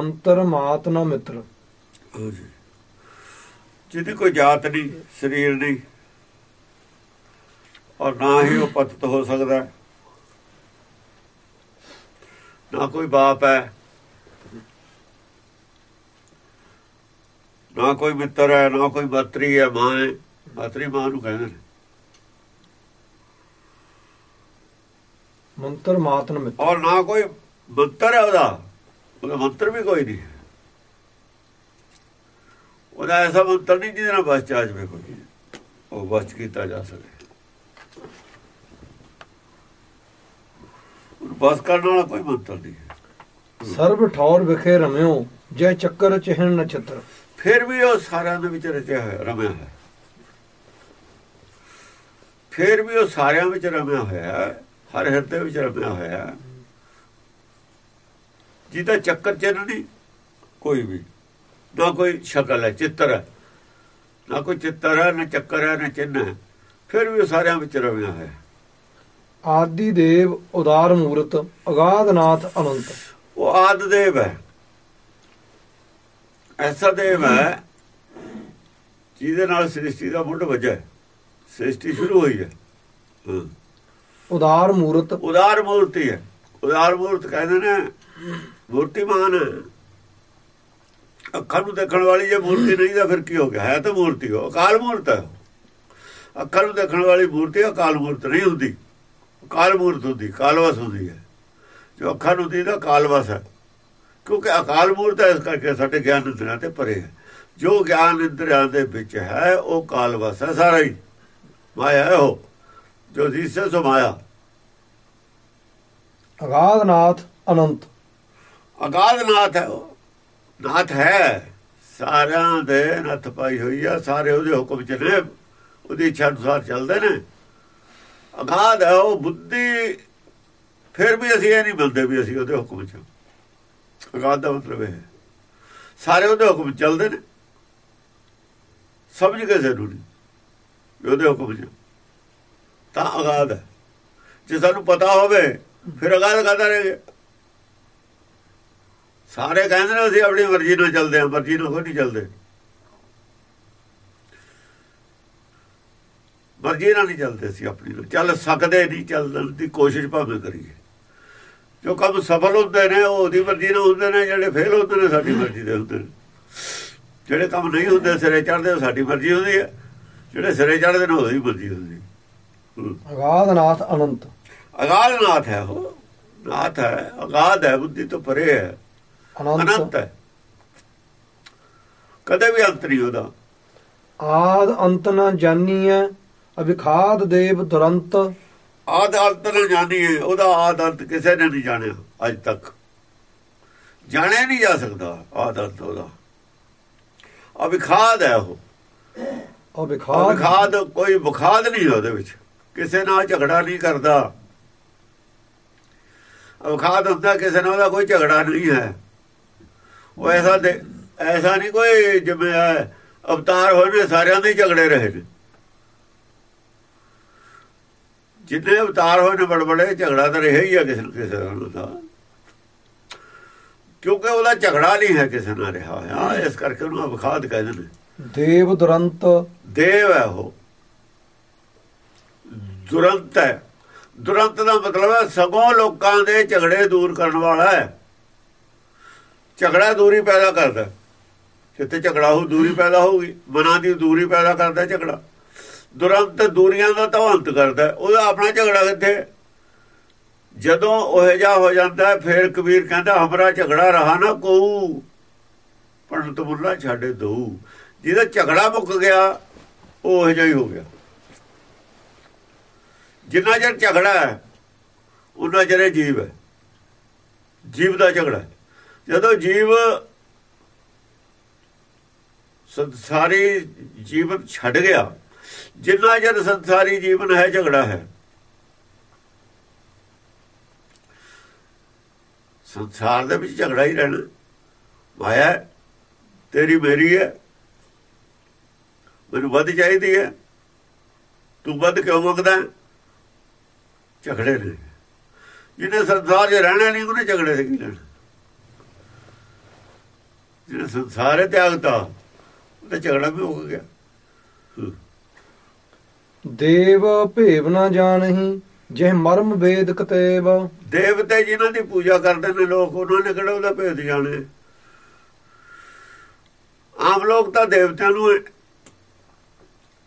ਅੰਤਰ ਮਾਤ ਨਾ ਮਿੱਤਰ। ਹਾਂਜੀ। ਜਿਹਦੀ ਕੋਈ ਜਾਤ ਨਹੀਂ ਸਰੀਰ ਨਹੀਂ ਔਰ ਨਾ ਹੀ ਉਹ ਪਤਤ ਹੋ ਸਕਦਾ। ਨਾ ਕੋਈ ਬਾਪ ਹੈ। ਨਾ ਕੋਈ ਮਿੱਤਰ ਹੈ ਨਾ ਕੋਈ ਮਾਤਰੀ ਹੈ ਮਾਂ ਹੈ। ਮਾਤਰੀ ਮਾਂ ਨੂੰ ਕਹਿੰਦੇ ਨੇ। ਮੰਤਰ ਮਾਤ ਨਾ ਮਿੱਤਰ। ਔਰ ਨਾ ਕੋਈ ਮੰਤਰ ਹੈ ਉਹਦਾ। ਉਹਦਾ ਮੰਤਰ ਵੀ ਕੋਈ ਨਹੀਂ। ਉਹਦਾ ਐਸਾ ਮੰਤਰ ਨਹੀਂ ਜਿਹਦੇ ਨਾਲ ਬਸ ਚਾਜ ਜਾਵੇ ਕੋਈ ਉਹ ਬਸ ਕੀਤਾ ਜਾ ਸਕੇ। ਉਹ ਬਸ ਕਰਨ ਵਾਲਾ ਕੋਈ ਮੰਤਰ ਨਹੀਂ। ਸਰਬ ਠੌਰ ਵਿਖੇ ਰਮਿਓ ਜੈ ਚੱਕਰ ਚਿਹਨ ਨਛਤਰ। ਫਿਰ ਵੀ ਉਹ ਸਾਰਿਆਂ ਦੇ ਵਿੱਚ ਰਚਿਆ ਹੋਇਆ ਰਮਿਆ ਹੈ ਫਿਰ ਵੀ ਉਹ ਸਾਰਿਆਂ ਵਿੱਚ ਰਮਿਆ ਹੋਇਆ ਹਰ ਹਿਰਦੇ ਵਿੱਚ ਰਮਿਆ ਹੋਇਆ। ਹੈ ਜਿਹਦਾ ਚੱਕਰ ਚਿੰਨ੍ਹ ਨਹੀਂ ਕੋਈ ਵੀ। ਨਾ ਕੋਈ ਸ਼ਕਲ ਹੈ ਚਿੱਤਰ ਹੈ। ਨਾ ਕੋਈ ਚਿੱਤਰ ਹੈ ਨਾ ਚੱਕਰ ਹੈ ਨਾ ਚਿੰਨ੍ਹ ਹੈ। ਫਿਰ ਵੀ ਸਾਰਿਆਂ ਵਿੱਚ ਹੋਇਆ ਹੈ। ਆਦੀ ਦੇਵ ਉਦਾਰ ਮੂਰਤ ਅਗਾਧ ਨਾਥ ਅਨੰਤ। ਉਹ ਆਦ ਦੇਵ ਹੈ। ਐਸਾ ਦੇਵ ਹੈ ਜਿਹਦੇ ਨਾਲ ਸ੍ਰਿਸ਼ਟੀ ਦਾ ਮੁੱਢ ਵੱਜਾ ਹੈ। ਸ੍ਰਿਸ਼ਟੀ ਸ਼ੁਰੂ ਹੋਈ ਹਾਂ। ਉਦਾਰ ਮੂਰਤ। ਉਦਾਰ ਮੂਰਤੀ ਹੈ। ਉਦਾਰ ਮੂਰਤ ਕਹਿੰਦੇ ਨੇ ਮੂਰਤੀਮਾਨ ਹੈ। ਅੱਖਾਂ ਨੂੰ ਦੇਖਣ ਵਾਲੀ ਜੇ ਮੂਰਤੀ ਨਹੀਂ ਤਾਂ ਫਿਰ ਕੀ ਹੋ ਗਿਆ? ਹੈ ਤਾਂ ਮੂਰਤੀ ਹੋ, ਅਕਾਲ ਮੂਰਤ ਹੈ ਅੱਖਾਂ ਨੂੰ ਦੇਖਣ ਵਾਲੀ ਮੂਰਤੀ ਅਕਾਲ ਮੂਰਤ ਨਹੀਂ ਹੁੰਦੀ। ਅਕਾਲ ਮੂਰਤ ਹੁੰਦੀ ਕਾਲਵਸ ਹੁੰਦੀ ਹੈ। ਜੋ ਅੱਖਾਂ ਨੂੰ ਦੀਦਾ ਕਾਲਵਸ ਹੈ। ਕਿਉਂਕਿ ਅਕਾਲ ਮੂਰਤ ਹੈ, ਇਸ ਕਰਕੇ ਸਾਡੇ ਗਿਆਨ ਇੰਦਰੀਆਂ ਤੇ ਪਰੇ ਹੈ। ਜੋ ਗਿਆਨ ਇੰਦਰੀਆਂ ਦੇ ਵਿੱਚ ਹੈ, ਉਹ ਕਾਲਵਸ ਹੈ ਸਾਰਾ ਹੀ। ਮਾਇਆ ਹੈ ਉਹ, ਜੋ ਜਿਸੇ ਸੋ ਮਾਇਆ ਅਗਾਧ ਅਨੰਤ। ਅਗਾਧ ਨਾਥ ਹੈ ਉਹ। ਨਾਥ ਹੈ। ਸਾਰਿਆਂ ਦੇ ਨੱਥ ਪਾਈ ਹੋਈ ਆ, ਸਾਰੇ ਉਹਦੇ ਹੁਕਮ ਚ ਨੇ। ਉਹਦੀ ਇੱਛਾ ਅਨੁਸਾਰ ਚੱਲਦੇ ਨੇ। ਅਗਾਧ ਹੈ ਉਹ ਬੁੱਧੀ। ਫਿਰ ਵੀ ਅਸੀਂ ਇਹ ਨਹੀਂ ਮੰਨਦੇ ਵੀ ਅਸੀਂ ਉਹਦੇ ਹੁਕਮ ਚ। ਅਗਾਧ ਦਾ ਮਤਲਬ ਇਹ ਹੈ। ਸਾਰੇ ਉਹਦੇ ਹੁਕਮ ਚੱਲਦੇ ਨੇ। ਸਮਝ ਕੇ ਜ਼ਰੂਰੀ ਵੀ ਉਹਦੇ ਹੁਕਮ ਚ। ਤਾਂ ਅਗਾਧ ਹੈ। ਜੇ ਸਾਨੂੰ ਪਤਾ ਹੋਵੇ, ਫਿਰ ਅਗਾਧ ਕਰਦਾ ਰਹੇਗਾ ਸਾਰੇ ਕਹਿੰਦੇ ਨੇ ਅਸੀਂ ਆਪਣੀ ਮਰਜ਼ੀ ਨਾਲ ਚੱਲਦੇ ਹਾਂ ਮਰਜ਼ੀ ਨਾਲ ਕੋਈ ਨਹੀਂ ਚੱਲਦੇ। ਮਰਜ਼ੀ ਨਾਲ ਨਹੀਂ ਚੱਲਦੇ ਸੀ ਆਪਣੀ ਨਾਲ। ਚੱਲ ਸਕਦੇ ਨਹੀਂ ਚੱਲਣ ਦੀ ਕੋਸ਼ਿਸ਼ ਭਾਵੇਂ ਕਰੀਏ। ਜੋ ਕੰਮ ਸਫਲ ਹੁੰਦੇ ਨੇ ਉਹ ਉਹਦੀ ਮਰਜ਼ੀ ਨਾਲ ਹੁੰਦੇ ਨੇ ਜਿਹੜੇ ਫੇਲ ਹੁੰਦੇ ਨੇ ਸਾਡੀ ਮਰਜ਼ੀ ਦੇ ਹੁੰਦੇ ਨੇ। ਜਿਹੜੇ ਕੰਮ ਨਹੀਂ ਹੁੰਦੇ ਸਿਰੇ ਚੜਦੇ ਉਹ ਸਾਡੀ ਮਰਜ਼ੀ ਹੁੰਦੀ ਹੈ। ਜਿਹੜੇ ਸਿਰੇ ਚੜਦੇ ਨੇ ਉਹਦੀ ਮਰਜ਼ੀ ਹੁੰਦੀ ਹੈ। ਹੂੰ। ਅਗਾਧ ਨਾਥ ਅਨੰਤ। ਅਗਾਧ ਨਾਥ ਹੈ ਉਹ। ਨਾਥ ਹੈ ਅਗਾਧ ਹੈ ਬੁੱਧੀ ਤੋਂ ਪਰੇ ਹੈ। ਅਨੰਤ ਹੈ। ਕਦੇ ਵੀ ਅੰਤ ਨਹੀਂ ਉਹਦਾ। ਆਦ ਅੰਤ ਨ ਜਾਨੀਐ ਅਵਿਖਾਦ ਦੇਵ ਦੁਰੰਤ। ਆਦ ਅੰਤ ਨਾ ਜਾਣੀਏ ਉਹਦਾ ਆਦ ਅੰਤ ਕਿਸੇ ਨੇ ਨਹੀਂ ਜਾਣਿਆ ਅੱਜ ਤੱਕ। ਜਾਣਿਆ ਨਹੀਂ ਜਾ ਸਕਦਾ ਆਦ ਅੰਤ ਉਹਦਾ। ਅਵਿਖਾਦ ਹੈ ਉਹ। ਅਵਿਖਾਦ। ਅਵਿਖਾਦ ਕੋਈ ਬੁਖਾਦ ਨਹੀਂ ਉਹਦੇ ਵਿੱਚ। ਕਿਸੇ ਨਾਲ ਝਗੜਾ ਨਹੀਂ ਕਰਦਾ। ਅਵਿਖਾਦ ਹੁੰਦਾ ਕਿਸੇ ਨਾਲ ਉਹਦਾ ਕੋਈ ਝਗੜਾ ਨਹੀਂ ਹੈ। ਉਹ ਐਸਾ ਦੇ ਐਸਾ ਨਹੀਂ ਕੋਈ ਜਿਵੇਂ ਅਵਤਾਰ ਹੋਏ ਨੇ ਸਾਰਿਆਂ ਦੇ ਝਗੜੇ ਰਹੇ ਨੇ। ਜਿੰਨੇ ਅਵਤਾਰ ਹੋਏ ਨੇ ਬੜਬੜੇ ਝਗੜਾ ਤਾਂ ਰਿਹਾ ਹੀ ਆ ਕਿਸੇ ਨੂੰ ਕਿਸੇ ਨਾਲ ਤਾਂ। ਕਿਉਂਕਿ ਉਹਦਾ ਝਗੜਾ ਨਹੀਂ ਹੈ ਕਿਸੇ ਨਾਲ ਰਿਹਾ ਹੋਇਆ। ਇਸ ਕਰਕੇ ਉਹਨੂੰ ਅਵਖਾਦ ਕਹਿੰਦੇ ਨੇ। ਦੇਵ ਦੁਰੰਤ। ਦੇਵ ਹੈ ਉਹ। ਦੁਰੰਤ ਹੈ। ਦੁਰੰਤ ਦਾ ਮਤਲਬ ਹੈ ਸਗੋਂ ਲੋਕਾਂ ਦੇ ਝਗੜੇ ਦੂਰ ਕਰਨ ਵਾਲਾ ਹੈ। ਝਗੜਾ ਦੂਰੀ ਪੈਦਾ ਕਰਦਾ। ਜਿੱਥੇ ਝਗੜਾ ਹੋ, ਦੂਰੀ ਪੈਦਾ ਹੋਊਗੀ। ਮਨਾਂ ਦੀ ਦੂਰੀ ਪੈਦਾ ਕਰਦਾ ਝਗੜਾ। ਦੁਰੰਤ ਦੂਰੀਆਂ ਦਾ ਤਵੰਤ ਕਰਦਾ। ਉਹਦਾ ਆਪਣਾ ਝਗੜਾ ਕਿੱਥੇ? ਜਦੋਂ ਉਹ ਜਾ ਹੋ ਜਾਂਦਾ, ਫਿਰ ਕਬੀਰ ਕਹਿੰਦਾ, ਹਮਰਾ ਝਗੜਾ ਰਹਾ ਨਾ ਕੋ ਪੰਡਤ ਮੁੱਲਾ ਛੱਡ ਦਊ। ਜਿਹਦਾ ਝਗੜਾ ਮੁੱਕ ਗਿਆ, ਉਹ ਉਹ ਜਿਹਾ ਹੀ ਹੋ ਗਿਆ। ਜਿੰਨਾ ਚਿਰ ਝਗੜਾ ਹੈ ਉਹਨਾਂ ਚਿਰ ਜੀਵ ਹੈ। ਜੀਵ ਦਾ ਝਗੜਾ ਹੈ। ਜਦੋਂ ਜੀਵ ਸੰਸਾਰੀ ਜੀਵਨ ਛੱਡ ਗਿਆ, ਜਿੰਨਾ ਜਦ ਸੰਸਾਰੀ ਜੀਵਨ ਹੈ, ਝਗੜਾ ਹੈ। ਸੰਸਾਰ ਦੇ ਵਿੱਚ ਝਗੜਾ ਹੀ ਰਹਿਣਾ। ਮਾਇਆ ਤੇਰੀ ਮੇਰੀ ਹੈ, ਮੈਨੂੰ ਵੱਧ ਚਾਹੀਦੀ ਹੈ। ਤੂੰ ਵੱਧ ਕਿਉਂ ਮੰਗਦਾ ਝਗੜੇ ਨੇ। ਜਿਹਨੇ ਸੰਸਾਰ 'ਚ ਰਹਿਣਾ ਨਹੀਂ, ਉਹਨੇ ਝਗੜੇ ਦੇ ਕੀ ਲੈਣਾ? ਜਿਹੜਾ ਸੰਸਾਰ ਹੈ ਤਿਆਗਤਾ ਉਹਦਾ ਝਗੜਾ ਵੀ ਹੋ ਗਿਆ। ਦੇਵ ਭੇਵ ਨਾ ਜਾਣਹੀ ਜਿਹ ਮਰਮ ਵੇਦ ਕਤੇਬ ਦੇਵਤੇ ਜਿਨ੍ਹਾਂ ਦੀ ਪੂਜਾ ਕਰਦੇ ਨੇ ਲੋਕ ਉਹਨਾਂ ਨੇ ਕਿਹੜਾ ਉਹਦਾ ਭੇਦ ਜਾਣੇ? ਆਮ ਲੋਕ ਤਾਂ ਦੇਵਤਿਆਂ ਨੂੰ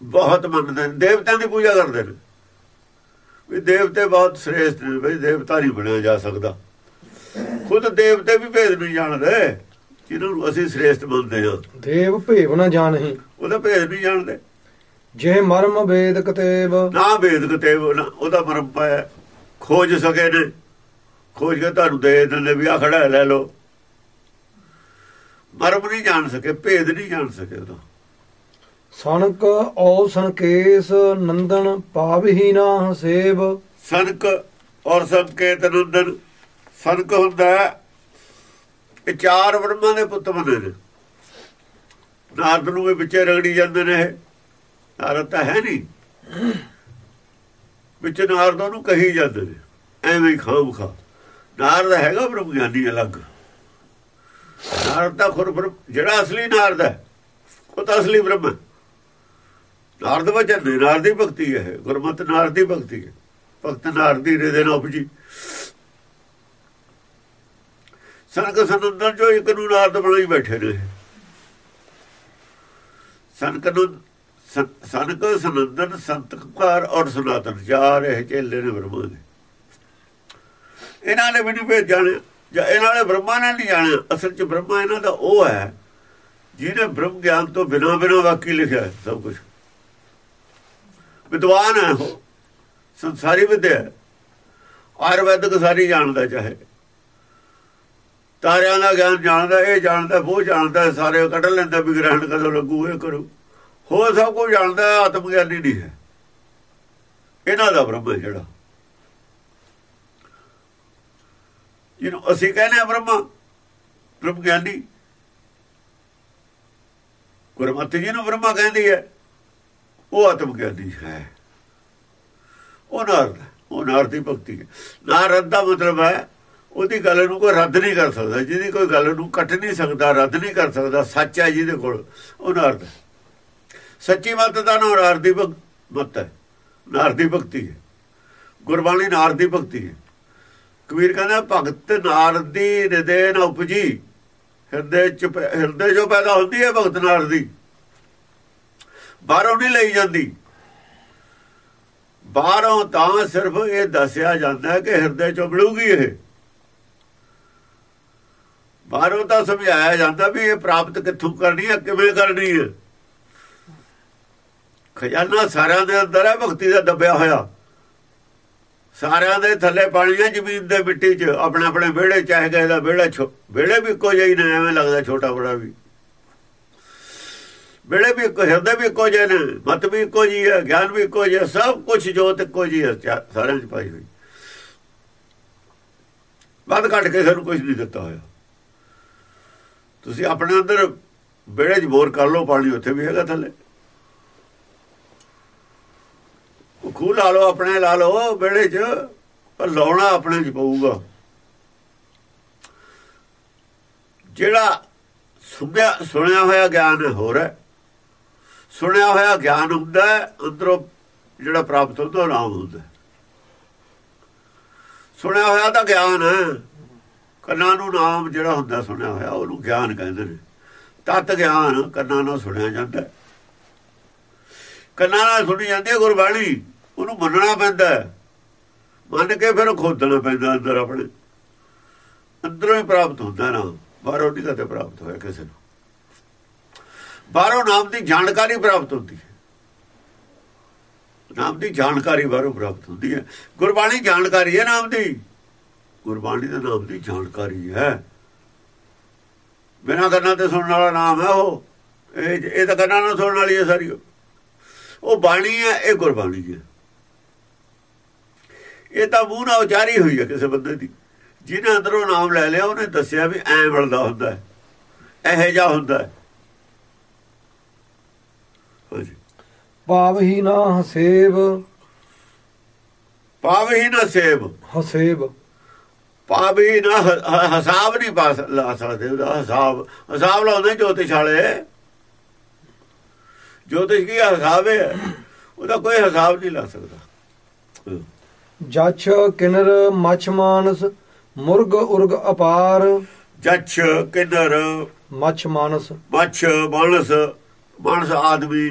ਬਹੁਤ ਮੰਨਦੇ ਨੇ। ਦੇਵਤਿਆਂ ਦੀ ਪੂਜਾ ਕਰਦੇ ਨੇ। ਵੀ ਦੇਵਤੇ ਬਹੁਤ ਸ੍ਰੇਸ਼ਟ ਨੇ ਬਈ ਦੇਵਤਾ ਨਹੀਂ ਬਣਿਆ ਜਾ ਸਕਦਾ। ਖੁਦ ਦੇਵਤੇ ਵੀ ਭੇਦ ਨਹੀਂ ਜਾਣਦੇ। ਜਿਹਨਾਂ ਨੂੰ ਅਸੀਂ ਸ੍ਰੇਸ਼ਟ ਮੰਨਦੇ ਹਾਂ। ਦੇਵ ਭੇਵ ਨਾ ਜਾਣਹੀ। ਉਹਦਾ ਭੇਦ ਨਹੀਂ ਜਾਣਦੇ। ਜਿਹ ਮਰਮ ਵੇਦ ਕਤੇਬ ਨਾ ਭੇਦ ਕਿਤੇ ਉਹਦਾ ਮਰਮ ਪਾਇਆ ਖੋਜ ਸਕੇ ਨੇ। ਖੋਜ ਕੇ ਤੁਹਾਨੂੰ ਦੇ ਦਿੰਦੇ ਵੀ ਆ ਖੜਾ ਲੈ ਲਓ। ਮਰਮ ਨਹੀਂ ਜਾਣ ਸਕੇ ਭੇਦ ਨਹੀਂ ਜਾਣ ਸਕੇ ਉਹਦਾ। ਸਨਕ ਔ ਸੰਕੇਸ ਨੰਦਨ ਪਾਵਹੀ ਨਾ ਹਸੇਬ ਸਨਕ ਔਰ ਸੰਕੇਤ ਨੰਦਨ ਸਨਕ ਹੁੰਦਾ ਹੈ, ਇਹ ਚਾਰ ਬ੍ਰਹਮਾ ਦੇ ਪੁੱਤ ਬਣੇ ਨੇ। ਨਾਰਦ ਨੂੰ ਵੀ ਵਿੱਚੇ ਰਗੜੀ ਜਾਂਦੇ ਨੇ ਇਹ। ਨਾਰਦ ਤਾਂ ਹੈ ਨਹੀਂ। ਵਿੱਚ ਨਾਰਦ ਉਹਨੂੰ ਕਹੀ ਜਾਂਦੇ ਨੇ, ਐਵੇਂ ਖਾਮ ਖਾ। ਨਾਰਦ ਹੈਗਾ ਬ੍ਰਹਮ ਗਿਆਨੀ ਅਲੱਗ। ਨਾਰਦ ਦਾ ਖੁਰ ਜਿਹੜਾ ਅਸਲੀ ਨਾਰਦ ਹੈ, ਉਹ ਤਾਂ ਅਸਲੀ ਬ੍ਰਹਮ ਹੈ। ਨਾਰਦ ਵਚਨ ਨੇ ਨਾਰਦੀ ਭਗਤੀ ਹੈ ਗੁਰਮਤ ਨਾਰਦੀ ਭਗਤੀ ਹੈ। ਭਗਤ ਨਾਰਦੀ ਰੇ ਦੇ ਨਾਲ ਉਪਜੀ ਸਨਕ ਸੰਨੰਦਨ ਜੋ ਇੱਕ ਨੂੰ ਨਾਰਦ ਬਣਾਈ ਬੈਠੇ ਨੇ। ਸਨਕ ਨੂੰ ਸਨ- ਸਨਕ ਸੰਨੰਦਨ ਔਰ ਸਨਾਤਨ, ਚਾਰ ਇਹ ਚੇਲੇ ਨੇ ਬ੍ਰਹਮਾ ਦੇ। ਇਹਨਾਂ ਨੇ ਵੀ ਨਹੀਂ ਭੇਜ ਜਾਣਿਆ ਜਾਂ ਇਹਨਾਂ ਨੇ ਬ੍ਰਹਮਾ ਨੇ ਨਹੀਂ ਜਾਣਿਆ। ਅਸਲ 'ਚ ਬ੍ਰਹਮਾ ਇਹਨਾਂ ਦਾ ਉਹ ਹੈ, ਜਿਹਨੇ ਬ੍ਰਹਮ ਗਿਆਨ ਤੋਂ ਬਿਨਾਂ ਬਿਨਾਂ ਵਾਕੀ ਲਿਖਿਆ ਸਭ ਕੁਝ ਵਿਦਵਾਨ ਹੈ ਉਹ, ਸੰਸਾਰੀ ਵਿਦਿਆ ਆਯੁਰਵੈਦਿਕ ਸਾਰੀ ਜਾਣਦਾ ਚਾਹੇ। ਤਾਰਿਆਂ ਦਾ ਗਿਆਨ ਜਾਣਦਾ ਇਹ ਜਾਣਦਾ ਉਹ ਜਾਣਦਾ ਸਾਰੇ ਕੱਢ ਲੈਂਦਾ ਵੀ ਗ੍ਰਹਿਣ ਕਦੋਂ ਲੱਗੂ ਇਹ ਕਰੂ। ਹੋਰ ਸਭ ਕੁਝ ਜਾਣਦਾ ਆਤਮ ਗਿਆਨੀ ਨਹੀਂ ਹੈ। ਇਹਨਾਂ ਦਾ ਬ੍ਰਹਮ ਜਿਹੜਾ। ਜਿਹਨੂੰ ਅਸੀਂ ਕਹਿੰਦੇ ਆ ਬ੍ਰਹਮਾ ਬ੍ਰਹਮ ਗਿਆਨੀ। ਗੁਰਮਤਿ ਜੀ ਨੂੰ ਬ੍ਰਹਮਾ ਕਹਿੰਦੀ ਹੈ ਉਹ ਆਤਮ ਗਿਆਨੀ ਹੈ। ਉਹ ਨਾਰਦ ਹੈ, ਉਹ ਨਾਰਦ ਦੀ ਭਗਤੀ ਹੈ। ਨਾਰਦ ਦਾ ਮਤਲਬ ਹੈ ਉਹਦੀ ਗੱਲ ਨੂੰ ਕੋਈ ਰੱਦ ਨਹੀਂ ਕਰ ਸਕਦਾ, ਜਿਹਦੀ ਕੋਈ ਗੱਲ ਨੂੰ ਕੱਟ ਨਹੀਂ ਸਕਦਾ, ਰੱਦ ਨਹੀਂ ਕਰ ਸਕਦਾ, ਸੱਚ ਹੈ ਜਿਹਦੇ ਕੋਲ, ਉਹ ਨਾਰਦ ਸੱਚੀ ਮਤ ਦਾ ਨਾਮ ਨਾਰਦ ਦੀ ਭਗ- ਮਤ ਹੈ, ਨਾਰਦ ਦੀ ਭਗਤੀ ਹੈ। ਗੁਰਬਾਣੀ ਨਾਰ ਦੀ ਭਗਤੀ ਹੈ। ਕਬੀਰ ਕਹਿੰਦਾ, ਭਗਤ ਨਾਰਦ ਦੀ ਹਿਰਦੇ ਨਾ ਉਪਜੀ। ਹਿਰਦੇ ਚ ਪੈ- ਹਿਰਦੇ ਜੋ ਪੈਦਾ ਹੁੰਦੀ ਹੈ ਭਗਤ ਨਾਰਦ ਦੀ। ਬਾਹਰੋਂ ਨਹੀਂ ਲਈ ਜਾਂਦੀ। ਬਾਹਰੋਂ ਤਾਂ ਸਿਰਫ ਇਹ ਦੱਸਿਆ ਜਾਂਦਾ ਕਿ ਹਿਰਦੇ ਚੋਂ ਮਿਲੂਗੀ ਇਹ। ਬਾਹਰੋਂ ਤਾਂ ਸਮਝਾਇਆ ਜਾਂਦਾ ਵੀ ਇਹ ਪ੍ਰਾਪਤ ਕਿੱਥੋਂ ਕਰਨੀ ਹੈ, ਕਿਵੇਂ ਕਰਨੀ ਹੈ। ਖਜ਼ਾਨਾ ਸਾਰਿਆਂ ਦੇ ਅੰਦਰ ਹੈ, ਭਗਤੀ ਦਾ ਦੱਬਿਆ ਹੋਇਆ। ਸਾਰਿਆਂ ਦੇ ਥੱਲੇ ਪਾਣੀ ਹੈ ਜ਼ਮੀਨ ਦੇ ਮਿੱਟੀ 'ਚ, ਆਪਣੇ ਆਪਣੇ ਵਿਹੜੇ ਚਾਹੇ ਗਏ ਦਾ ਵਿਹੜਾ ਛੋ, ਵਿਹੜੇ ਵੀ ਇੱਕੋ ਜਿਹੇ ਨੇ, ਐਵੇਂ ਲੱਗਦਾ ਛੋਟਾ ਬੜਾ ਵੀ। ਵਿਹੜੇ ਵੀ ਇੱਕੋ, ਹਿਰਦੇ ਵੀ ਇੱਕੋ ਜਿਹੇ ਨੇ, ਮਤ ਵੀ ਇੱਕੋ ਜਿਹੀ ਹੈ, ਗਿਆਨ ਵੀ ਇੱਕੋ ਜਿਹਾ, ਸਭ ਕੁਝ ਜੋਤ ਇੱਕੋ ਜਿਹੀ ਹੈ ਸਾਰਿਆਂ 'ਚ ਪਾਈ ਹੋਈ। ਵੱਧ ਘੱਟ ਕੇ ਸਾਨੂੰ ਕੁਝ ਨਹੀਂ ਦਿੱਤਾ ਹੋਇਆ। ਤੁਸੀਂ ਆਪਣੇ ਅੰਦਰ ਵਿਹੜੇ 'ਚ ਬੋਰ ਕਰ ਲਓ, ਪਾਣੀ ਉੱਥੇ ਵੀ ਹੈਗਾ ਥੱਲੇ। ਖੂਹ ਲਾ ਲਓ, ਆਪਣੇ ਲਾ ਲਓ ਵਿਹੜੇ 'ਚ, ਪਰ ਲਾਉਣਾ ਆਪਣੇ 'ਚ ਪਊਗਾ। ਜਿਹੜਾ ਸੁਣਿਆ ਸੁਣਿਆ ਹੋਇਆ ਗਿਆਨ ਹੋਰ ਹੈ। ਸੁਣਿਆ ਹੋਇਆ ਗਿਆਨ ਹੁੰਦਾ ਅੰਦਰੋਂ ਜਿਹੜਾ ਪ੍ਰਾਪਤ ਹੁੰਦਾ ਉਹ ਨਾਮ ਹੁੰਦਾ ਸੁਣਿਆ ਹੋਇਆ ਤਾਂ ਗਿਆਨ ਹੈ। ਕੰਨਾਂ ਨੂੰ ਨਾਮ ਜਿਹੜਾ ਹੁੰਦਾ ਸੁਣਿਆ ਹੋਇਆ, ਉਹਨੂੰ ਗਿਆਨ ਕਹਿੰਦੇ ਨੇ। ਤਤ ਗਿਆਨ ਕੰਨਾਂ ਨਾਲ ਸੁਣਿਆ ਜਾਂਦਾ ਕੰਨਾਂ ਨਾਲ ਸੁਣੀ ਜਾਂਦੀ ਹੈ ਗੁਰਬਾਣੀ, ਉਹਨੂੰ ਮੰਨਣਾ ਪੈਂਦਾ ਮੰਨ ਕੇ ਫਿਰ ਖੋਦਣਾ ਪੈਂਦਾ ਅੰਦਰ ਆਪਣੇ। ਅੰਦਰੋਂ ਹੀ ਪ੍ਰਾਪਤ ਹੁੰਦਾ ਨਾ ਬਾਹਰੋਂ ਨਹੀਂ ਕਦੇ ਪ੍ਰਾਪਤ ਹੋਇਆ ਕਿਸੇ ਨੂੰ। ਬਾਹਰੋਂ ਨਾਮ ਦੀ ਜਾਣਕਾਰੀ ਪ੍ਰਾਪਤ ਹੁੰਦੀ ਹੈ। ਨਾਮ ਦੀ ਜਾਣਕਾਰੀ ਬਾਹਰੋਂ ਪ੍ਰਾਪਤ ਹੁੰਦੀ ਹੈ। ਗੁਰਬਾਣੀ ਜਾਣਕਾਰੀ ਹੈ ਨਾਮ ਦੀ। ਗੁਰਬਾਣੀ ਦਾ ਨਾਮ ਦੀ ਜਾਣਕਾਰੀ ਹੈ। ਬਿਨਾਂ ਕੰਨਾਂ ਤੇ ਸੁਣਨ ਵਾਲਾ ਨਾਮ ਹੈ ਉਹ। ਇਹ ਇਹ ਤਾਂ ਕੰਨਾਂ ਨਾਲ ਸੁਣਨ ਵਾਲੀ ਹੈ ਸਾਰੀ। ਉਹ ਬਾਣੀ ਹੈ ਇਹ ਗੁਰਬਾਣੀ ਹੈ। ਇਹ ਤਾਂ ਮੂੰਹ ਨਾਲ ਉਚਾਰੀ ਹੋਈ ਹੈ ਕਿਸੇ ਬੰਦੇ ਦੀ। ਜਿਹਨੇ ਅੰਦਰੋਂ ਨਾਮ ਲੈ ਲਿਆ ਉਹਨੇ ਦੱਸਿਆ ਵੀ ਐ ਮਿਲਦਾ ਹੁੰਦਾ ਹੈ। ਇਹੋ ਜਿਹਾ ਹੁੰਦਾ ਹੈ। ਹਾਂਜੀ। ਪਾਵਹੀ ਨਾ ਹਸੇਬ ਪਾਵਹੀ ਨਾ ਸੇਬ ਹਸੇਬ ਪਾਵੀ ਨਾ ਹਿਸਾਬ ਨਹੀਂ ਪਾ ਲਾ ਸਕਦੇ ਉਹਦਾ ਹਿਸਾਬ ਹਿਸਾਬ ਲਾਉਂਦੇ ਜੋਤਿਸ਼ ਵਾਲੇ। ਜੋਤਿਸ਼ ਕੀ ਹਿਸਾਬ ਹੈ ਉਹਦਾ ਕੋਈ ਹਿਸਾਬ ਨਹੀਂ ਲਾ ਸਕਦਾ। ਜਛ ਕਿਨਰ ਮਛ ਮਾਨਸ ਮੁਰਗ ਉਰਗ ਅਪਾਰ। ਜੱਛ ਕਿੰਨਰ ਮਛ ਮਾਨਸ। ਮੱਛ ਮਾਨਸ ਮਾਨਸ ਆਦਮੀ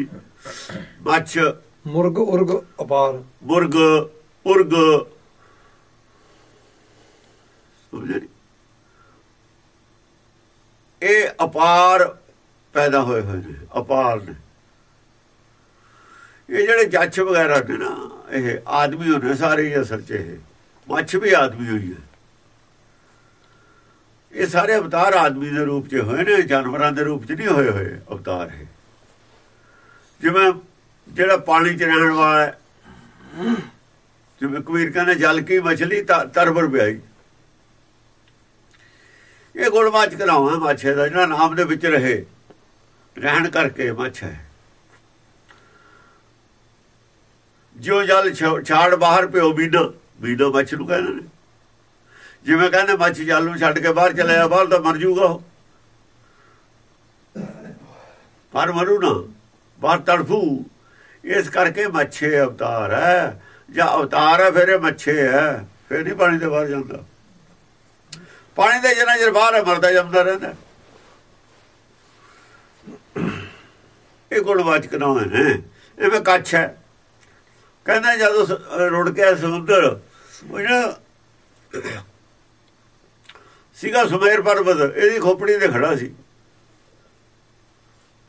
ਮੱਛ ਮੁਰਗ ਉਰਗ ਅਪਾਰ। ਮੁਰਗ ਉਰਗ ਸਮਝੇ ਨੀ? ਇਹ ਅਪਾਰ ਪੈਦਾ ਹੋਏ ਹੋਏ ਨੇ, ਅਪਾਰ ਨੇ। ਇਹ ਜਿਹੜੇ ਜੱਛ ਵਗੈਰਾ ਨੇ ਨਾ, ਇਹ ਆਦਮੀ ਹੋਣੇ ਸਾਰੇ ਹੀ ਅਸਲ 'ਚ ਇਹ। ਮੱਛ ਵੀ ਆਦਮੀ ਹੋਈ ਹੈ। ਇਹ ਸਾਰੇ ਅਵਤਾਰ ਆਦਮੀ ਦੇ ਰੂਪ 'ਚ ਹੋਏ ਨੇ, ਜਾਨਵਰਾਂ ਦੇ ਰੂਪ 'ਚ ਨਹੀਂ ਹੋਏ ਹੋਏ ਅਵਤਾਰ ਇਹ। ਜਿਵੇਂ ਜਿਹੜਾ ਪਾਣੀ 'ਚ ਰਹਿਣ ਵਾਲਾ ਜਿਵੇਂ ਕਬੀਰ ਕਹਿੰਦੇ, ਜਲ ਕੀ ਮਛਲੀ ਤਰਬਰ ਪਿਆਈ। ਇਹ ਗੁਣਵਾਚ ਕਰਾਉਣਾ ਮਾਛੇ ਦਾ, ਜਿਹੜਾ ਨਾਮ ਦੇ ਵਿੱਚ ਰਹੇ। ਰਹਿਣ ਕਰਕੇ ਮੱਛ ਹੈ। ਜਿਉ ਜਲ ਛ- ਛਾੜ ਬਾਹਰ ਪਿਓ ਬੀਨਾ ਬੀਨਾ ਮੱਛ ਨੂੰ ਕਹਿੰਦੇ ਨੇ। ਜਿਵੇਂ ਕਹਿੰਦੇ ਮੱਛ ਜਲ ਨੂੰ ਛੱਡ ਕੇ ਬਾਹਰ ਚਲਾ ਜਾ ਬਾਹਰ ਤਾਂ ਮਰ ਜੂਗਾ ਉਹ। ਪਰ ਮਰੂ ਨਾ, ਬਾਹਰ ਤੜਫੂ। ਇਸ ਕਰਕੇ ਮੱਛੇ ਅਵਤਾਰ ਹੈ। ਜਾਂ ਅਵਤਾਰ ਹੈ, ਫਿਰ ਇਹ ਮੱਛੇ ਹੈ। ਫਿਰ ਨਹੀਂ ਪਾਣੀ ਦੇ ਬਾਹਰ ਜਾਂਦਾ। ਪਾਣੀ ਦੇ ਜਿੰਨਾ ਚਿਰ ਬਾਹਰ ਹੈ ਮਰਦਾ ਜੰਮਦਾ ਰਹਿੰਦਾ। ਇਹ ਗੁਣਵਾਚਕ ਨਾਮ ਹੈ ਇਵੇਂ ਕੱਛ ਹੈ। ਕਹਿੰਦਾ ਜਦੋਂ ਸ- ਰੁੜ ਕੇ ਸਮੁੰਦਰ ਉਹ ਜਿਹੜਾ ਸੀਗਾ ਸੁਮੇਰ ਪਰਬਤ, ਇਹਦੀ ਖੋਪੜੀ ਤੇ ਖੜਾ ਸੀ।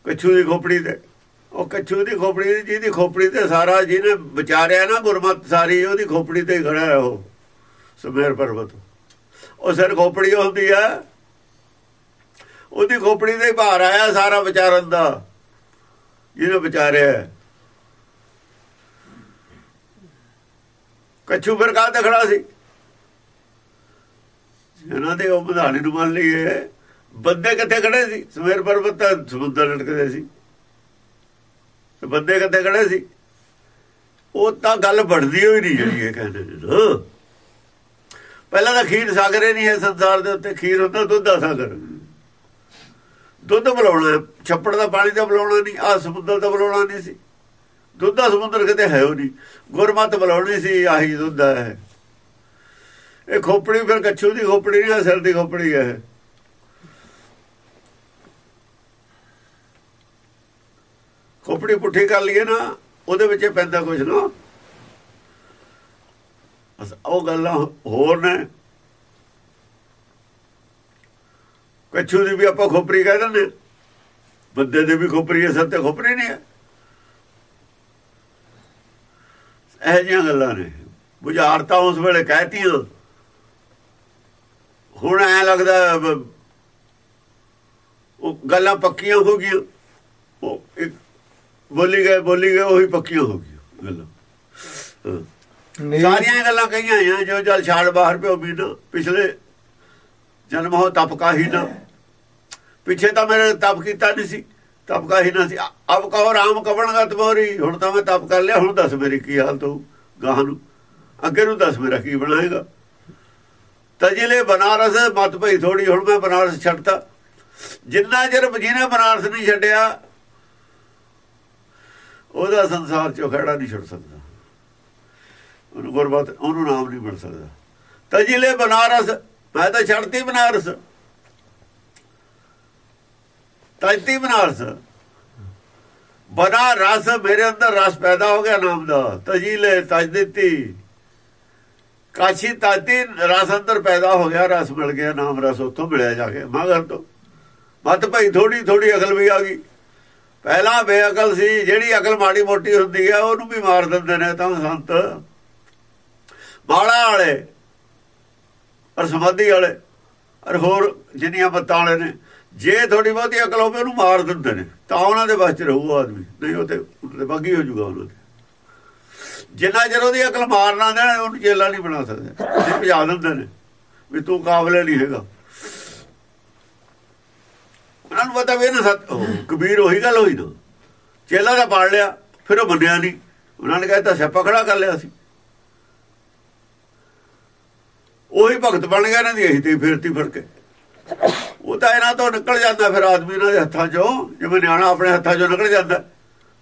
ਕੱਛੂ ਦੀ ਖੋਪੜੀ ਤੇ। ਉਹ ਕੱਛੂ ਦੀ ਖੋਪੜੀ ਜਿਹਦੀ ਖੋਪੜੀ ਤੇ ਸਾਰਾ ਜਿਹਨੇ ਵਿਚਾਰਿਆ ਨਾ ਗੁਰਮਤ ਸਾਰੀ, ਉਹਦੀ ਖੋਪੜੀ ਤੇ ਖੜਾ ਹੈ ਉਹ, ਸੁਮੇਰ ਪਰਬਤ। ਉਹ ਸਿਰ ਖੋਪੜੀ ਹੁੰਦੀ ਆ। ਉਹਦੀ ਖੋਪੜੀ ਤੇ ਭਾਰ ਆਇਆ ਸਾਰਾ ਵਿਚਾਰਨ ਦਾ। ਜਿਹਨੇ ਵਿਚਾਰਿਆ ਕੱਛੂ ਫਿਰ ਕਾਹ ਤੇ ਖੜਾ ਸੀ। ਇਹਨਾਂ ਦੇ ਉਹ ਮਧਾਣੀ ਨੂੰ ਮੰਨ ਲਈਏ, ਬੰਦੇ ਕਿੱਥੇ ਖੜੇ ਸੀ? ਸਵੇਰ ਪਰਬਤ ਤਾਂ ਸਮੁੰਦਰ ਲਟਕਦੇ ਸੀ। ਤੇ ਬੰਦੇ ਕਿੱਥੇ ਖੜੇ ਸੀ? ਉਹ ਤਾਂ ਗੱਲ ਬਣਦੀ ਹੋਈ ਨਹੀਂ ਜਿਹੜੀ ਇਹ ਕਹਿੰਦੇ ਨੇ। ਪਹਿਲਾਂ ਤਾਂ ਖੀਰ ਸਾਗਰ ਸਾਗਰੇ ਨਹੀਂ ਹੈ ਸੰਸਾਰ ਦੇ ਉੱਤੇ, ਖੀਰ ਹੁੰਦਾ ਦੁੱਧ ਦਾ ਸਾਗਰ। ਦੁੱਧ ਬੁਲਾਉਣਾ, ਛੱਪੜ ਦਾ ਪਾਣੀ ਤਾਂ ਬੁਲਾਉਣਾ ਨਹੀਂ ਆ ਸਮੁੰਦਰ ਦਾ ਬੁਲਾਉਣਾ ਨਹੀਂ ਸੀ। ਦੁੱਧ ਦਾ ਸਮੁੰਦਰ ਕਿਤੇ ਹੈ ਉਹ ਨਹੀਂ। ਗੁਰਮਤ ਬੁਲਾਉਣੀ ਸੀ, ਆਹੀ ਦੁੱਧ ਹੈ। ਇਹ ਖੋਪੜੀ ਫਿਰ ਕੱਛੂ ਦੀ ਖੋਪੜੀ ਨਹੀਂ ਸਿਰ ਦੀ ਖੋਪੜੀ ਹੈ। ਖੋਪੜੀ ਪੁੱਠੀ ਕਰ ਲਈਏ ਨਾ, ਉਹਦੇ ਵਿੱਚ ਇਹ ਪੈਂਦਾ ਕੁਝ ਨਾ। ਉਹ ਗੱਲਾਂ ਹੋਰ ਨੇ। ਕੱਛੂ ਦੀ ਵੀ ਆਪਾਂ ਖੋਪਰੀ ਕਹਿ ਦਿੰਦੇ ਬੰਦੇ ਦੇ ਵੀ ਖੋਪਰੀ ਹੈ ਸੱਤੇ ਖੋਪਰੀ ਨਹੀਂ ਹੈ। ਇਹ ਜਿਹੀਆਂ ਗੱਲਾਂ ਨੇ। ਬੁਝਾਰਤਾਂ ਉਸ ਵੇਲੇ ਕਹਿਤੀਆਂ। ਹੁਣ ਐ ਲੱਗਦਾ ਉਹ ਗੱਲਾਂ ਪੱਕੀਆਂ ਹੋ ਗਈਆਂ। ਉਹ ਬੋਲੀ ਗਏ ਬੋਲੀ ਗਏ, ਉਹੀ ਪੱਕੀਆਂ ਹੋ ਗਈਆਂ ਗੱਲਾਂ। ਸਾਰੀਆਂ ਗੱਲਾਂ ਕਹੀਆਂ ਆ, ਜੋ ਜਲ ਛਾੜ ਬਾਹਰ ਪਿਓ ਵੀ ਨਾ, ਪਿਛਲੇ ਜਨਮ ਹੋ ਤਪਕਾ ਹੀ ਨਾ। ਪਿੱਛੇ ਤਾਂ ਮੇਰੇ ਤਪ ਕੀਤਾ ਨਹੀਂ ਸੀ ਤਪ ਹੀ ਨਾ ਸੀ। ਅ- ਅਬ ਕਹੋ ਰਾਮ ਕਵਣਗਾ ਤਮੋਰੀ ਹੁਣ ਤਾਂ ਮੈਂ ਤਪ ਕਰ ਲਿਆ, ਹੁਣ ਦੱਸ ਮੇਰੀ ਕੀ ਹਾਲਤ ਹੋਊ ਗਾਹ ਨੂੰ। ਅੱਗੇ ਨੂੰ ਦੱਸ ਮੇਰਾ ਕੀ ਬਣਾਏਗਾ। ਤਜਿਲੇ ਬਨਾਰਸ ਮਤ ਭਈ ਥੋੜੀ ਹੁਣ ਮੈਂ ਬਨਾਰਸ ਛੱਡਤਾ। ਜਿੰਨਾ ਚਿਰ ਜਿਹਨੇ ਬਨਾਰਸ ਨਹੀਂ ਛੱਡਿਆ, ਉਹਦਾ ਸੰਸਾਰ ਚੋਂ ਖੜਾ ਨਹੀਂ ਛੱਡ ਸਕਦਾ। ਉਹਨੂੰ ਗੁਰਬਤ ਉਹਨੂੰ ਨਾਮ ਨਹੀਂ ਮਿਲ ਸਕਦਾ। ਤਜਿਲੇ ਬਨਾਰਸ, ਮੈਂ ਤਾਂ ਛੱਡਤੀ ਬਨਾਰਸ। ਤਜਤੀ ਬਨਾਰਸ। ਬਨਾ ਰਸ ਮੇਰੇ ਅੰਦਰ ਰਸ ਪੈਦਾ ਹੋ ਗਿਆ ਨਾਮ ਦਾ। ਤਜਿਲੇ ਤਜ ਦਿੱਤੀ। ਕਾਸ਼ੀ ਤਾਤੀ ਰਸ ਅੰਦਰ ਪੈਦਾ ਹੋ ਗਿਆ, ਰਸ ਮਿਲ ਗਿਆ, ਨਾਮ ਰਸ ਉੱਥੋਂ ਮਿਲਿਆ ਜਾ ਕੇ, ਮਗਰ ਤੋਂ। ਮਤ ਭਾਈ ਥੋੜੀ ਥੋੜੀ ਅਕਲ ਵੀ ਆ ਗਈ। ਪਹਿਲਾਂ ਬੇਅਕਲ ਸੀ, ਜਿਹੜੀ ਅਕਲ ਮਾੜੀ ਮੋਟੀ ਹੁੰਦੀ ਹੈ ਉਹਨੂੰ ਵੀ ਮਾਰ ਦਿੰਦੇ ਨੇ ਤਾਂ ਸੰਤ। ਬਾੜਾ ਵਾਲੇ ਔਰ ਸਮਾਧੀ ਵਾਲੇ ਔਰ ਹੋਰ ਜਿੰਨੀਆਂ ਬੱਤਾਂ ਵਾਲੇ ਨੇ, ਜੇ ਥੋੜੀ ਬਹੁਤੀ ਅਕਲ ਹੋਵੇ ਉਹਨੂੰ ਮਾਰ ਦਿੰਦੇ ਨੇ, ਤਾਂ ਉਹਨਾਂ ਦੇ ਬਸ ਚ ਰਹੂ ਆਦਮੀ, ਨਹੀਂ ਉਹ ਤੇ ਉਹਦੇ ਬਾਗੀ ਹੋ ਜਾਊਗਾ ਉਹਨਾਂ ਦੇ। ਜਿੰਨਾ ਚਿਰ ਉਹਦੀ ਅਕਲ ਮਾਰਨਾ ਨਾ ਉਹਨੂੰ ਚੇਲਾ ਨਹੀਂ ਬਣਾ ਸਕਦੇ ਇਹ ਭਜਾ ਦਿੰਦੇ ਨੇ ਵੀ ਤੂੰ ਕਾਬਲੇ ਨਹੀਂ ਹੈਗਾ। ਉਹਨਾਂ ਨੂੰ ਪਤਾ ਵੀ ਇਹਨਾਂ ਸਤ ਕਬੀਰ ਉਹੀ ਗੱਲ ਹੋਈ ਦੋ ਚੇਲਾ ਦਾ ਪਾੜ ਲਿਆ, ਫਿਰ ਉਹ ਮੰਨਿਆ ਨਹੀਂ। ਉਹਨਾਂ ਨੇ ਕਹਿੰਦਾ ਸਿਆਪਾ ਖੜਾ ਕਰ ਲਿਆ ਸੀ। ਉਹੀ ਭਗਤ ਬਣ ਗਿਆ ਇਹਨਾਂ ਦੀ ਅਸੀਂ ਤੇ ਫਿਰਤੀ ਫੜ ਕੇ। ਉਹ ਤਾਂ ਇਹਨਾਂ ਤੋਂ ਨਿਕਲ ਜਾਂਦਾ ਫਿਰ, ਆਦਮੀ ਇਹਨਾਂ ਦੇ ਹੱਥਾਂ 'ਚੋਂ, ਜਿਵੇਂ ਨਿਆਣਾ ਆਪਣੇ ਹੱਥਾਂ 'ਚੋਂ ਨਿਕਲ ਜਾਂਦਾ।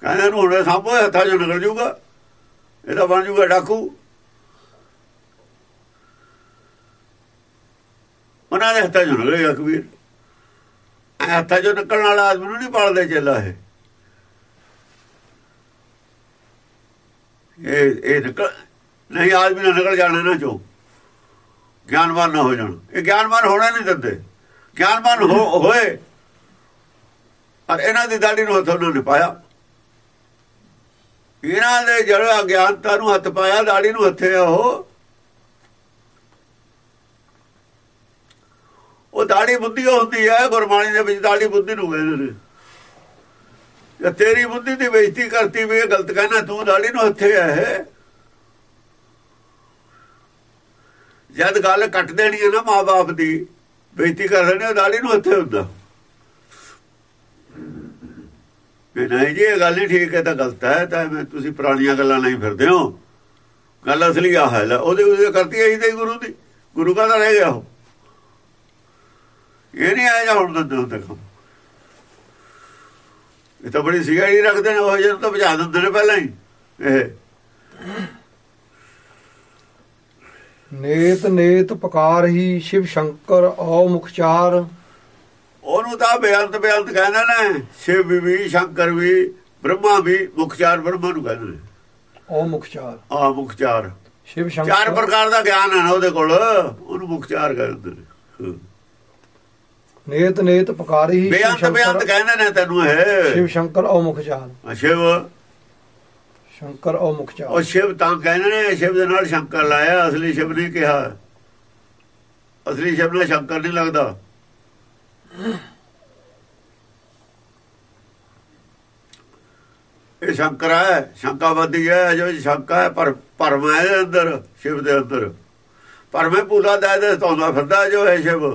ਕਹਿੰਦੇ ਇਹਨੂੰ ਹੁਣ ਸਾਂਭੋ, ਇਹ ਹੱਥਾਂ 'ਚੋਂ ਨਿਕਲ ਜਾਊਗਾ ਇਹਦਾ ਬਣ ਜਾਊਗਾ ਡਾਕੂ। ਉਹਨਾਂ ਦੇ ਹੱਥਾਂ 'ਚੋਂ ਨਿਕਲੇਗਾ ਕਬੀਰ। ਐਂ ਹੱਥਾਂ 'ਚੋਂ ਨਿਕਲਣ ਵਾਲਾ ਆਦਮੀ ਨੂੰ ਨਹੀਂ ਪਾਲਦੇ ਚੇਲਾ ਇਹ। ਇਹ ਇਹ ਨਿਕਲ, ਨਹੀਂ, ਆਦਮੀ ਨੇ ਨਿਕਲ ਜਾਣਾ ਨਾ ਚੋਂ। ਗਿਆਨਵਾਨ ਨਾ ਹੋ ਜਾਣ। ਇਹ ਗਿਆਨਵਾਨ ਹੋਣਾ ਨਹੀਂ ਦਿੰਦੇ। ਗਿਆਨਵਾਨ ਹੋਏ। ਪਰ ਇਹਨਾਂ ਦੀ ਦਾੜੀ ਨੂੰ ਹੱਥ ਉਹਨਾਂ ਨੇ ਪਾਇਆ। ਇਹਨਾਂ ਦੇ ਜਿਹੜਾ ਗਿਆਨਤਾ ਨੂੰ ਹੱਥ ਪਾਇਆ, ਦਾੜੀ ਨੂੰ ਹੱਥੇ ਆ ਉਹ। ਉਹ ਦਾੜੀ ਬੁੱਧੀ ਹੁੰਦੀ ਹੈ ਗੁਰਬਾਣੀ ਦੇ ਵਿੱਚ ਦਾੜੀ ਬੁੱਧੀ ਨੂੰ ਕਹਿੰਦੇ ਨੇ। ਜੇ ਤੇਰੀ ਬੁੱਧੀ ਦੀ ਬੇਇੱਜ਼ਤੀ ਕਰਤੀ ਵੀ ਇਹ ਗਲਤ ਕਹਿਣਾ ਤੂੰ ਦਾੜੀ ਨੂੰ ਹੱਥੇ ਆ ਇਹ। ਜਦ ਗੱਲ ਕੱਟ ਦੇਣੀ ਹੈ ਨਾ ਮਾਪੇ ਦੀ, ਬੇਇੱਜ਼ਤੀ ਕਰ ਦੇਣੀ ਉਹ ਦਾੜੀ ਨੂੰ ਹੱਥੇ ਹੁੰਦਾ। ਵੀ ਨਹੀਂ ਜੀ, ਇਹ ਗੱਲ ਨਹੀਂ ਠੀਕ ਹੈ ਤਾਂ ਗਲਤ ਹੈ ਤਾਂ ਮੈਂ, ਤੁਸੀਂ ਪੁਰਾਣੀਆਂ ਗੱਲਾਂ ਨਹੀਂ ਫਿਰਦੇ ਹੋ। ਗੱਲ ਅਸਲੀ ਆ ਹੈ ਉਹਦੇ ਉਹਦੇ ਕਰਤੀ ਆਈ ਤੇ ਗੁਰੂ ਦੀ, ਗੁਰੂ ਕਾ ਤਾਂ ਰਹਿ ਗਿਆ ਉਹ? ਇਹ ਨਹੀਂ ਆਇਆ ਹੁਣ ਦਿੰਦੇ ਹੁੰਦੇ ਕੰਮ ਇਹ ਤਾਂ ਬੜੀ ਸਿਗਾਈ ਰੱਖਦੇ ਨੇ, ਉਹ ਜਦੋਂ ਤਾਂ ਬੁਝਾ ਦਿੰਦੇ ਨੇ ਪਹਿਲਾਂ ਹੀ, ਇਹ। ਨੇਤ ਨੇਤ ਪੁਕਾਰ ਹੀ ਸ਼ਿਵ ਸ਼ੰਕਰ ਔ ਮੁਖਚਾਰ ਉਹਨੂੰ ਤਾਂ ਬੇਅੰਤ ਬੇਅੰਤ ਕਹਿੰਦੇ ਨੇ ਸ਼ਿਵ ਵੀ, ਸ਼ੰਕਰ ਵੀ ਬ੍ਰਹਮਾ ਵੀ ਮੁਖਚਾਰ ਬ੍ਰਹਮਾ ਨੂੰ ਕਹਿੰਦੇ ਨੇ। ਔ ਮੁਖਚਾਰ ਆ ਮੁਖਚਾਰ ਸ਼ਿਵ ਚਾਰ। ਸ਼ੰਕਰ। ਪ੍ਰਕਾਰ ਦਾ ਗਿਆਨ ਹੈ ਨਾ ਉਹਦੇ ਕੋਲ ਉਹਨੂੰ ਮੁਖਚਾਰ ਕਹਿੰਦੇ ਨੇ। ਨੇਤ ਨੇਤ ਪੁਕਾਰ ਹੀ ਬੇਅੰਤ ਬੇਅੰਤ ਕਹਿੰਦੇ ਨੇ ਤੈਨੂੰ ਇਹ। ਸ਼ਿਵ ਸ਼ੰਕਰ ਔ ਮੁਖਚਾਰ ਸ਼ਿਵ ਸ਼ੰਕਰ ਔ ਮੁਖਚਾਰ ਉਹ ਸ਼ਿਵ ਤਾਂ ਕਹਿੰਦੇ ਨੇ ਸ਼ਿਵ ਦੇ ਨਾਲ ਸ਼ੰਕਰ ਲਾਇਆ, ਅਸਲੀ ਸ਼ਿਵ ਨੇ ਕਿਹਾ। ਅਸਲੀ ਸ਼ਿਵ ਨਾਲ ਸ਼ੰਕਰ ਨਹੀਂ ਲੱਗਦਾ। ਇਹ ਸ਼ੰਕਰ ਹੈ ਸ਼ੰਕਾਵਾਦੀ ਹੈ ਜੋ ਸ਼ੰਕਾ ਹੈ, ਪਰ ਭਰਮ ਹੈ ਇਹਦੇ ਅੰਦਰ, ਸ਼ਿਵ ਦੇ ਅੰਦਰ। ਭਰਮੇ ਪੂਰਾ ਦਾ ਦੇ ਤੋਂਦਾ ਫਿਰਦਾ ਜੋ ਹੈ ਸ਼ਿਵ।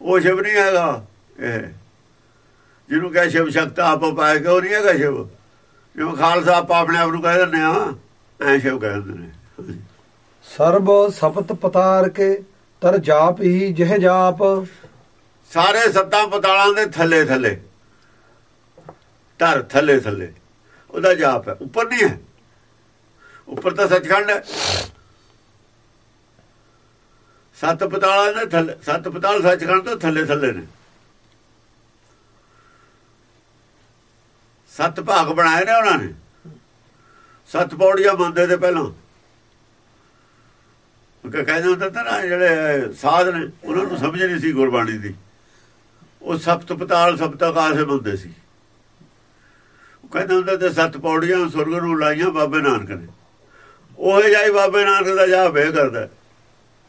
ਉਹ ਸ਼ਿਵ ਨਹੀਂ ਹੈਗਾ, ਇਹ। ਜਿਹਨੂੰ ਕਹੇ ਸ਼ਿਵ ਸ਼ਕਤਾ, ਆਪੋ ਪਾਏ ਕਿ ਉਹ ਨਹੀਂ ਹੈਗਾ ਸ਼ਿਵ? ਜਿਵੇਂ ਖਾਲਸਾ ਆਪਾਂ ਆਪਣੇ ਆਪ ਨੂੰ ਕਹਿ ਦਿੰਦੇ ਆ ਐ ਸ਼ਿਵ ਕਹਿ ਦਿੰਦੇ ਨੇ। ਸਰਬ ਸਪਤ ਪਤਾਰ ਕੇ ਤਰ ਜਾਪ ਹੀ ਜਹ ਜਾਪ। ਸਾਰੇ ਸੱਤਾਂ ਪਤਾਲਾਂ ਦੇ ਥੱਲੇ ਥੱਲੇ। ਧਰ ਥੱਲੇ ਥੱਲੇ। ਉਹਦਾ ਜਾਪ ਹੈ। ਉੱਪਰ ਨਹੀਂ ਹੈ। ਉੱਪਰ ਤਾਂ ਸੱਚਖੰਡ ਹੈ। ਸੱਤ ਪਤਾਲਾਂ ਦੇ ਥੱਲੇ ਸੱਤ ਪਤਾਲ ਸੱਚਖੰਡ ਤੋਂ ਥੱਲੇ ਥੱਲੇ ਨੇ। ਸੱਤ ਭਾਗ ਬਣਾਏ ਨੇ ਉਹਨਾਂ ਨੇ। ਸੱਤ ਪੌੜੀਆਂ ਮੰਨਦੇ ਤੇ ਪਹਿਲਾਂ। ਉਹ ਕਹਿੰਦੇ ਹੁੰਦੇ ਤਾਂ ਨਾ ਜਿਹੜੇ ਸਾਧ ਨੇ, ਉਹਨਾਂ ਨੂੰ ਸਮਝ ਨਹੀਂ ਸੀ ਗੁਰਬਾਣੀ ਦੀ। ਉਹ ਸਪਤ ਪਤਾਲ, ਸਪਤ ਆਕਾਸ਼ ਬੰਦੇ ਸੀ। ਉਹ ਕਹਿੰਦੇ ਹੁੰਦੇ ਤੇ ਸੱਤ ਪੌੜੀਆਂ ਸੁਰਗ ਨੂੰ ਲਾਈਆਂ ਬਾਬੇ ਨਾਨਕ ਨੇ। ਉਹ ਜਾਈ ਬਾਬੇ ਨਾਨਕ ਦਾ ਜਾ ਬੇ ਕਰਦਾ।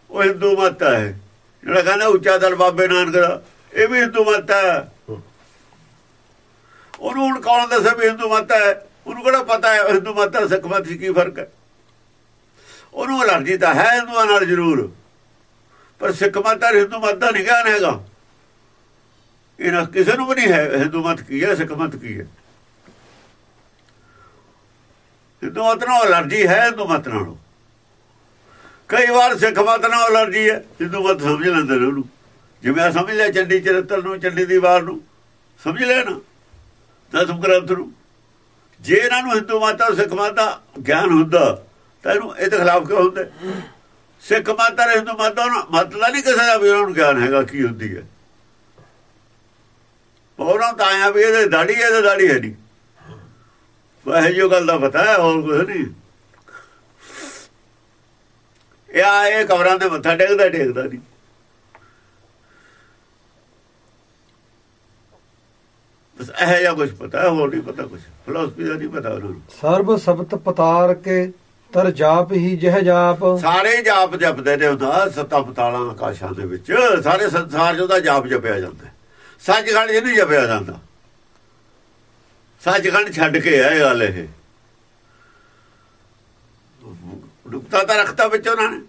ਉਹ ਹਿੰਦੂ ਮਤ ਹੈ। ਜਿਹੜਾ ਕਹਿੰਦਾ ਉੱਚਾ ਦਲ ਬਾਬੇ ਨਾਨਕ ਦਾ, ਇਹ ਵੀ ਹਿੰਦੂ ਮਤ ਹੈ। ਉਹਨੂੰ ਹੁਣ ਕੌਣ ਦੱਸੇ ਵੀ ਹਿੰਦੂ ਮਤ ਹੈ? ਉਹਨੂੰ ਕਿਹੜਾ ਪਤਾ ਹੈ ਹਿੰਦੂ ਮਤ ਦਾ ਸਿੱਖ ਮਤ 'ਚ ਕੀ ਫ਼ਰਕ ਹੈ? ਉਹਨੂੰ ਅਲਰਜੀ ਤਾਂ ਹੈ ਹਿੰਦੂਆਂ ਨਾਲ ਜ਼ਰੂਰ। ਪਰ ਸਿੱਖ ਮਤ ਦਾ ਹਿੰਦੂ ਮਤ ਦਾ ਨਹੀਂ ਗਿਆਨ ਹੈਗਾ। ਇਹਨਾਂ ਕਿਸੇ ਨੂੰ ਵੀ ਨਹੀਂ ਹੈ ਹਿੰਦੂ ਮਤ ਕੀ ਹੈ, ਸਿੱਖ ਮਤ ਕੀ ਹੈ? ਹਿੰਦੂ ਮਤ ਨਾਲ ਅਲਰਜੀ ਹੈ ਹਿੰਦੂ ਮਤ ਨਾਲੋਂ। ਕਈ ਵਾਰ ਸਿੱਖ ਮਤ ਨਾਲ ਅਲਰਜੀ ਹੈ, ਹਿੰਦੂ ਮਤ ਸਮਝ ਲੈਂਦੇ ਨੇ ਉਹਨੂੰ। ਜਿਵੇਂ ਸਮਝ ਲਿਆ ਚੰਡੀ ਚਰਿੱਤਰ ਨੂੰ, ਚੰਡੀ ਦੀ ਵਾਰ ਨੂੰ। ਸਮਝ ਲਿਆ ਨਾ? ਦਸਮ ਗ੍ਰੰਥ ਨੂੰ ਜੇ ਇਹਨਾਂ ਨੂੰ ਹਿੰਦੂ ਮਾਤਾ, ਸਿੱਖ ਮਾਤਾ ਗਿਆਨ ਹੁੰਦਾ, ਤਾਂ ਇਹਨੂੰ ਇਹਦੇ ਖਿਲਾਫ ਕਿਉਂ ਹੁੰਦੇ? ਸਿੱਖ ਮਾਤਾ ਤੇ ਹਿੰਦੂ ਮਤ ਦਾ ਮਤਲਬ ਨਹੀਂ ਕਿਸੇ ਦਾ ਵੀ ਉਹਨਾਂ ਨੂੰ ਗਿਆਨ ਹੈਗਾ ਕੀ ਹੁੰਦੀ ਹੈ। ਉਹਨਾਂ ਤਾਂ ਆਇਆ ਵੀ ਇਹਦੇ ਦਾੜੀ ਇਹਦੇ ਦਾੜੀ ਹੈ ਨਹੀਂ। ਵਾਹ ਜੋ ਗੱਲ ਦਾ ਪਤਾ ਹੈ, ਹੋਰ ਕੁਝ ਨਹੀਂ। ਇਹ ਆ, ਇਹ ਕਬਰਾਂ ਦੇ ਮੱਥਾ ਟੇਕਦਾ ਟੇਕਦਾ ਨਹੀਂ। ਬਸ ਇਹ ਜਾਂ ਕੁਝ ਪਤਾ ਹੋਰ ਨਹੀਂ ਪਤਾ ਕੁਝ ਫਿਲਾਸਫੀ ਦਾ ਨਹੀਂ ਪਤਾ ਉਹਨਾਂ। ਸਰਬ ਸਬਤ ਪਤਾਰ ਕੇ ਤਰ ਜਾਪ ਹੀ ਜਹ ਜਾਪ। ਸਾਰੇ ਜਾਪ ਜਪਦੇ ਨੇ ਉਹਦਾ ਸੱਤਾ ਪਤਾਲਾਂ ਆਕਾਸ਼ਾਂ ਦੇ ਵਿੱਚ। ਸਾਰੇ ਸੰਸਾਰ 'ਚ ਉਹਦਾ ਜਾਪ ਜਪਿਆ ਜਾਂਦਾ। ਸੱਚਖੰਡ ਨਹੀਂ ਜਪਿਆ ਜਾਂਦਾ। ਸੱਚਖੰਡ ਛੱਡ ਕੇ ਆਏ ਗੱਲ ਇਹ। ਨੁਕਤਾ ਤਾਂ ਰੱਖਤਾ ਵਿੱਚ ਉਹਨਾਂ ਨੇ।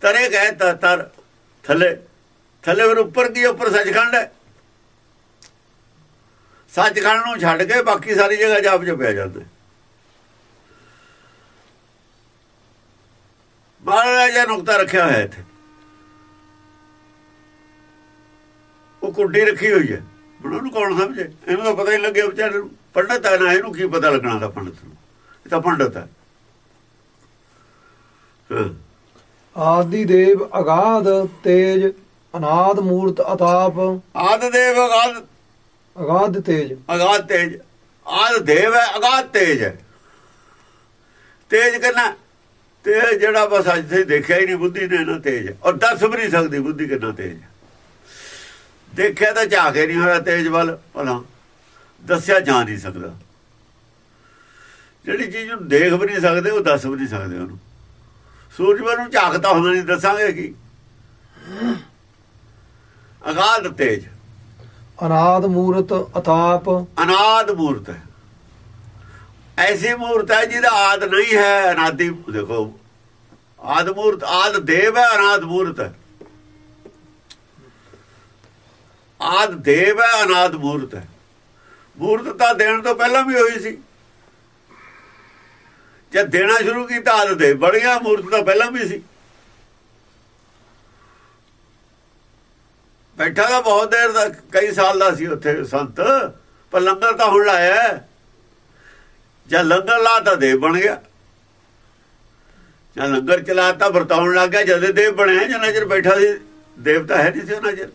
ਤਰੇ ਗਏ ਤਰ ਥੱਲੇ। ਥੱਲੇ ਉੱਪਰ ਕੀ ਉੱਪਰ ਸੱਚਖੰਡ ਹੈ। ਸੱਚਖੰਡ ਨੂੰ ਛੱਡ ਕੇ ਬਾਕੀ ਸਾਰੀ ਜਗ੍ਹਾ ਜਾਪ ਜਪਿਆ ਜਾਂਦਾ। ਮਹਾਰਾਜ ਜਿਹਾ ਨੁਕਤਾ ਰੱਖਿਆ ਹੋਇਆ ਇੱਥੇ। ਉਹ ਕੁੱਡੀ ਰੱਖੀ ਹੋਈ ਹੈ। ਉਹਨੂੰ ਕੌਣ ਸਮਝੇ? ਇਹਨੂੰ ਤਾਂ ਪਤਾ ਹੀ ਲੱਗਿਆ ਵਿਚਾਰੇ ਨੂੰ ਪੰਡਤ ਹੈ ਨਾ ਇਹਨੂੰ ਕੀ ਪਤਾ ਲੱਗਣਾ ਦਾ ਪੰਡਤ ਨੂੰ? ਇਹ ਤਾਂ ਪੰਡਤ ਹਾਂ। ਆਦਿ ਦੇਵ ਅਗਾਧ ਤੇਜ ਅਨਾਦ ਮੂਰਤ ਅਤਾਪ। ਆਦ ਦੇਵ ਅਗਾਧ ਅਗਾਧ ਤੇਜ। ਅਗਾਧ ਤੇਜ। ਆਦ ਦੇਵ ਹੈ, ਅਗਾਧ ਤੇਜ ਹੈ। ਤੇਜ ਕਰਨਾ ਤੇ ਜਿਹੜਾ ਬਸ ਅੱਜ ਤੇ ਦੇਖਿਆ ਹੀ ਨਹੀਂ, ਬੁੱਧੀ ਨੇ ਨਾ ਤੇਜ। ਔਰ ਦੱਸ ਵੀ ਨਹੀਂ ਸਕਦੀ ਬੁੱਧੀ ਕਿੰਨਾ ਤੇਜ ਦੇਖਿਆ ਤਾਂ ਝਾਕ ਹੀ ਨਹੀਂ ਹੋਇਆ ਤੇਜ ਵੱਲ। ਭਲਾ, ਦੱਸਿਆ ਜਾ ਨਹੀਂ ਸਕਦਾ। ਜਿਹੜੀ ਚੀਜ਼ ਨੂੰ ਦੇਖ ਵੀ ਨਹੀਂ ਸਕਦੇ, ਉਹ ਦੱਸ ਵੀ ਨਹੀਂ ਸਕਦੇ ਉਹਨੂੰ। ਸੂਰਜ ਵੱਲ ਨੂੰ ਝਾਕਦਾ ਹੁੰਦਾ ਨਹੀਂ ਦੱਸਾਂਗੇ ਕੀ? ਅਗਾਧ ਤੇਜ। ਅਨਾਦ ਮੂਰਤ ਅਤਾਪ। ਅਨਾਦ ਮੂਰਤ ਹੈ। ਐਸੀ ਮੂਰਤ ਹੈ ਜਿਹਦਾ ਆਦ ਨਹੀਂ ਹੈ, ਅਨਾਦੀ, ਦੇਖੋ, ਆਦ ਮੂਰਤ, ਆਦ ਦੇਵ ਹੈ, ਅਨਾਦ ਮੂਰਤ ਹੈ। ਆਦ ਦੇਵ ਹੈ, ਅਨਾਦ ਮੂਰਤ ਹੈ। ਮੂਰਤ ਤਾਂ ਦੇਣ ਤੋਂ ਪਹਿਲਾਂ ਵੀ ਹੋਈ ਸੀ। ਜੇ ਦੇਣਾ ਸ਼ੁਰੂ ਕੀਤਾ ਆਦ ਦੇ ਬੜੀਆਂ ਮੂਰਤ ਤਾਂ ਪਹਿਲਾਂ ਵੀ ਸੀ। ਬੈਠਾ ਤਾਂ ਬਹੁਤ ਦੇਰ ਦਾ, ਕਈ ਸਾਲ ਦਾ ਸੀ ਉੱਥੇ ਸੰਤ, ਪਰ ਲੰਗਰ ਤਾਂ ਹੁਣ ਲਾਇਆ ਜਾਂ ਜਦ ਲੰਗਰ ਲਾਤਾ ਦੇਵ ਬਣ ਗਿਆ। ਜਾਂ ਲੰਗਰ ਚਲਾਤਾ ਵਰਤਾਉਣ ਲੱਗ ਗਿਆ, ਜਦ ਦੇਵ ਬਣਿਆ, ਜਿੰਨਾ ਚਿਰ ਬੈਠਾ ਸੀ ਦੇਵਤਾ ਹੈ ਨਹੀਂ ਸੀ ਉਹਨਾਂ ਚਿਰ।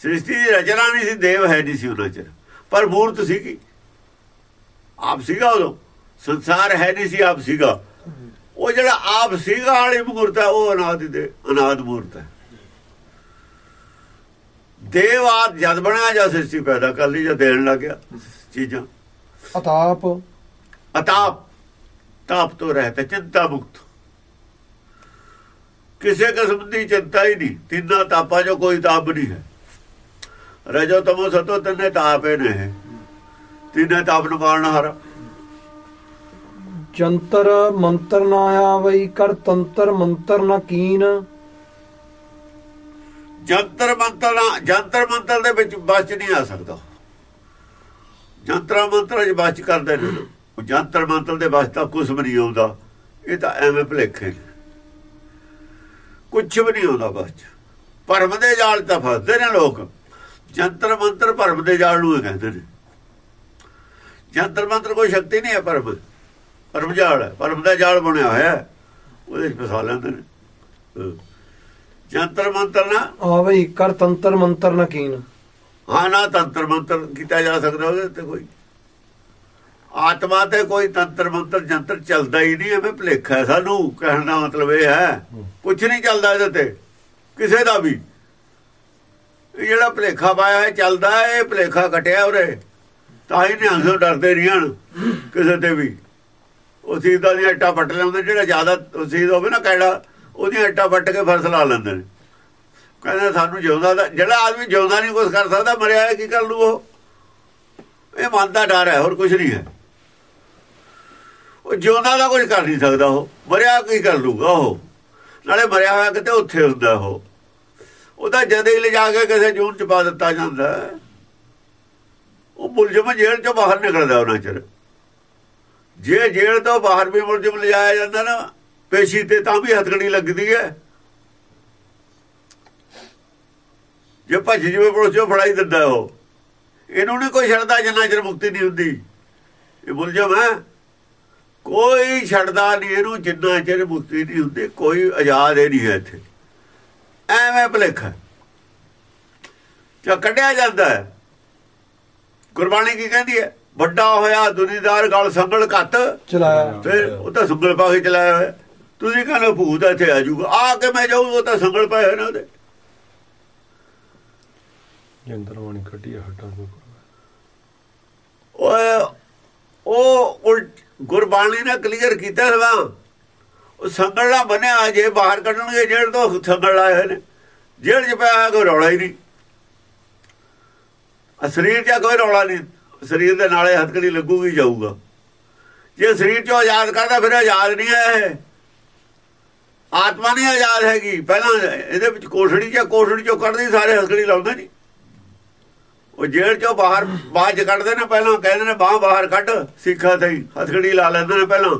ਸ੍ਰਿਸ਼ਟੀ ਦੀ ਰਚਨਾ ਨਹੀਂ ਸੀ, ਦੇਵ ਹੈ ਨਹੀਂ ਸੀ ਉਹਨਾਂ ਚਿਰ। ਪਰ ਮੂਰਤ ਸੀਗੀ। ਆਪ ਸੀਗਾ ਉਦੋਂ। ਸੰਸਾਰ ਹੈ ਨਹੀਂ ਸੀ, ਆਪ ਸੀਗਾ। ਉਹ ਜਿਹੜਾ ਆਪ ਸੀਗਾ ਵਾਲੀ ਮੂਰਤ ਹੈ, ਉਹ ਅਨਾਦ ਦੇ ਅਨਾਦ ਮੂਰਤ ਹੈ। ਦੇਵ ਆਦ ਜਦ ਬਣਿਆ ਜਾਂ ਸ੍ਰਿਸ਼ਟੀ ਪੈਦਾ ਕਰ ਲਈ ਜਾਂ ਦੇਣ ਲੱਗਿਆ ਚੀਜ਼ਾਂ। ਅਤਾਪ। ਅਤਾਪ। ਤਾਪ ਤੋਂ ਰਹਿਤ ਚਿੰਤਾ ਮੁਕਤ। ਕਿਸੇ ਕਿਸਮ ਦੀ ਚਿੰਤਾ ਹੀ ਨਹੀਂ। ਤਿੰਨਾਂ ਤਾਪਾਂ ਜੋ ਕੋਈ ਤਾਪ ਨਹੀਂ ਹੈ। ਰਜੋ ਤਮੋ ਸਤੋ ਤਿੰਨੇ ਤਾਪੇ ਨੇ ਤਿੰਨੇ ਤਾਪ ਨੂੰ ਪਾਲਣ ਹਰ। ਜੰਤਰ ਮੰਤਰ ਨਾ ਆਵਈ ਕਰ ਤੰਤਰ ਮੰਤਰ ਨਾ ਕੀਨ। ਜੰਤਰ ਮੰਤਰ ਜੰਤਰ ਮੰਤਰ ਦੇ ਵਿੱਚ ਬਚ ਨਹੀਂ ਆ ਸਕਦਾ। ਜੰਤਰ ਮੰਤਰ ਚ ਬਚ ਕਰਦੇ ਨੇ ਉਹ ਜੰਤਰ ਮੰਤਰ ਦੇ ਬਚ ਤਾਂ ਕੁਝ ਵੀ ਨਹੀਂ ਆਉਂਦਾ। ਇਹ ਤਾਂ ਐਵੇਂ ਭਲੇਖੇ ਕੁਝ ਵੀ ਨਹੀਂ ਆਉਂਦਾ ਬਸ ਭਰਮ ਦੇ ਜਾਲ ਤਾਂ ਫਸਦੇ ਨੇ ਲੋਕ। ਜੰਤਰ ਮੰਤਰ ਭਰਮ ਦੇ ਜਾਲ ਨੂੰ ਹੀ ਕਹਿੰਦੇ ਨੇ। ਜੰਤਰ ਮੰਤਰ ਕੋਈ ਸ਼ਕਤੀ ਨਹੀਂ ਹੈ ਭਰਮ। ਭਰਮ ਜਾਲ ਭਰਮ ਦਾ ਜਾਲ ਬਣਿਆ ਹੋਇਆ ਉਹਦੇ 'ਚ ਫਸਾ ਲੈਂਦੇ ਨੇ। ਜੰਤਰ ਮੰਤਰ ਨਾ। ਆਵਈ ਕਰ ਤੰਤਰ ਮੰਤਰ ਨਾ ਕੀਨ। ਹਾਂ ਨਾ ਤੰਤਰ ਮੰਤਰ ਕੀਤਾ ਜਾ ਸਕਦਾ ਉਹਦੇ ਤੇ ਕੋਈ। ਆਤਮਾ ਤੇ ਕੋਈ ਤੰਤਰ ਮੰਤਰ ਜੰਤਰ ਚੱਲਦਾ ਹੀ ਨਹੀਂ ਐਵੇਂ ਭਲੇਖਾ ਹੈ ਸਾਨੂੰ। ਕਹਿਣ ਦਾ ਮਤਲਬ ਇਹ ਹੈ। ਕੁਝ ਨਹੀਂ ਚੱਲਦਾ ਇਹਦੇ ਤੇ ਕਿਸੇ ਦਾ ਵੀ। ਇਹ ਜਿਹੜਾ ਭਲੇਖਾ ਪਾਇਆ ਹੈ ਚੱਲਦਾ ਹੈ, ਇਹ ਭਲੇਖਾ ਕਟਿਆ ਉਰੇ। ਤਾਂ ਹੀ ਨਿਹੰਸੋਂ ਡਰਦੇ ਨਹੀਂ ਹਨ ਕਿਸੇ ਤੇ ਵੀ। ਉਹ ਸੀਦਾ ਦੀਆਂ ਇੱਟਾਂ ਪੱਟ ਲੈਂਦੇ ਜਿਹੜਾ ਜ਼ਿਆਦਾ ਸੀਦ ਹੋਵੇ ਨਾ ਕਿਹੜਾ ਉਹਦੀਆਂ ਇੱਟਾਂ ਵੱਟ ਕੇ ਫਰਸ ਲਾ ਲੈਂਦੇ ਨੇ। ਕਹਿੰਦੇ ਸਾਨੂੰ ਜਿਉਂਦਾ ਦਾ ਜਿਹੜਾ ਆਦਮੀ ਜਿਉਂਦਾ ਨਹੀਂ ਕੁਝ ਕਰ ਸਕਦਾ, ਮਰਿਆ ਹੈ ਕੀ ਕਰ ਲੂ ਉਹ? ਇਹ ਮਨ ਦਾ ਡਰ ਹੈ, ਹੋਰ ਕੁਝ ਨਹੀਂ ਹੈ। ਉਹ ਜਿਉਂਦਾ ਦਾ ਕੁਝ ਕਰ ਨਹੀਂ ਸਕਦਾ ਉਹ। ਮਰਿਆ ਕੀ ਕਰ ਲੂਗਾ ਉਹ? ਨਾਲੇ ਮਰਿਆ ਹੋਇਆ ਕਿਤੇ ਉੱਥੇ ਹੁੰਦਾ ਉਹ। ਉਹਦਾ ਜਦੇ ਹੀ ਲਿਜਾ ਕੇ ਕਿਸੇ ਜੂਨ ਚ ਪਾ ਦਿੱਤਾ ਜਾਂਦਾ। ਉਹ ਮੁਲਜ਼ਮ ਜੇਲ੍ਹ ਚੋਂ ਬਾਹਰ ਨਿਕਲਦਾ ਉਹਨਾਂ ਚਿਰ। ਜੇ ਜੇਲ੍ਹ ਤੋਂ ਬਾਹਰ ਵੀ ਮੁਲਜ਼ਮ ਲਿਜਾਇਆ ਜਾਂਦਾ ਨਾ ਪੇਸ਼ੀ ਤੇ ਤਾਂ ਵੀ ਹਥਕੜੀ ਲੱਗਦੀ ਹੈ ਜੇ ਭੱਜ ਜਵੇ ਪੁਲਿਸ ਫੜਾਈ ਦਿੰਦਾ ਉਹ। ਇਹਨੂੰ ਨਹੀਂ ਕੋਈ ਛੱਡਦਾ ਜਿੰਨਾ ਚਿਰ ਮੁਕਤੀ ਨਹੀਂ ਹੁੰਦੀ। ਇਹ ਮੁਲਜ਼ਮ ਹੈ ਕੋਈ ਛੱਡਦਾ ਨਹੀਂ ਇਹਨੂੰ ਜਿੰਨਾ ਚਿਰ ਮੁਕਤੀ ਨਹੀਂ ਹੁੰਦੀ। ਕੋਈ ਆਜ਼ਾਦ ਇਹ ਨਹੀਂ ਹੈ ਇੱਥੇ। ਐਵੇਂ ਭਲੇਖਾ। ਜਾਂ ਕੱਢਿਆ ਜਾਂਦਾ ਹੈ ਗੁਰਬਾਣੀ ਕੀ ਕਹਿੰਦੀ ਹੈ ਵੱਡਾ ਹੋਇਆ ਦੁਨੀਦਾਰ ਗਲ ਸੰਗਲ ਘੱਟ। ਚਲਾਇਆ। ਫਿਰ ਉਹ ਤਾਂ ਸੰਗਲ ਪਾ ਕੇ ਚਲਾਇਆ ਹੋਇਆ। ਤੁਸੀਂ ਕਹਿੰਦੇ ਭੂਤ ਇੱਥੇ ਆ ਜਾਊਗਾ। ਆ ਕੇ ਮੈਂ ਜਾਊ ਉਹ ਤਾਂ ਸੰਗਲ ਪਏ ਹੋਏ ਨੇ ਉਹਦੇ। ਜੰਦਰਵਾਣੀ ਕੱਢੀ ਹੱਡਾਂ ਨੂੰ ਓਏ ਉਹ ਗੁਰਬਾਣੀ ਨੇ ਕਲੀਅਰ ਕੀਤਾ ਸਵਾ ਉਹ ਸੰਗਲ ਨਾ ਬਣਿਆ ਜੇ ਬਾਹਰ ਕੱਢਣਗੇ ਜੇਲ੍ਹ ਤੋਂ ਸੰਗਲ ਲਾਏ ਹੋਏ ਨੇ। ਜੇਲ੍ਹ 'ਚ ਪਿਆ ਕੋਈ ਰੌਲਾ ਹੀ ਨਹੀਂ। ਸਰੀਰ 'ਚ ਕੋਈ ਰੌਲਾ ਨਹੀਂ। ਸਰੀਰ ਦੇ ਨਾਲੇ ਹੱਥਕੜੀ ਲੱਗੂਗੀ ਜਾਊਗਾ। ਜੇ ਸਰੀਰ 'ਚੋਂ ਆਜ਼ਾਦ ਕਰਦਾ ਫਿਰ ਆਜ਼ਾਦ ਨਹੀਂ ਹੈ ਇਹ। ਆਤਮਾ ਨਹੀਂ ਆਜ਼ਾਦ ਹੈਗੀ, ਪਹਿਲਾਂ ਇਹਦੇ ਵਿੱਚ ਕੋਠੜੀ 'ਚ ਕੋਠੜੀ 'ਚੋਂ ਕੱਢਦੇ ਸਾਰੇ ਹੱਥਕੜੀ ਲਾਉਂਦੇ ਨਹੀਂ ਉਹ ਜੇਲ੍ਹ ਚੋਂ ਬਾਹਰ ਬਾਅਦ ਚ ਕੱਢਦੇ ਨੇ ਪਹਿਲਾਂ, ਕਹਿੰਦੇ ਨੇ ਬਾਹ ਬਾਹਰ ਕੱਢ, ਸਿੱਖਾ ਤੇ ਹਥਕੜੀ ਲਾ ਲੈਂਦੇ ਨੇ ਪਹਿਲਾਂ।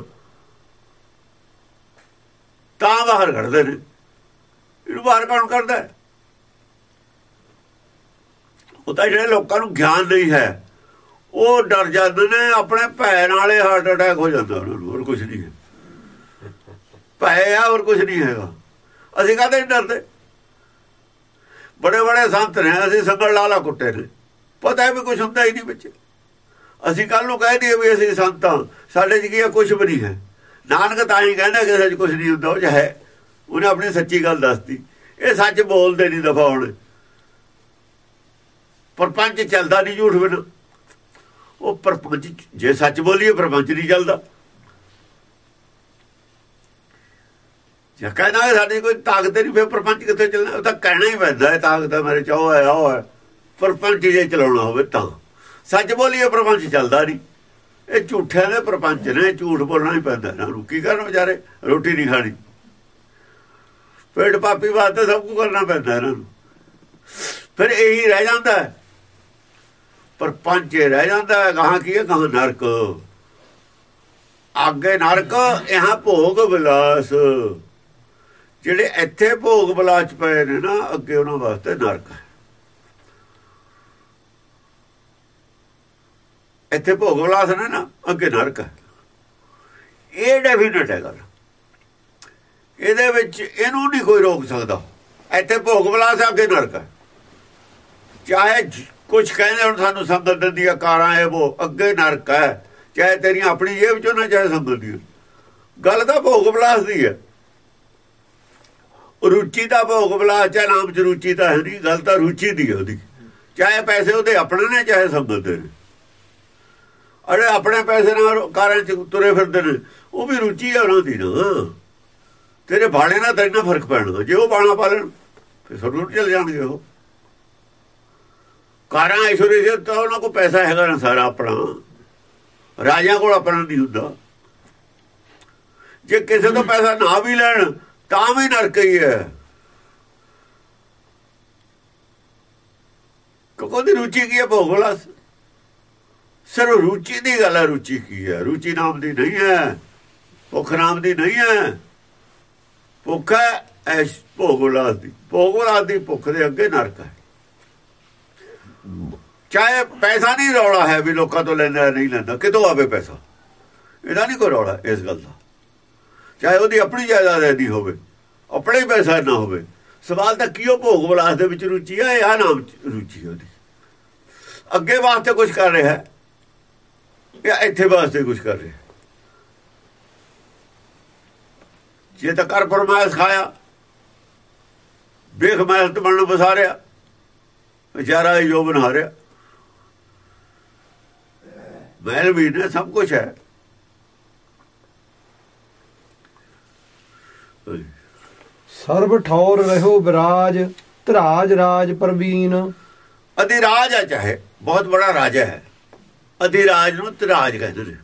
ਤਾਂ ਬਾਹਰ ਕੱਢਦੇ ਨੇ। ਇਹਨੂੰ ਬਾਹਰ ਕੌਣ ਕਰਦਾ ਉਹ ਤਾਂ ਜਿਹੜੇ ਲੋਕਾਂ ਨੂੰ ਗਿਆਨ ਨਹੀਂ ਹੈ, ਉਹ ਡਰ ਜਾਂਦੇ ਨੇ, ਆਪਣੇ ਭੈਣ ਨਾਲੇ ਹਾਰਟ ਅਟੈਕ ਹੋ ਜਾਂਦਾ ਉਹਨਾਂ ਨੂੰ, ਹੋਰ ਕੁਝ ਨਹੀਂ। ਭੈ ਆ ਹੋਰ ਕੁਝ ਨਹੀਂ ਹੈਗਾ। ਅਸੀਂ ਕਾਹਦੇ ਨਹੀਂ ਡਰਦੇ? ਬੜੇ ਬੜੇ ਸੰਤ ਨੇ, ਅਸੀਂ ਸੰਗਲ ਲਾਲਾ ਕੁੱਟੇ ਨੇ। ਪਤਾ ਹੈ ਵੀ ਕੁਝ ਹੁੰਦਾ ਹੀ ਨਹੀਂ ਵਿੱਚ। ਅਸੀਂ ਕੱਲ ਨੂੰ ਕਹਿ ਦਈਏ ਵੀ ਅਸੀਂ ਸੰਤ ਹਾਂ ਸਾਡੇ ਚ ਕੀ ਹੈ ਕੁਝ ਵੀ ਨਹੀਂ ਹੈ। ਨਾਨਕ ਤਾਂ ਹੀ ਕਹਿੰਦਾ ਕਿ ਸਾਡੇ ਕੁਝ ਨਹੀਂ ਹੁੰਦਾ, ਉਹ 'ਚ ਹੈ। ਉਹਨੇ ਆਪਣੀ ਸੱਚੀ ਗੱਲ ਦੱਸਤੀ। ਇਹ ਸੱਚ ਬੋਲਦੇ ਨਹੀਂ ਦਫਾ ਹੁਣ। ਪਰਪੰਚ ਚੱਲਦਾ ਨਹੀਂ ਝੂਠ ਬਿਨ। ਉਹ ਪਰਪੰਚ, ਜੇ ਸੱਚ ਬੋਲੀਏ, ਪਰਪੰਚ ਨਹੀਂ ਚੱਲਦਾ। ਜੇ ਕਹਿੰਦਾ ਸਾਡੀ ਕੋਈ ਤਾਕਤ ਨਹੀਂ, ਫਿਰ ਪਰਪੰਚ ਕਿੱਥੇ ਚੱਲਣਾ? ਉਹ ਤਾਂ ਕਹਿਣਾ ਹੀ ਪੈਂਦਾ ਹੈ, ਤਾਕਤ ਹੈ ਮੇਰੇ ਚਾਹ ਹੈ, ਉਹ ਹੈ। ਪਰਪੰਚ ਜੇ ਚਲਾਉਣਾ ਹੋਵੇ ਤਾਂ। ਸੱਚ ਬੋਲੀਏ, ਪਰਪੰਚ ਚੱਲਦਾ ਨਹੀਂ। ਇਹ ਝੂਠਿਆਂ ਦੇ ਪਰਪੰਚ ਨੇ, ਝੂਠ ਬੋਲਣਾ ਹੀ ਪੈਂਦਾ ਇਹਨਾਂ ਨੂੰ। ਕੀ ਕਰਨ ਵਿਚਾਰੇ? ਰੋਟੀ ਨਹੀਂ ਖਾਣੀ। ਪੇਟ ਪਾਪੀ ਵਾਸਤੇ ਸਭ ਕੁਝ ਕਰਨਾ ਪੈਂਦਾ ਇਹਨਾਂ ਨੂੰ। ਫਿਰ ਇਹੀ ਰਹਿ ਜਾਂਦਾ ਹੈ। ਪਰ ਪੰਜੇ ਰਹਿ ਜਾਂਦਾ ਹੈ, ਗਾਹਾਂ ਕੀ ਹੈ? ਕਹਾਂ ਨਰਕ। ਅੱਗੇ ਨਰਕ, ਇਹਾਂ ਭੋਗ ਵਿਲਾਸ। ਜਿਹੜੇ ਇੱਥੇ ਭੋਗ ਵਿਲਾਸ ਪਏ ਨੇ ਨਾ, ਅੱਗੇ ਉਹਨਾਂ ਵਾਸਤੇ ਨਰਕ ਹੈ। ਇੱਥੇ ਭੋਗ ਵਿਲਾਸ ਨੇ ਨਾ, ਅੱਗੇ ਨਰਕ ਹੈ। ਇਹ ਡੈਫੀਨਿਟ ਹੈ ਗੱਲ। ਇਹਦੇ ਵਿੱਚ ਇਹਨੂੰ ਨਹੀਂ ਕੋਈ ਰੋਕ ਸਕਦਾ। ਇੱਥੇ ਭੋਗ ਵਿਲਾਸ ਅੱਗੇ ਨਰਕ ਹੈ। ਚਾਹੇ ਕੁਝ ਕਹਿੰਦੇ ਹੁਣ, ਸਾਨੂੰ ਸੰਗਤ ਦਿੰਦੀ ਆ ਕਾਰਾਂ ਇਹ ਉਹ ਅੱਗੇ ਨਰਕ ਹੈ। ਚਾਹੇ ਤੇਰੀਆਂ ਆਪਣੀ ਜੇਬ ਚੋਂ ਨਾ ਚਾਹੇ ਸੰਗਤ ਦੀ ਗੱਲ ਤਾਂ ਭੋਗ ਵਿਲਾਸ ਦੀ ਹੈ। ਰੁਚੀ ਦਾ ਭੋਗ ਬਲਾ, ਚਾਹੇ ਨਾਮ ਚ ਰੁਚੀ ਤਾਂ ਹੈ ਨਹੀਂ ਗੱਲ ਤਾਂ ਰੁਚੀ ਦੀ ਉਹਦੀ। ਚਾਹੇ ਪੈਸੇ ਉਹਦੇ ਆਪਣੇ ਨੇ, ਚਾਹੇ ਸੰਗਤ ਨੇ ਅਰੇ ਆਪਣੇ ਪੈਸੇ ਨਾਲ ਕਾਰਾਂ ਚ ਤੁਰੇ ਫਿਰਦੇ ਨੇ, ਉਹ ਵੀ ਰੁਚੀ ਹੈ ਉਹਨਾਂ ਦੀ ਨਾ। ਤੇਰੇ ਬਾਣੇ ਨਾਲ ਤਾਂ ਇੰਨਾ ਫ਼ਰਕ ਪੈਣਾ, ਜੇ ਉਹ ਬਾਣਾ ਪਾ ਲੈਣ ਫਿਰ ਸਰੂਰ ਚਲ ਜਾਣਗੇ ਉਹ। ਕਾਰਾਂ ਐਸ਼ਵਰੀ ਜੇ ਤਾਂ ਉਹਨਾਂ ਕੋਲ ਪੈਸਾ ਹੈਗਾ ਨਾ ਸਾਰਾ ਆਪਣਾ। ਰਾਜਿਆਂ ਕੋਲ ਆਪਣਾ ਨਹੀਂ ਹੁੰਦਾ। ਜੇ ਕਿਸੇ ਤੋਂ ਪੈਸਾ ਨਾ ਵੀ ਲੈਣ ਤਾਂ ਵੀ ਨਰਕ ਹੀ ਹੈ। ਕਿਉਂਕਿ ਦੀ ਰੁਚੀ ਕੀ ਹੈ ਭੋਗਲਾ? ਸਿਰਫ ਰੁਚੀ ਦੀ ਗੱਲ ਹੈ, ਰੁਚੀ ਕੀ ਹੈ? ਰੁਚੀ ਨਾਮ ਦੀ ਨਹੀਂ ਹੈ, ਭੁੱਖ ਨਾਮ ਦੀ ਨਹੀਂ ਹੈ। ਭੁੱਖ ਹੈ, ਐਸ਼ ਭੋਗਲਾ ਦੀ ਭੋਗਲਾ ਦੀ ਭੁੱਖ ਦੇ ਅੱਗੇ ਨਰਕ ਹੈ। ਚਾਹੇ ਪੈਸਾ ਨਹੀਂ ਰੌਲਾ ਹੈ ਵੀ ਲੋਕਾਂ ਤੋਂ ਲੈਂਦਾ ਨਹੀਂ ਲੈਂਦਾ, ਕਿਤੋਂ ਆਵੇ ਪੈਸਾ? ਇਹਦਾ ਨਹੀਂ ਕੋਈ ਰੌਲਾ ਇਸ ਗੱਲ ਦਾ। ਚਾਹੇ ਉਹਦੀ ਆਪਣੀ ਜਾਇਦਾਦ ਨਹੀਂ ਹੋਵੇ, ਆਪਣੇ ਹੀ ਪੈਸਾ ਨਾ ਹੋਵੇ। ਸਵਾਲ ਤਾਂ ਕੀ ਉਹ ਭੋਗ ਵਿਲਾਸ ਦੇ ਵਿੱਚ ਰੁਚੀ ਹੈ ਜਾਂ ਨਾਮ ਰੁਚੀ ਉਹਦੀ। ਅੱਗੇ ਵਾਸਤੇ ਕੁਝ ਕਰ ਰਿਹਾ ਹੈ ਜਾਂ ਇੱਥੇ ਵਾਸਤੇ ਕੁਝ ਕਰ ਰਿਹਾ ਜੇ ਤਾਂ ਕਰ ਫਰਮਾਇਸ਼ ਖਾਇਆ ਵੇਖ ਮਹਿਲਤ ਬਣਨ ਬਸਾਰਿਆ ਵਿਚਾਰਾ ਇਹ ਜੋ ਬਣਾ ਰਿਹਾ। ਮਹਿਲ ਵੀ ਨੇ ਸਭ ਕੁਝ ਹੈ। ਸਰਬ ਠੌਰ ਰਹੋ ਵਿਰਾਜ ਧਰਾਜ ਰਾਜ ਪ੍ਰਵੀਨ। ਅਧਿਰਾਜ ਹੈ ਚਾਹੇ ਬਹੁਤ ਬੜਾ ਰਾਜਾ ਹੈ। ਅਧਿਰਾਜ ਨੂੰ ਧਰਾਜ ਕਹਿੰਦੇ ਨੇ।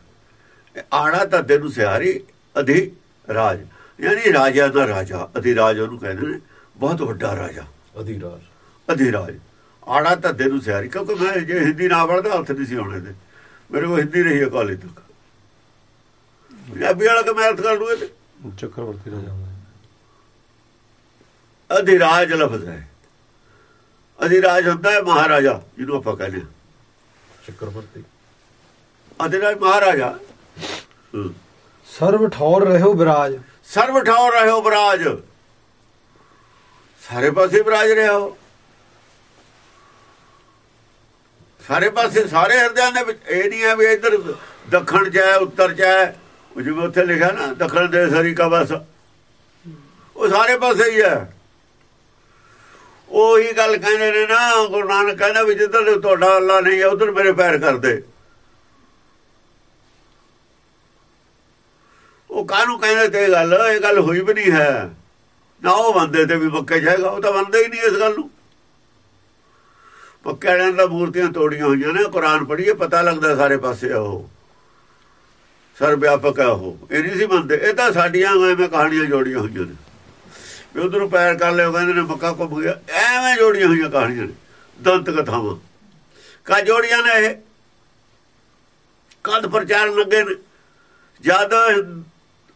ਇਹ ਆੜਾ ਧੱਦੇ ਨੂੰ ਸਿਆਰੀ ਅਧਿ ਰਾਜ ਯਾਨੀ ਰਾਜਾ ਦਾ ਰਾਜਾ ਅਧਿਰਾਜ ਉਹਨੂੰ ਕਹਿੰਦੇ ਨੇ ਬਹੁਤ ਵੱਡਾ ਰਾਜਾ। ਅਧੀਰਾਜ। ਅਧਿਰਾਜ ਆੜਾ ਧੱਦੇ ਨੂੰ ਸਿਆਰੀ ਕਿਉਂਕਿ ਮੈਂ ਜੇ ਹਿੰਦੀ ਨਾ ਪੜਦਾ ਹੱਥ ਨਹੀਂ ਸੀ ਆਉਣੇ ਤੇ। ਮੇਰੇ ਕੋਲ ਹਿੰਦੀ ਰਹੀ ਹੈ ਕਾਲਜ ਤੱਕ। ਪੰਜਾਬੀ ਵਾਲਾ ਕਿ ਮੈਂ ਅਰਥ ਕਰ ਲੂਏ ਤੇ ਚੱਕਰਵਰਤੀ ਰਾਜਾ ਅਧਿਰਾਜ ਲਫ਼ਜ਼ ਹੈ। ਅਧਿਰਾਜ ਹੁੰਦਾ ਹੈ ਮਹਾਰਾਜਾ ਜਿਹਨੂੰ ਆਪਾਂ ਕਹਿੰਦੇ ਹਾਂ। ਚੱਕਰਵਰਤੀ। ਅਧਿਰਾਜ ਮਹਾਰਾਜਾ। ਸਰਬ ਠੌਰ ਰਹੋ ਵਿਰਾਜ ਸਰਬ ਠੌਰ ਰਹਿਓ ਬਰਾਜ। ਸਾਰੇ ਪਾਸੇ ਬਰਾਜ ਰਹੋ ਸਾਰੇ ਪਾਸੇ ਸਾਰੇ ਹਿਰਦਿਆਂ ਦੇ ਵਿੱਚ ਇਹ ਨਹੀਂ ਹੈ ਵੀ ਇੱਧਰ ਦੱਖਣ ਚ ਹੈ ਉੱਤਰ ਚ ਹੈ। ਉਹ ਜਿਵੇਂ ਉੱਥੇ ਲਿਖਿਆ ਨਾ ਦੱਖਣ ਦੇ ਸਰੀ ਕਾ ਬਸ। ਉਹ ਸਾਰੇ ਪਾਸੇ ਹੀ ਹੈ। ਉਹੀ ਗੱਲ ਕਹਿੰਦੇ ਨੇ ਨਾ, ਗੁਰੂ ਨਾਨਕ ਕਹਿੰਦਾ ਵੀ ਜਿੱਧਰ ਤੁਹਾਡਾ ਅੱਲਾ ਨਹੀਂ ਹੈ, ਉਧਰ ਮੇਰੇ ਪੈਰ ਕਰਦੇ। ਉਹ ਕਾਹਨੂੰ ਕਹਿੰਦੇ ਤੇ ਇਹ ਗੱਲ? ਇਹ ਗੱਲ ਹੋਈ ਵੀ ਨਹੀਂ ਹੈ। ਨਾ ਉਹ ਬੰਦੇ ਤੇ ਵੀ ਮੱਕੇ ਜਾਏਗਾ, ਉਹ ਤਾਂ ਬੰਦੇ ਹੀ ਨਹੀਂ ਇਸ ਗੱਲ ਨੂੰ। ਪੱਕਿਆਂ ਦਾ ਮੂਰਤੀਆਂ ਤੋੜੀਆਂ ਹੋਈਆਂ ਨੇ, ਕੁਰਾਨ ਪੜ੍ਹੀਏ, ਪਤਾ ਲੱਗਦਾ ਸਾਰੇ ਪਾਸੇ ਉਹ। ਸਰ ਹੈ ਉਹ। ਇਹ ਨਹੀਂ ਸੀ ਮੰਨਦੇ। ਇਹ ਤਾਂ ਸਾਡੀਆਂ, ਐਵੇਂ ਕਹਾਣੀਆਂ ਜੋੜੀਆਂ ਹੋਈਆਂ ਨੇ। ਵੀ ਉਧਰੋਂ ਪੈਰ ਕਰ ਲਿਓ ਕਹਿੰਦੇ ਨੇ ਮੱਕਾ ਘੁੰਮ ਗਿਆ। ਐਵੇਂ ਜੋੜੀਆਂ ਹੋਈਆਂ ਕਹਾਣੀਆਂ ਨੇ, ਦੰਤ ਕਥਾਵਾਂ। ਕਾ ਜੋੜੀਆਂ ਨੇ ਇਹ? ਕਦ ਪ੍ਰਚਾਰ ਲੱਗੇ ਨੇ। ਜਦ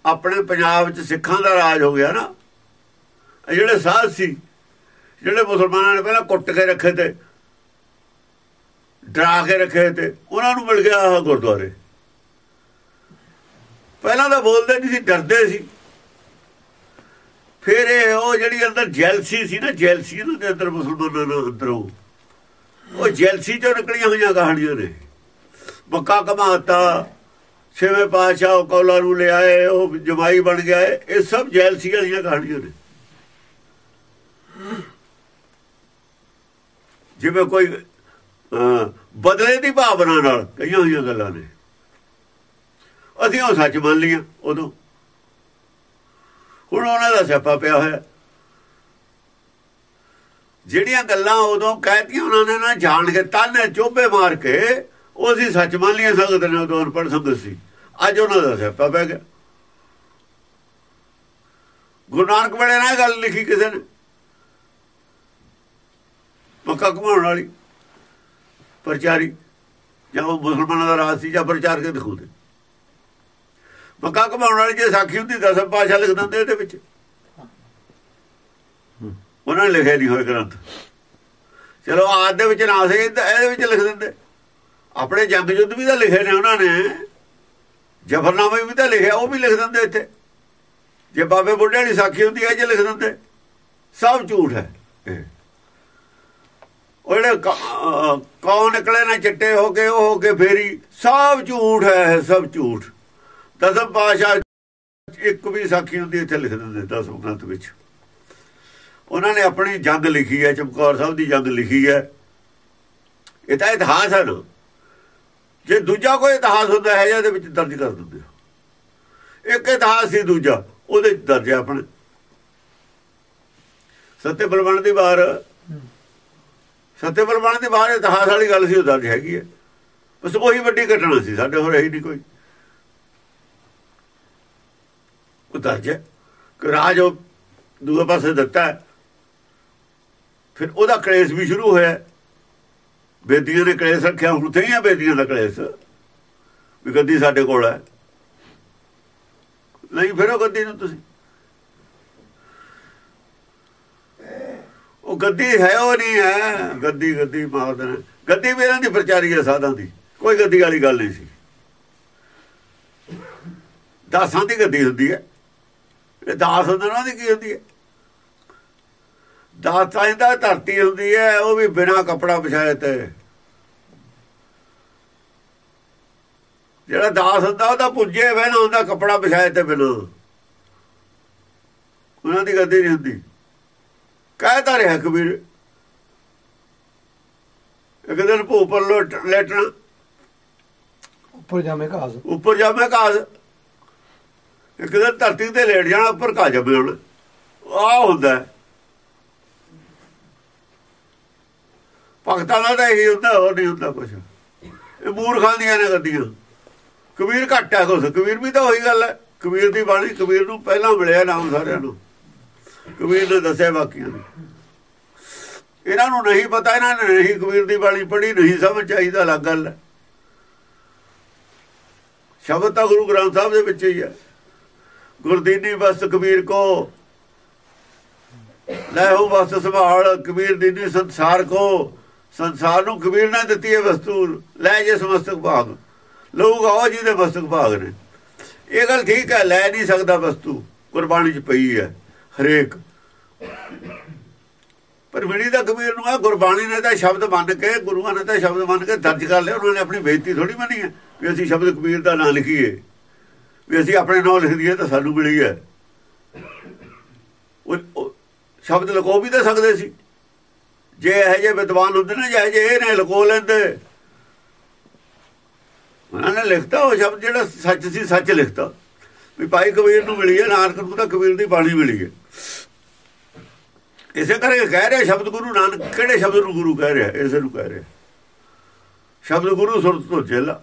ਆਪਣੇ ਪੰਜਾਬ 'ਚ ਸਿੱਖਾਂ ਦਾ ਰਾਜ ਹੋ ਗਿਆ ਨਾ, ਇਹ ਜਿਹੜੇ ਸਾਧ ਸੀ, ਜਿਹੜੇ ਮੁਸਲਮਾਨਾਂ ਨੇ ਪਹਿਲਾਂ ਕੁੱਟ ਕੇ ਰੱਖੇ ਤੇ, ਡਰਾ ਕੇ ਰੱਖੇ ਤੇ, ਉਹਨਾਂ ਨੂੰ ਮਿਲ ਗਿਆ ਆਹ ਗੁਰਦੁਆਰੇ। ਪਹਿਲਾਂ ਤਾਂ ਬੋਲਦੇ ਨਹੀਂ ਸੀ, ਡਰਦੇ ਸੀ। ਫਿਰ ਇਹ ਉਹ ਜਿਹੜੀ ਅੰਦਰ ਜੈਲਸੀ ਸੀ ਨਾ, ਜੈਲਸੀ ਇਹਨਾਂ ਦੇ ਅੰਦਰ ਮੁਸਲਮਾਨਾਂ ਦੇ ਅੰਦਰੋਂ। ਉਹ ਜੈਲਸੀ ਚੋਂ ਨਿਕਲੀਆਂ ਹੋਈਆਂ ਕਹਾਣੀਆਂ ਨੇ। ਮੱਕਾ ਕਮਾਤਾ ਛੇਵੇਂ ਪਾਤਸ਼ਾਹ ਉਹ ਕੌਲਾ ਨੂੰ ਲਿਆਏ ਉਹ ਜਮਾਈ ਬਣ ਗਿਆ ਇਹ ਸਭ ਜੈਲਸੀ ਵਾਲੀਆਂ ਕਹਾਣੀਆਂ ਨੇ। ਜਿਵੇਂ ਕੋਈ ਬਦਲੇ ਦੀ ਭਾਵਨਾ ਨਾਲ ਕਈਆਂ ਹੋਈਆਂ ਗੱਲਾਂ ਨੇ। ਅਸੀਂ ਉਹ ਸੱਚ ਮੰਨ ਲਈਆਂ ਉਦੋਂ। ਹੁਣ ਉਹਨਾਂ ਦਾ ਸਿਆਪਾ ਪਿਆ ਹੋਇਆ। ਜਿਹੜੀਆਂ ਗੱਲਾਂ ਉਦੋਂ ਕਹਿਤੀਆਂ ਉਹਨਾਂ ਨੇ ਨਾ, ਜਾਣ ਕੇ ਤਾਨੇ ਚੋਬੇ ਮਾਰ ਕੇ ਉਹ ਸੀ ਸੱਚ ਮੰਨ ਲੀਆਂ ਸੰਗਤ ਨੇ ਉਦੋਂ ਅਨਪੜ੍ਹ ਸੰਗਤ ਸੀ। ਅੱਜ ਉਹਨਾਂ ਦਾ ਸਿਆਪਾ ਪੈ ਗਿਆ। ਗੁਰੂ ਨਾਨਕ ਵੇਲੇ ਨਾਲ ਗੱਲ ਲਿਖੀ ਕਿਸੇ ਨੇ, ਮੱਕਾ ਘੁਮਾਉਣ ਵਾਲੀ ਪ੍ਰਚਾਰੀ ਜਾਂ ਉਹ ਮੁਸਲਮਾਨਾਂ ਦਾ ਰਾਜ ਸੀ ਜਾਂ ਪ੍ਰਚਾਰ ਕੇ ਦਿਖਾਉਂਦੇ। ਮੱਕਾ ਘੁਮਾਉਣ ਵਾਲੀ ਜੇ ਸਾਖੀ ਹੁੰਦੀ ਦਸਮ ਪਾਸ਼ਾ ਲਿਖ ਦਿੰਦੇ ਇਹਦੇ ਵਿੱਚ। ਉਹਨਾਂ ਨੇ ਲਿਖਿਆ ਨਹੀਂ ਹੋਏ ਗ੍ਰੰਥ। ਚਲੋ ਆਦ ਦੇ ਵਿੱਚ ਨਾ ਸੇ ਇਹਦੇ ਵਿੱਚ ਲਿਖ ਦਿੰਦੇ। ਆਪਣੇ ਜੰਗ ਯੁੱਧ ਵੀ ਤਾਂ ਲਿਖੇ ਨੇ ਉਹਨਾਂ ਨੇ। ਜਫਰਨਾਮੇ ਵੀ ਤਾਂ ਲਿਖਿਆ ਉਹ ਵੀ ਲਿਖ ਦਿੰਦੇ ਇੱਥੇ। ਜੇ ਬਾਬੇ ਬੁੱਢੇ ਵਾਲੀ ਸਾਖੀ ਹੁੰਦੀ ਹੈ ਜੇ ਲਿਖ ਦਿੰਦੇ। ਸਭ ਝੂਠ ਹੈ ਉਹ ਜਿਹੜੇ ਕੌਣ ਨਿਕਲੇ ਨਾ ਚਿੱਟੇ ਹੋ ਕੇ, ਉਹ ਹੋ ਕੇ ਫੇਰੀ, ਸਭ ਝੂਠ ਹੈ, ਸਭ ਝੂਠ। ਦਸਮ ਪਾਤਸ਼ਾਹ ਇੱਕ ਵੀ ਸਾਖੀ ਹੁੰਦੀ ਇੱਥੇ ਲਿਖ ਦਿੰਦੇ ਦਸਮ ਗ੍ਰੰਥ ਵਿੱਚ। ਉਹਨਾਂ ਨੇ ਆਪਣੀ ਜੰਗ ਲਿਖੀ ਹੈ, ਚਮਕੌਰ ਸਾਹਿਬ ਦੀ ਜੰਗ ਲਿਖੀ ਹੈ। ਇਹ ਤਾਂ ਇਤਿਹਾਸ ਹੈ ਨਾ ਜੇ ਦੂਜਾ ਕੋਈ ਇਤਿਹਾਸ ਹੁੰਦਾ ਹੈ ਜਿਹਦੇ ਵਿੱਚ ਦਰਜ ਕਰ ਦਿੰਦੇ ਇੱਕ ਇਤਿਹਾਸ ਸੀ ਦੂਜਾ, ਉਹਦੇ ਦਰਜ ਹੈ ਆਪਣੇ। ਸੱਤੇ ਬਲਵਣ ਦੀ ਵਾਰ। ਸੱਤੇ ਬਲਵਣ ਦੀ ਵਾਰ ਇਤਿਹਾਸ ਵਾਲੀ ਗੱਲ ਸੀ, ਉਹ ਦਰਜ ਹੈਗੀ ਹੈ। ਬਸ ਉਹੀ ਵੱਡੀ ਘਟਨਾ ਸੀ, ਸਾਡੇ ਹੋਰ ਇਹੀ ਨਹੀਂ ਕੋਈ। ਉਹ ਦਰਜ ਹੈ ਕਿ ਰਾਜ ਉਹ ਦੂਏ ਪਾਸੇ ਦਿੱਤਾ ਫਿਰ ਉਹਦਾ ਕਲੇਸ਼ ਵੀ ਸ਼ੁਰੂ ਹੋਇਆ ਬੇਦੀਆਂ ਨੇ ਕਲੇਸ਼ ਰੱਖਿਆ, ਹੁਣ ਤੇ ਹੀ ਆ ਬੇਦੀਆਂ ਦਾ ਕਲੇਸ਼। ਵੀ ਗੱਦੀ ਸਾਡੇ ਕੋਲ ਹੈ। ਨਹੀਂ, ਫਿਰ ਉਹ ਗੱਦੀ ਨੂੰ ਤੁਸੀਂ ਉਹ ਗੱਦੀ ਹੈ, ਉਹ ਨਹੀਂ ਹੈ। ਗੱਦੀ ਗੱਦੀ ਮਾਰਦੇ ਨੇ ਗੱਦੀ ਵੀ ਇਹਨਾਂ ਦੀ ਪ੍ਰਚਾਰੀ ਹੈ ਸਾਧਾਂ ਦੀ। ਕੋਈ ਗੱਦੀ ਵਾਲੀ ਗੱਲ ਨਹੀਂ ਸੀ। ਦਾਸਾਂ ਦੀ ਗੱਦੀ ਹੁੰਦੀ ਹੈ। ਇਹ ਦਾਸ ਹੁੰਦੇ ਉਹਨਾਂ ਦੀ ਕੀ ਹੁੰਦੀ ਹੈ? ਦਾਤਾਂ ਦਾ ਧਰਤੀ ਹੁੰਦੀ ਹੈ ਉਹ ਵੀ ਬਿਨਾ ਕਪੜਾ ਵਿਛਾਏ ਤੇ। ਜਿਹੜਾ ਦਾਸ ਹੁੰਦਾ ਉਹਦਾ ਪੁੱਜੇ ਬਹਿਣਾ ਹੁੰਦਾ ਕਪੜਾ ਵਿਛਾਏ ਤੇ ਬਿਨਾ। ਉਹਨਾਂ ਦੀ ਗੱਦੀ ਨਹੀਂ ਹੁੰਦੀ। ਕਹਿਤਾ ਰਿਹਾ ਕਬੀਰ ਇੱਕ ਦਿਨ ਭੂਪਰ ਲੈਟਣਾ ਉੱਪਰ ਜਾਵੇਂ ਘਾਸ। ਉੱਪਰ ਜਾਵੇਂ ਘਾਸ। ਇੱਕ ਦਿਨ ਧਰਤੀ ਤੇ ਲੇਟ ਜਾਣਾ, ਉੱਪਰ ਘਾ ਜਾਵੇ ਹੁਣ। ਆ ਹੁੰਦਾ ਭਗਤਾਂ ਦਾ ਤਾਂ ਇਹੀ ਹੁੰਦਾ, ਹੋਰ ਨਹੀਂ ਹੁੰਦਾ ਕੁਝ ਇਹ ਮੂਰਖਾਂ ਦੀਆਂ ਨੇ ਗੱਡੀਆਂ। ਕਬੀਰ ਘੱਟ ਹੈ ਕੁਛ। ਕਬੀਰ ਵੀ ਤਾਂ ਉਹੀ ਗੱਲ ਹੈ। ਕਬੀਰ ਦੀ ਬਾਣੀ, ਕਬੀਰ ਨੂੰ ਪਹਿਲਾਂ ਮਿਲਿਆ ਨਾਮ ਸਾਰਿਆਂ ਨੂੰ। ਕਬੀਰ ਨੇ ਦੱਸਿਆ ਬਾਕੀਆਂ ਨੂੰ। ਇਹਨਾਂ ਨੂੰ ਨਹੀਂ ਪਤਾ, ਇਹਨਾਂ ਨੇ ਨਹੀਂ ਕਬੀਰ ਦੀ ਬਾਣੀ ਪੜ੍ਹੀ, ਨਹੀਂ ਸਮਝ ਚਾਹੀਦਾ ਅਲੱਗ ਗੱਲ ਹੈ। ਸ਼ਬਦ ਤਾਂ ਗੁਰੂ ਗ੍ਰੰਥ ਸਾਹਿਬ ਦੇ ਵਿੱਚ ਹੀ ਹੈ। ਗੁਰਦੀਨੀ ਬਸ ਕਬੀਰ ਕੋ। ਲੈ ਹੋ ਬਸ ਸੰਭਾਲ ਕਬੀਰ ਦੀਨੀ ਸੰਸਾਰ ਕੋ। ਸੰਸਾਰ ਨੂੰ ਕਬੀਰ ਨੇ ਦਿੱਤੀ ਹੈ ਵਸਤੂ, ਲੈ ਜੇ ਸਮਸਤਕ ਭਾਗ। ਲੋਕ ਆਓ ਜੀ ਦੇ ਮਸਤਕ ਭਾਗ ਨੇ। ਇਹ ਗੱਲ ਠੀਕ ਹੈ, ਲੈ ਨਹੀਂ ਸਕਦਾ ਵਸਤੂ, ਕੁਰਬਾਨੀ ਚ ਪਈ ਹੈ, ਹਰੇਕ। ਪਰ ਮਿਲੀ ਦਾ ਕਬੀਰ ਨੂੰ ਆ ਗੁਰਬਾਣੀ ਨੇ ਤਾਂ ਸ਼ਬਦ ਮੰਨ ਕੇ, ਗੁਰੂਆਂ ਨੇ ਤਾਂ ਸ਼ਬਦ ਮੰਨ ਕੇ ਦਰਜ ਕਰ ਲਿਆ, ਉਹਨਾਂ ਨੇ ਆਪਣੀ ਬੇਇੱਜ਼ਤੀ ਥੋੜੀ ਮੰਨੀ ਹੈ ਵੀ ਅਸੀਂ ਸ਼ਬਦ ਕਬੀਰ ਦਾ ਨਾਂ ਲਿਖੀਏ। ਵੀ ਅਸੀਂ ਆਪਣੇ ਨਾਂ ਲਿਖ ਦਈਏ ਤਾਂ ਸਾਨੂੰ ਮਿਲੀ ਹੈ। ਉਹ ਸ਼ਬਦ ਲਕੋ ਵੀ ਤਾਂ ਸਕਦੇ ਸੀ। ਜੇ ਇਹ ਜੇ ਵਿਦਵਾਨ ਹੁੰਦੇ ਨੇ, ਜੇ ਜੇ ਇਹ ਨੇ ਲਕੋ ਲੈਂਦੇ। ਉਹਨਾਂ ਨੇ ਲਿਖਤਾ, ਉਹ ਸ਼ਬਦ ਜਿਹੜਾ ਸੱਚ ਸੀ, ਸੱਚ ਲਿਖਤਾ। ਵੀ ਭਾਈ ਕਬੀਰ ਨੂੰ ਮਿਲੀ ਹੈ, ਨਾਨਕ ਨੂੰ ਤਾਂ ਕਬੀਰ ਦੀ ਬਾਣੀ ਮਿਲੀ ਹੈ। ਇਸੇ ਕਰਕੇ ਕਹਿ ਰਿਹਾ, ਸ਼ਬਦ ਗੁਰੂ ਨਾਨਕ ਕਿਹੜੇ ਸ਼ਬਦ ਨੂੰ ਗੁਰੂ ਕਹਿ ਰਿਹਾ, ਇਸੇ ਨੂੰ ਕਹਿ ਰਿਹਾ। ਸ਼ਬਦ ਗੁਰੂ ਸੁਰਤ ਤੋਂ ਚੇਲਾ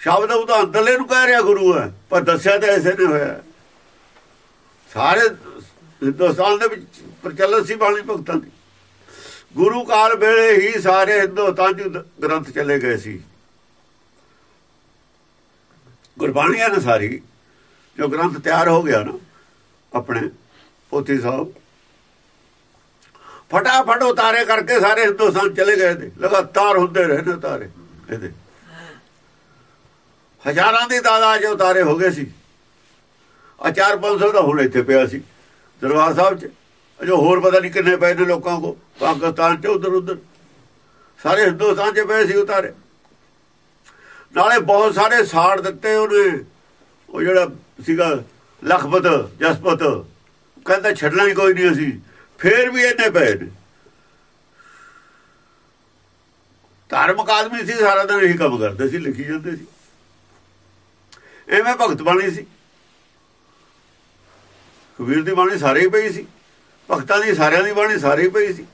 ਸ਼ਬਦ ਉਹ ਤਾਂ ਅੰਦਰਲੇ ਨੂੰ ਕਹਿ ਰਿਹਾ ਗੁਰੂ ਹੈ, ਪਰ ਦੱਸਿਆ ਤਾਂ ਐਸੇ ਨਹੀਂ ਹੋਇਆ। ਸਾਰੇ ਹਿੰਦੁਸਤਾਨ ਦੇ ਵਿੱਚ ਪ੍ਰਚਲਿਤ ਸੀ ਬਾਣੀ ਭਗਤਾਂ ਦੀ। ਗੁਰੂ ਕਾਲ ਵੇਲੇ ਹੀ ਸਾਰੇ ਹਿੰਦੁਸਤਾਨ ਚ ਗ੍ਰੰਥ ਚਲੇ ਗਏ ਸੀ। ਗੁਰਬਾਣੀਆਂ ਨੇ ਸਾਰੀ, ਜੋ ਗ੍ਰੰਥ ਤਿਆਰ ਹੋ ਗਿਆ ਨਾ, ਆਪਣੇ ਪੋਥੀ ਸਾਹਿਬ, ਫਟਾਫਟ ਉਤਾਰੇ ਕਰਕੇ ਸਾਰੇ ਹਿੰਦੁਸਤਾਨ ਚਲੇ ਗਏ ਤੇ ਲਗਾਤਾਰ ਹੁੰਦੇ ਰਹੇ ਨੇ ਉਤਾਰੇ ਇਹਦੇ। ਹਜ਼ਾਰਾਂ ਦੀ ਤਾਦਾਦ 'ਚ ਉਤਾਰੇ ਹੋ ਗਏ ਸੀ। ਆ 4-500 ਦਾ ਹੁਣ ਇੱਥੇ ਪਿਆ ਸੀ। ਦਰਬਾਰ ਸਾਹਿਬ 'ਚ ਜੋ ਹੋਰ ਪਤਾ ਨਹੀਂ ਕਿੰਨੇ ਪਏ ਨੇ ਲੋਕਾਂ ਕੋ ਪਾਕਿਸਤਾਨ 'ਚ ਉਧਰ ਉਧਰ। ਸਾਰੇ ਹਿੰਦੁਸਤਾਨ 'ਚ ਪਏ ਸੀ ਉਤਾਰੇ। ਨਾਲੇ ਬਹੁਤ ਸਾਰੇ ਸਾੜ ਦਿੱਤੇ ਉਹਨੇ। ਉਹ ਜਿਹੜਾ ਸੀਗਾ ਲਖਪਤ, ਜਸਪਤ। ਕਹਿੰਦਾ ਛੱਡਣਾ ਹੀ ਕੋਈ ਨਹੀਂ ਅਸੀਂ। ਫੇਰ ਵੀ ਇਹਨੇ ਪਏ ਨੇ। ਧਾਰਮਿਕ ਆਦਮੀ ਸੀ, ਸਾਰਾ ਦਿਨ ਇਹੀ ਕੰਮ ਕਰਦੇ ਸੀ, ਲਿਖੀ ਜਾਂਦੇ ਸੀ। ਐਵੇਂ ਭਗਤ ਬਾਣੀ ਸੀ। ਕਬੀਰ ਦੀ ਬਾਣੀ ਸਾਰੇ ਹੀ ਪਈ ਸੀ। ਭਗਤਾਂ ਦੀ, ਸਾਰਿਆਂ ਦੀ ਬਾਣੀ ਸਾਰੇ ਹੀ ਪਈ ਸੀ।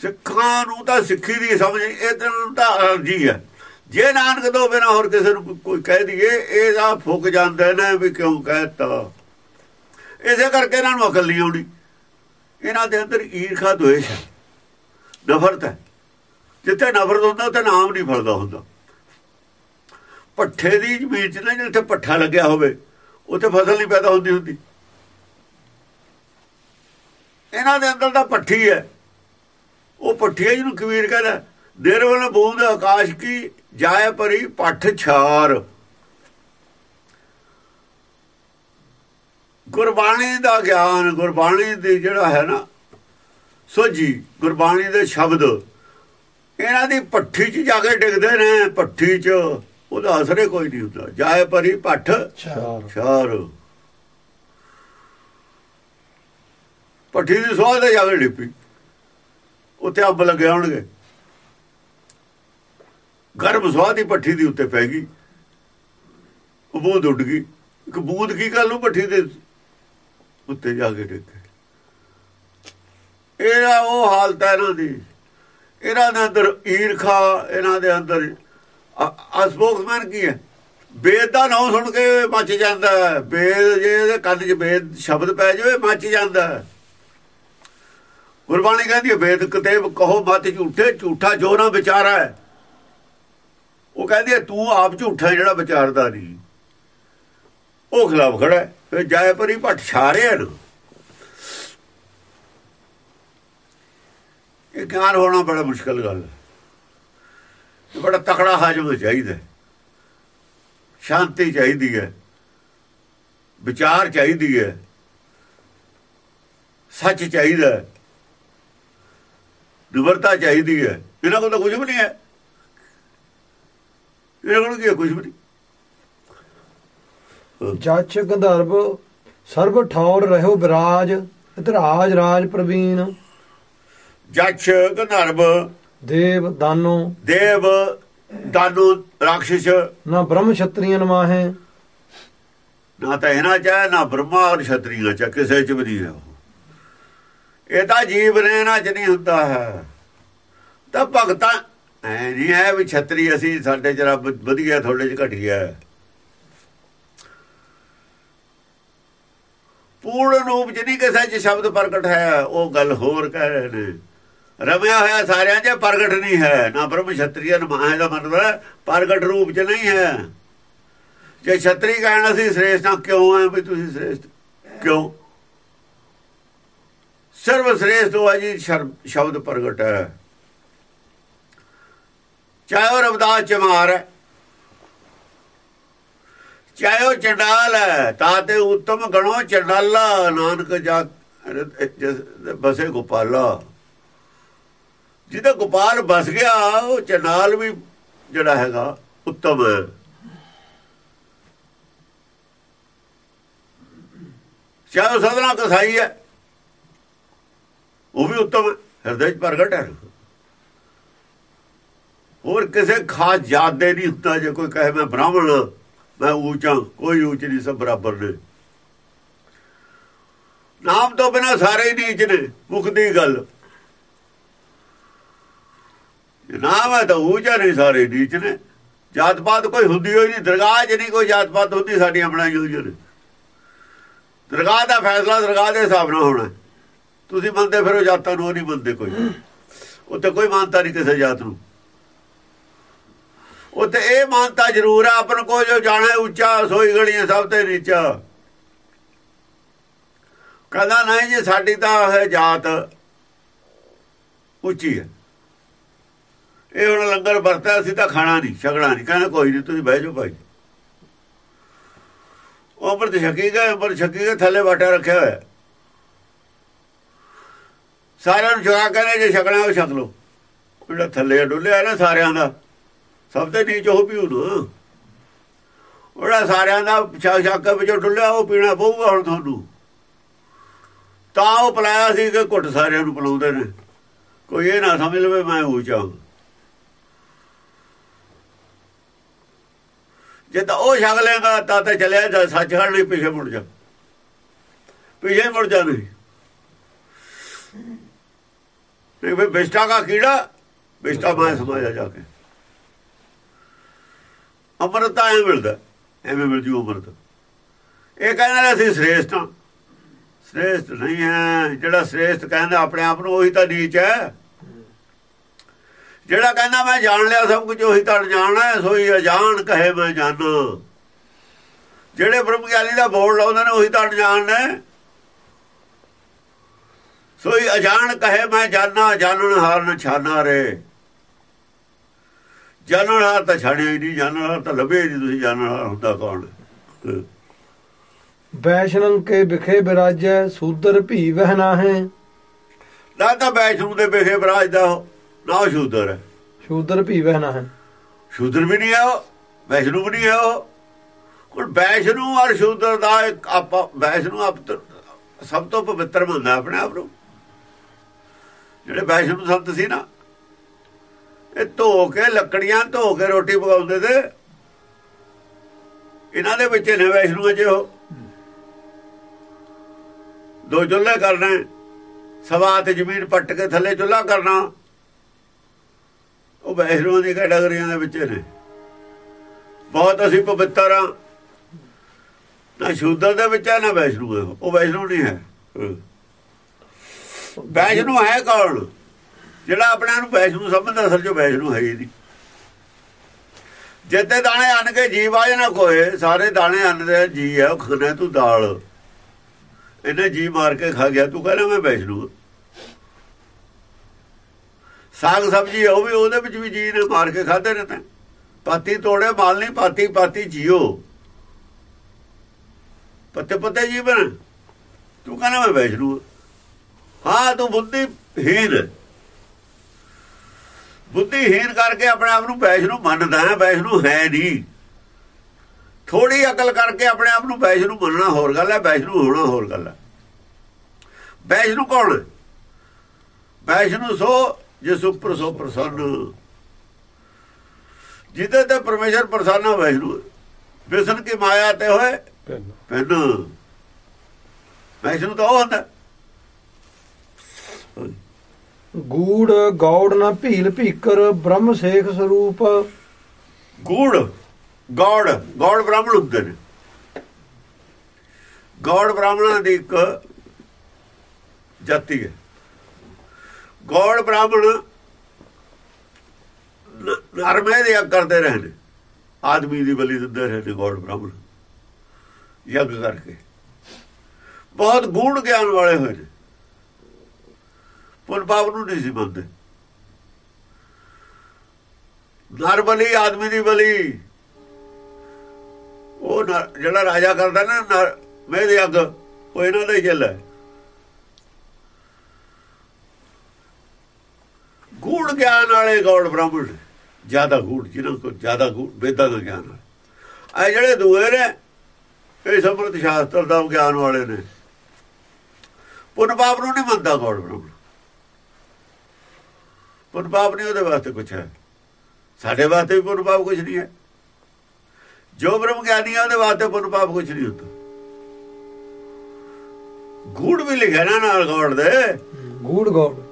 ਸਿੱਖਾਂ ਨੂੰ ਤਾਂ ਸਿੱਖੀ ਦੀ ਸਮਝ ਇਹ ਤਾਂ ਅਰਜੀ ਹੈ। ਜੇ ਨਾਨਕ ਤੋਂ ਬਿਨਾ ਹੋਰ ਕਿਸੇ ਨੂੰ ਕੋਈ ਕਹਿ ਦਈਏ, ਇਹ ਦਾ ਫੁੱਕ ਜਾਂਦਾ ਨੇ ਵੀ ਕਿਉਂ ਕਹਿਤਾ। ਇਸੇ ਕਰਕੇ ਇਹਨਾਂ ਨੂੰ ਅਕਲ ਨਹੀਂ ਆਉਣੀ ਇਹਨਾਂ ਦੇ ਅੰਦਰ ਈਰਖਾ ਦੁਇਸ਼ ਹੈ। ਨਫ਼ਰਤ ਹੈ। ਜਿੱਥੇ ਨਫ਼ਰਤ ਹੁੰਦਾ, ਉੱਥੇ ਨਾਮ ਨਹੀਂ ਫਲਦਾ ਹੁੰਦਾ। ਪੱਠੇ ਦੀ ਜ਼ਮੀਨ 'ਚ ਨਾ ਜਿੱਥੇ ਪੱਠਾ ਲੱਗਿਆ ਹੋਵੇ, ਉੱਥੇ ਫਸਲ ਨਹੀਂ ਪੈਦਾ ਹੁੰਦੀ ਹੁੰਦੀ। ਇਹਨਾਂ ਦੇ ਅੰਦਰ ਤਾਂ ਪੱਠੀ ਹੈ। ਉਹ ਪੱਠੀ ਹੈ ਜਿਹਨੂੰ ਕਬੀਰ ਕਹਿੰਦਾ, ਦੇਰ ਵਾਲਾ ਬੂੰਦ ਆਕਾਸ਼ ਕੀ ਜਾਏ ਪਰੀ ਪੱਠ ਛਾਰ। ਗੁਰਬਾਣੀ ਦਾ ਗਿਆਨ, ਗੁਰਬਾਣੀ ਦੀ ਜਿਹੜਾ ਹੈ ਨਾ ਸੋਜੀ ਗੁਰਬਾਣੀ ਦੇ ਸ਼ਬਦ, ਇਹਨਾਂ ਦੀ ਪੱਠੀ 'ਚ ਜਾ ਕੇ ਡਿੱਗਦੇ ਨੇ ਪੱਠੀ 'ਚ। ਉਹਦਾ ਅਸਰੇ ਕੋਈ ਨਹੀਂ ਹੁੰਦਾ। ਜਾਏ ਪਰੀ ਪੱਠ ਚਾਰ ਛਾਰ। ਪੱਠੀ ਦੀ ਸਵਾਦ ਤੇ ਜਾ ਕੇ ਡਿੱਪੀ ਉੱਥੇ ਅੱਬ ਲੱਗੇ ਹੋਣਗੇ। ਗਰਮ ਸਵਾਦ ਦੀ ਪੱਠੀ ਦੀ ਉੱਤੇ ਪੈ ਗਈ। ਉਹ ਬੂੰਦ ਉੱਡ ਗਈ। ਇੱਕ ਬੂੰਦ ਕੀ ਕਰ ਲੂ ਪੱਠੀ ਦੇ ਉੱਤੇ ਜਾ ਕੇ ਡਿੱਗੇ ਇਹਦਾ ਉਹ ਹਾਲਤ ਹੈ ਇਹਨਾਂ ਦੀ। ਇਹਨਾਂ ਦੇ ਅੰਦਰ ਈਰਖਾ ਇਹਨਾਂ ਦੇ ਅੰਦਰ ਅਸਪੋਕਸਮੈਨ ਕੀ ਹੈ? ਵੇਦ ਦਾ ਨਾਮ ਸੁਣ ਕੇ ਮੱਚ ਜਾਂਦਾ ਹੈ। ਵੇਦ ਜੇ ਇਹਦੇ ਕੰਨ 'ਚ ਵੇਦ ਸ਼ਬਦ ਪੈ ਜਾਵੇ, ਮੱਚ ਜਾਂਦਾ ਗੁਰਬਾਣੀ ਕਹਿੰਦੀ ਹੈ, ਵੇਦ ਕਿਤੇਬ ਕਹੋ ਮਤ ਝੂਠੇ, ਝੂਠਾ ਜੋ ਨਾ ਵਿਚਾਰਾ ਹੈ। ਉਹ ਕਹਿੰਦੀ ਹੈ, ਤੂੰ ਆਪ ਝੂਠਾ ਜਿਹੜਾ ਵਿਚਾਰਦਾ ਨਹੀਂ। ਉਹ ਖਿਲਾਫ ਖੜਾ ਹੈ। ਫਿਰ ਜਾਇ ਪਰੀ ਭੱਟ ਛਾਰੇ ਹਨ ਇਹ ਗਿਆਨ ਹੋਣਾ ਬੜਾ ਮੁਸ਼ਕਲ ਗੱਲ ਹੈ। ਬੜਾ ਤਕੜਾ ਹਾਜਮ ਚਾਹੀਦਾ। ਸ਼ਾਂਤੀ ਚਾਹੀਦੀ ਹੈ। ਵਿਚਾਰ ਚਾਹੀਦੀ ਹੈ। ਸੱਚ ਚਾਹੀਦਾ ਨਿਵਰਤਾ ਚਾਹੀਦੀ ਹੈ। ਇਹਨਾਂ ਕੋਲ ਤਾਂ ਕੁਝ ਵੀ ਨਹੀਂ ਹੈ। ਇਹਨਾਂ ਕੋਲ ਕੀ ਕੁਝ ਵੀ ਨਹੀਂ। ਜਚ ਗੰਧਰਵ ਸਰਬ ਠੌਰ ਰਹਿਓ ਵਿਰਾਜ ਇਤਰਾਜ ਰਾਜ ਪ੍ਰਵੀਨ। ਜੱਛ ਗੰਧਰਵ ਦੇਵ ਦਾਨੋ ਦੇਵ ਦਾਨੂ ਰਾਖਸ਼ ਨਾ ਬ੍ਰਹਮ ਛਤਰੀਆਂ ਨਮਾਹੇ। ਨਾ ਤਾਂ ਇਹਨਾਂ ਚ ਨਾ ਬ੍ਰਹਮਾ ਔਰ ਛਤਰੀਆਂ ਚ ਕਿਸੇ ਚ ਵੀ ਨਹੀਂ। ਇਹ ਤਾਂ ਜੀਵ ਨੇ ਇਹਨਾਂ ਚ ਨਹੀਂ ਹੁੰਦਾ ਹੈ। ਤਾਂ ਭਗਤਾਂ ਐ ਨਹੀਂ ਹੈ ਵੀ ਛਤਰੀ ਅਸੀਂ ਸਾਡੇ ਚ ਰੱਬ ਵਧੀਆ ਤੁਹਾਡੇ ਚ ਘਟਿਆ ਹੈ। ਪੂਰਨ ਰੂਪ ਨਹੀਂ ਕਿਸੇ ਚ ਸ਼ਬਦ ਪ੍ਰਗਟ ਹੈ ਉਹ ਗੱਲ ਹੋਰ ਕਹਿ ਰਹੇ ਨੇ। ਰਮਿਆ ਹੋਇਆ ਸਾਰਿਆਂ 'ਚ ਪ੍ਰਗਟ ਨਹੀਂ ਹੈ। ਨਾ ਬ੍ਰਹਮ ਛਤਰੀਆ ਨਮਾਹ ਦਾ ਮਤਲਬ ਪ੍ਰਗਟ ਰੂਪ 'ਚ ਨਹੀਂ ਹੈ। ਜੇ ਛਤਰੀ ਕਹਿਣਾ ਸੀ ਸ੍ਰੇਸ਼ਟ ਨਾ ਕਿਉਂ ਹੈ ਵੀ ਤੁਸੀਂ ਸ੍ਰੇਸ਼ਟ? ਕਿਉਂ? ਸਰਵ ਸ੍ਰੇਸ਼ਟ ਉਹ ਜੀ ਸ਼ਬਦ ਪ੍ਰਗਟ ਹੈ। ਚਾਹੇ ਉਹ ਰਵਦਾਸ ਚਮਾਰ ਹੈ, ਚਾਹੇ ਉਹ ਚੰਡਾਲ ਹੈ, ਤਾਂ ਤੇ ਉੱਤਮ ਗਣੋ ਚੰਡਾਲਾ। ਨਾਨਕ ਜਾ ਬਸੇ ਗੋਪਾਲਾ। ਜਿਹਦਾ ਗੋਪਾਲ ਬਸ ਗਿਆ ਉਹ ਚਨਾਲ ਵੀ ਜਿਹੜਾ ਹੈਗਾ ਉੱਤਮ ਹੈ। ਚਾਹੇ ਸਦਨਾ ਕਸਾਈ ਹੈ। ਉਹ ਵੀ ਉੱਤਮ ਹੈ, ਹਿਰਦੇ ਚ ਪ੍ਰਗਟ ਹੈ। ਹੋਰ ਕਿਸੇ ਖਾਸ ਜਾਤ ਦੇ ਨਹੀਂ ਹੁੰਦਾ ਜੇ ਕੋਈ ਕਹੇ ਮੈਂ ਬ੍ਰਾਹਮਣ ਹਾਂ, ਮੈਂ ਉੱਚਾ ਕੋਈ ਉੱਚ ਨਹੀਂ ਸਭ ਬਰਾਬਰ ਨੇ। ਨਾਮ ਤੋਂ ਬਿਨਾ ਸਾਰੇ ਹੀ ਨੀਚ ਨੇ ਮੁੱਖ ਦੀ ਗੱਲ। ਜੇ ਹੈ ਤਾਂ ਉੱਚਾ ਨਹੀਂ ਸਾਰੇ ਨੀਚ ਨੇ। ਜਾਤ ਪਾਤ ਕੋਈ ਹੁੰਦੀ ਹੋਈ ਨਹੀਂ ਦਰਗਾਹ 'ਚ ਨਹੀਂ ਕੋਈ ਜਾਤ ਪਾਤ ਹੁੰਦੀ ਸਾਡੀਆਂ ਬਣਾਈ ਹੋਈਆਂ ਨੇ ਦਰਗਾਹ ਦਾ ਫੈਸਲਾ ਦਰਗਾਹ ਦੇ ਹਿਸਾਬ ਨਾਲ ਹੋਣਾ। ਤੁਸੀਂ ਮੰਨਦੇ ਫਿਰ ਉਹ ਜਾਤਾਂ ਨੂੰ ਉਹ ਨਹੀਂ ਮੰਨਦੇ ਕੋਈ। ਉੱਥੇ ਕੋਈ ਮਾਨਤਾ ਨਹੀਂ ਕਿਸੇ ਜਾਤ ਨੂੰ। ਉੱਥੇ ਇਹ ਮਾਨਤਾ ਜ਼ਰੂਰ ਆ ਆਪਨ ਕੋ ਜੋ ਜਾਣਾ ਉੱਚਾ, ਸੋਈ ਗੜੀਆਂ ਸਭ ਤੇ ਨੀਚਾ। ਕਹਿੰਦਾ, ਨਹੀਂ ਜੀ, ਸਾਡੀ ਤਾਂ ਇਹ ਜਾਤ ਉੱਚੀ ਹੈ। ਇਹ ਹੁਣ ਲੰਗਰ ਵਰਤਿਆ ਸੀ ਤਾਂ ਖਾਣਾ ਨਹੀਂ, ਛਕਣਾ ਨਹੀਂ। ਕਹਿੰਦਾ ਕੋਈ ਨਹੀਂ ਤੁਸੀਂ ਬਹਿ ਜਾਓ ਭਾਈ। ਉਹ ਉੱਪਰ ਛਕੀ ਗਏ, ਉੱਪਰ ਛਕੀ ਗਏ, ਥੱਲੇ ਬਾਟਾ ਰੱਖਿਆ ਹੋਇਆ। ਸਾਰਿਆਂ ਨੂੰ ਛਕਾ ਕਹਿੰਦੇ, ਜੇ ਛਕਣਾ ਉਹ ਛਕ ਲਓ। ਜਿਹੜਾ ਥੱਲੇ ਡੁੱਲਿਆ ਨਾ ਸਾਰਿਆਂ ਦਾ, ਸਭ ਤੋਂ ਨੀਚ ਉਹ ਪੀਉ ਨੂੰ ਉਹਦਾ ਸਾਰਿਆਂ ਦਾ ਛਕ ਛਕ ਵਿੱਚੋਂ ਡੁੱਲਿਆ, ਉਹ ਪੀਣਾ ਪਊਗਾ ਹੁਣ ਤੁਹਾਨੂੰ। ਤਾਂ ਉਹ ਪਲਾਇਆ ਸੀ ਕਿ ਘੁੱਟ ਸਾਰਿਆਂ ਨੂੰ ਪਲਾਉਂਦੇ ਨੇ। ਕੋਈ ਇਹ ਨਾ ਸਮਝ ਲਵੇ, ਮੈਂ ਉੱਚਾ ਜੇ ਤਾਂ ਉਹ ਛਕ ਲੇਗਾ ਤਾਂ ਤਾਂ ਚਲਿਆ ਜਾ ਸੱਚ ਹੜ ਨਹੀਂ ਪਿੱਛੇ ਮੁੜ ਜਾ। ਪਿੱਛੇ ਮੁੜ ਜਾ ਨਹੀਂ ਨਹੀਂ ਵੇ ਬਿਸ਼ਟਾ ਦਾ ਕੀੜਾ ਬਿਸ਼ਟਾ ਮੈਂ ਸਮਾਇਆ ਜਾ ਕੇ। ਅਮਰਤਾ ਐ ਮਿਲਦਾ, ਐਵੇਂ ਮਿਲ ਜੂ ਅਮਰਤ। ਇਹ ਕਹਿੰਦਾ ਅਸੀਂ ਸ੍ਰੇਸ਼ਟ ਹਾਂ। ਸ੍ਰੇਸ਼ਟ ਨਹੀਂ ਹੈ। ਜਿਹੜਾ ਸ੍ਰੇਸ਼ਟ ਕਹਿੰਦਾ ਆਪਣੇ ਆਪ ਨੂੰ, ਉਹੀ ਤਾਂ ਨੀਚ ਹੈ। ਜਿਹੜਾ ਕਹਿੰਦਾ ਮੈਂ ਜਾਣ ਲਿਆ ਸਭ ਕੁਝ ਉਹੀ ਤਾਂ ਜਾਣਨਾ ਸੋਈ ਅਜਾਣ ਕਹੇ ਮੈਂ ਜਾਣਾ। ਜਿਹੜੇ ਬ੍ਰਹਮ ਗਿਆਨੀ ਦਾ ਬੋਲ ਲਾਉਂਦੇ ਨੇ ਉਹੀ ਤਾਂ ਜਾਣਨਾ ਸੋਈ ਅਜਾਣ ਕਹੇ ਮੈਂ ਜਾਣਾ ਜਾਣਨ ਹਾਰ ਨ ਛਾਨਾ ਰੇ। ਜਾਣਨ ਹਾਰ ਤਾਂ ਛਾੜਿਆ ਹੀ ਨਹੀਂ ਜਾਣਨ ਹਾਰ ਤਾਂ ਲੱਭੇ ਨਹੀਂ ਤੁਸੀਂ ਜਾਣਨ ਹਾਰ ਹੁੰਦਾ ਕੌਣ? ਵੈਸ਼ਨੰ ਕੇ ਵਿਖੇ ਬਿਰਾਜੈ ਸੂਦਰ ਭੀ ਵਹਿਨਾ ਹੈ ਨਾ ਤਾਂ ਵੈਸ਼ਨੂ ਦੇ ਬਿਖੇ ਬਰਾਜ ਦਾ ਉਹ, ਨਾ ਸ਼ੂਦਰ। ਹੈ ਸ਼ੂਦਰ ਭੀ ਵਹਿਨਾ ਹੈ। ਸ਼ੂਦਰ ਵੀ ਨਹੀਂ ਹੈ ਉਹ ਵੈਸ਼ਨੂ ਵੀ ਨਹੀਂ ਹੈ ਉਹ। ਹੁਣ ਵੈਸ਼ਨੂ ਔਰ ਸ਼ੂਦਰ ਦਾ ਇੱਕ ਆਪਾਂ ਵੈਸ਼ਨੂ ਆਪ ਸਭ ਤੋਂ ਪਵਿੱਤਰ ਮੰਨਦਾ ਆਪਣੇ ਆਪ ਨੂੰ। ਜਿਹੜੇ ਵੈਸ਼ਨੂ ਸੰਤ ਸੀ ਨਾ ਇਹ ਧੋ ਕੇ ਲੱਕੜੀਆਂ ਧੋ ਕੇ ਰੋਟੀ ਪਕਾਉਂਦੇ ਤੇ ਇਹਨਾਂ ਦੇ ਵਿੱਚ ਨੇ ਵੈਸ਼ਨੂ ਅਜੇ ਉਹ। ਦੋ ਚੁੱਲ੍ਹੇ ਕਰਨੇ ਸਵਾ ਤੇ ਜ਼ਮੀਨ ਪੱਟ ਕੇ ਥੱਲੇ ਚੁੱਲ੍ਹਾ ਕਰਨਾ। ਉਹ ਵੈਸ਼ਨੂ ਦੀ ਕੈਟਾਗਰੀਆਂ ਦੇ ਵਿੱਚ ਨੇ। ਬਹੁਤ ਅਸੀਂ ਪਵਿੱਤਰ ਆ। ਨਾ ਸ਼ੂਦਰ ਦੇ ਵਿੱਚ ਆ, ਨਾ ਵੈਸ਼ਨੂ ਹੈ ਉਹ ਵੈਸ਼ਨੂ ਨਹੀਂ ਹੈ। ਵੈਸ਼ਨੂ ਹੈ ਕੌਣ? ਜਿਹੜਾ ਆਪਣੇ ਨੂੰ ਵੈਸ਼ਨੂ ਸਮਝਦਾ, ਅਸਲ 'ਚ ਵੈਸ਼ਨੂ ਹੈ ਹੀ ਨਹੀਂ। ਜਿੱਤੇ ਦਾਣੇ ਅੰਨ ਕੇ ਜੀਵ ਆ ਨਾ ਕੋਏ ਸਾਰੇ ਦਾਣੇ ਅੰਨ ਦੇ ਜੀ ਆ, ਉਹ ਖਾਣਾ ਤੂੰ ਦਾਲ। ਇਹਨੇ ਜੀ ਮਾਰ ਕੇ ਖਾ ਗਿਆ, ਤੂੰ ਕਹਿੰਦਾ ਮੈਂ ਵੈਸ਼ਨੂ। ਸਾਗ ਸਬਜੀ ਉਹ ਵੀ ਉਹਦੇ ਵਿੱਚ ਵੀ ਜੀ ਨੇ ਮਾਰ ਕੇ ਖਾਦੇ ਨੇ ਤਾਂ। ਪਾਤੀ ਤੋੜੇ ਮਾਲ ਨਹੀਂ, ਪਾਤੀ ਪਾਤੀ ਜੀਓ। ਪੱਤੇ ਪੱਤੇ ਜੀਵਨ ਤੂੰ ਕਹਿੰਦਾ ਮੈਂ ਵੈਸ਼ਨੂ ਹਾਂ। ਤੂੰ ਬੁੱਧੀ ਹੀਨ ਹੈ। ਬੁੱਧੀਹੀਨ ਕਰਕੇ ਆਪਣੇ ਆਪ ਨੂੰ ਵੈਸ਼ਨੂ ਮੰਨਦਾ ਹੈ, ਵੈਸ਼ਨੂ ਹੈ ਨਹੀਂ। ਥੋੜੀ ਅਕਲ ਕਰਕੇ ਆਪਣੇ ਆਪ ਨੂੰ ਵੈਸ਼ਨੂ ਮੰਨਣਾ ਹੋਰ ਗੱਲ ਹੈ, ਵੈਸ਼ਨੂ ਹੋਣਾ ਹੋਰ ਗੱਲ ਹੈ। ਵੈਸ਼ਨੂ ਕੌਣ? ਹੈ ਵੈਸ਼ਨੂ ਸੋ ਜਿਸ ਉੱਪਰ ਸੋ ਪ੍ਰਸੰਨ। ਜਿਹਦੇ ਤੇ ਪਰਮੇਸ਼ਰ ਪ੍ਰਸੰਨ ਹੈ ਵੈਸ਼ਨੂ। ਵਿਸ਼ਨ ਕੀ ਮਾਇਆ ਤੇ ਹੋਏ? ਪੈਨ ਪੈਨ ਵੈਸ਼ਨੂ ਤਾਂ ਉਹ ਹੁੰਦਾ। ਗੂੜ ਗੌੜ ਨਾ ਭੀਲ ਭੀਕਰ ਬ੍ਰਹਮ ਸੇਖ ਸਰੂਪ। ਗੂੜ ਗੌੜ ਗੌੜ ਬ੍ਰਾਹਮਣ ਹੁੰਦੇ ਨੇ। ਗੌੜ ਬ੍ਰਾਹਮਣਾਂ ਦੀ ਇੱਕ ਜਾਤੀ ਹੈ। ਗੌੜ ਬ੍ਰਾਹਮਣ ਨ- ਨਰਮੇ ਦੇ ਯੱਗ ਕਰਦੇ ਰਹੇ ਨੇ ਆਦਮੀ ਦੀ ਬਲੀ ਦਿੰਦੇ ਰਹੇ ਨੇ ਗੌੜ ਬ੍ਰਾਹਮਣ। ਯੱਗ ਕਰਕੇ। ਬਹੁਤ ਗੂੜ ਗਿਆਨ ਵਾਲੇ ਹੋਏ ਨੇ। ਪੁੰਨ ਪਾਪ ਨੂੰ ਨਹੀਂ ਸੀ ਮੰਨਦੇ। ਨਰ ਬਲੀ, ਆਦਮੀ ਦੀ ਬਲੀ। ਉਹ ਨਰ- ਜਿਹੜਾ ਰਾਜਾ ਕਰਦਾ ਨਾ, ਨਰ ਮੇਰੇ ਅੱਗ, ਉਹ ਇਹਨਾਂ ਦਾ ਹੀ ਚੱਲ ਹੈ। ਗੂੜ ਗਿਆਨ ਵਾਲੇ ਗੌੜ ਬ੍ਰਾਹਮਣ ਜ਼ਿਆਦਾ ਗੂੜ, ਜਿਹਨਾਂ ਕੋਲ ਜ਼ਿਆਦਾ ਗੂੜ, ਵੇਦਾਂ ਦਾ ਗਿਆਨ ਹੈ ਆ ਜਿਹੜੇ ਦੂਏ ਨੇ, ਇਹ ਸਮਰਤ ਸ਼ਾਸਤਰ ਦਾ ਗਿਆਨ ਵਾਲੇ ਨੇ। ਪੁੰਨ ਪਾਪ ਨੂੰ ਨਹੀਂ ਮੰਨਦਾ ਗੌੜ ਬ੍ਰਾਹਮਣ। ਪੁੰਨ ਪਾਪ ਨਹੀਂ, ਉਹਦੇ ਵਾਸਤੇ ਕੁਛ ਹੈ। ਸਾਡੇ ਵਾਸਤੇ ਵੀ ਪੁੰਨ ਪਾਪ ਕੁਛ ਨਹੀਂ ਹੈ। ਜੋ ਬ੍ਰਹਮ ਗਿਆਨੀ ਹੈ ਉਹਦੇ ਵਾਸਤੇ ਪੁੰਨ ਪਾਪ ਕੁਛ ਨਹੀਂ ਹੁੰਦਾ। ਗੂੜ ਵੀ ਲਿਖਿਆ ਨਾ ਨਾਲ ਗੌੜ ਦੇ। ਗੂੜ ਗੌੜ।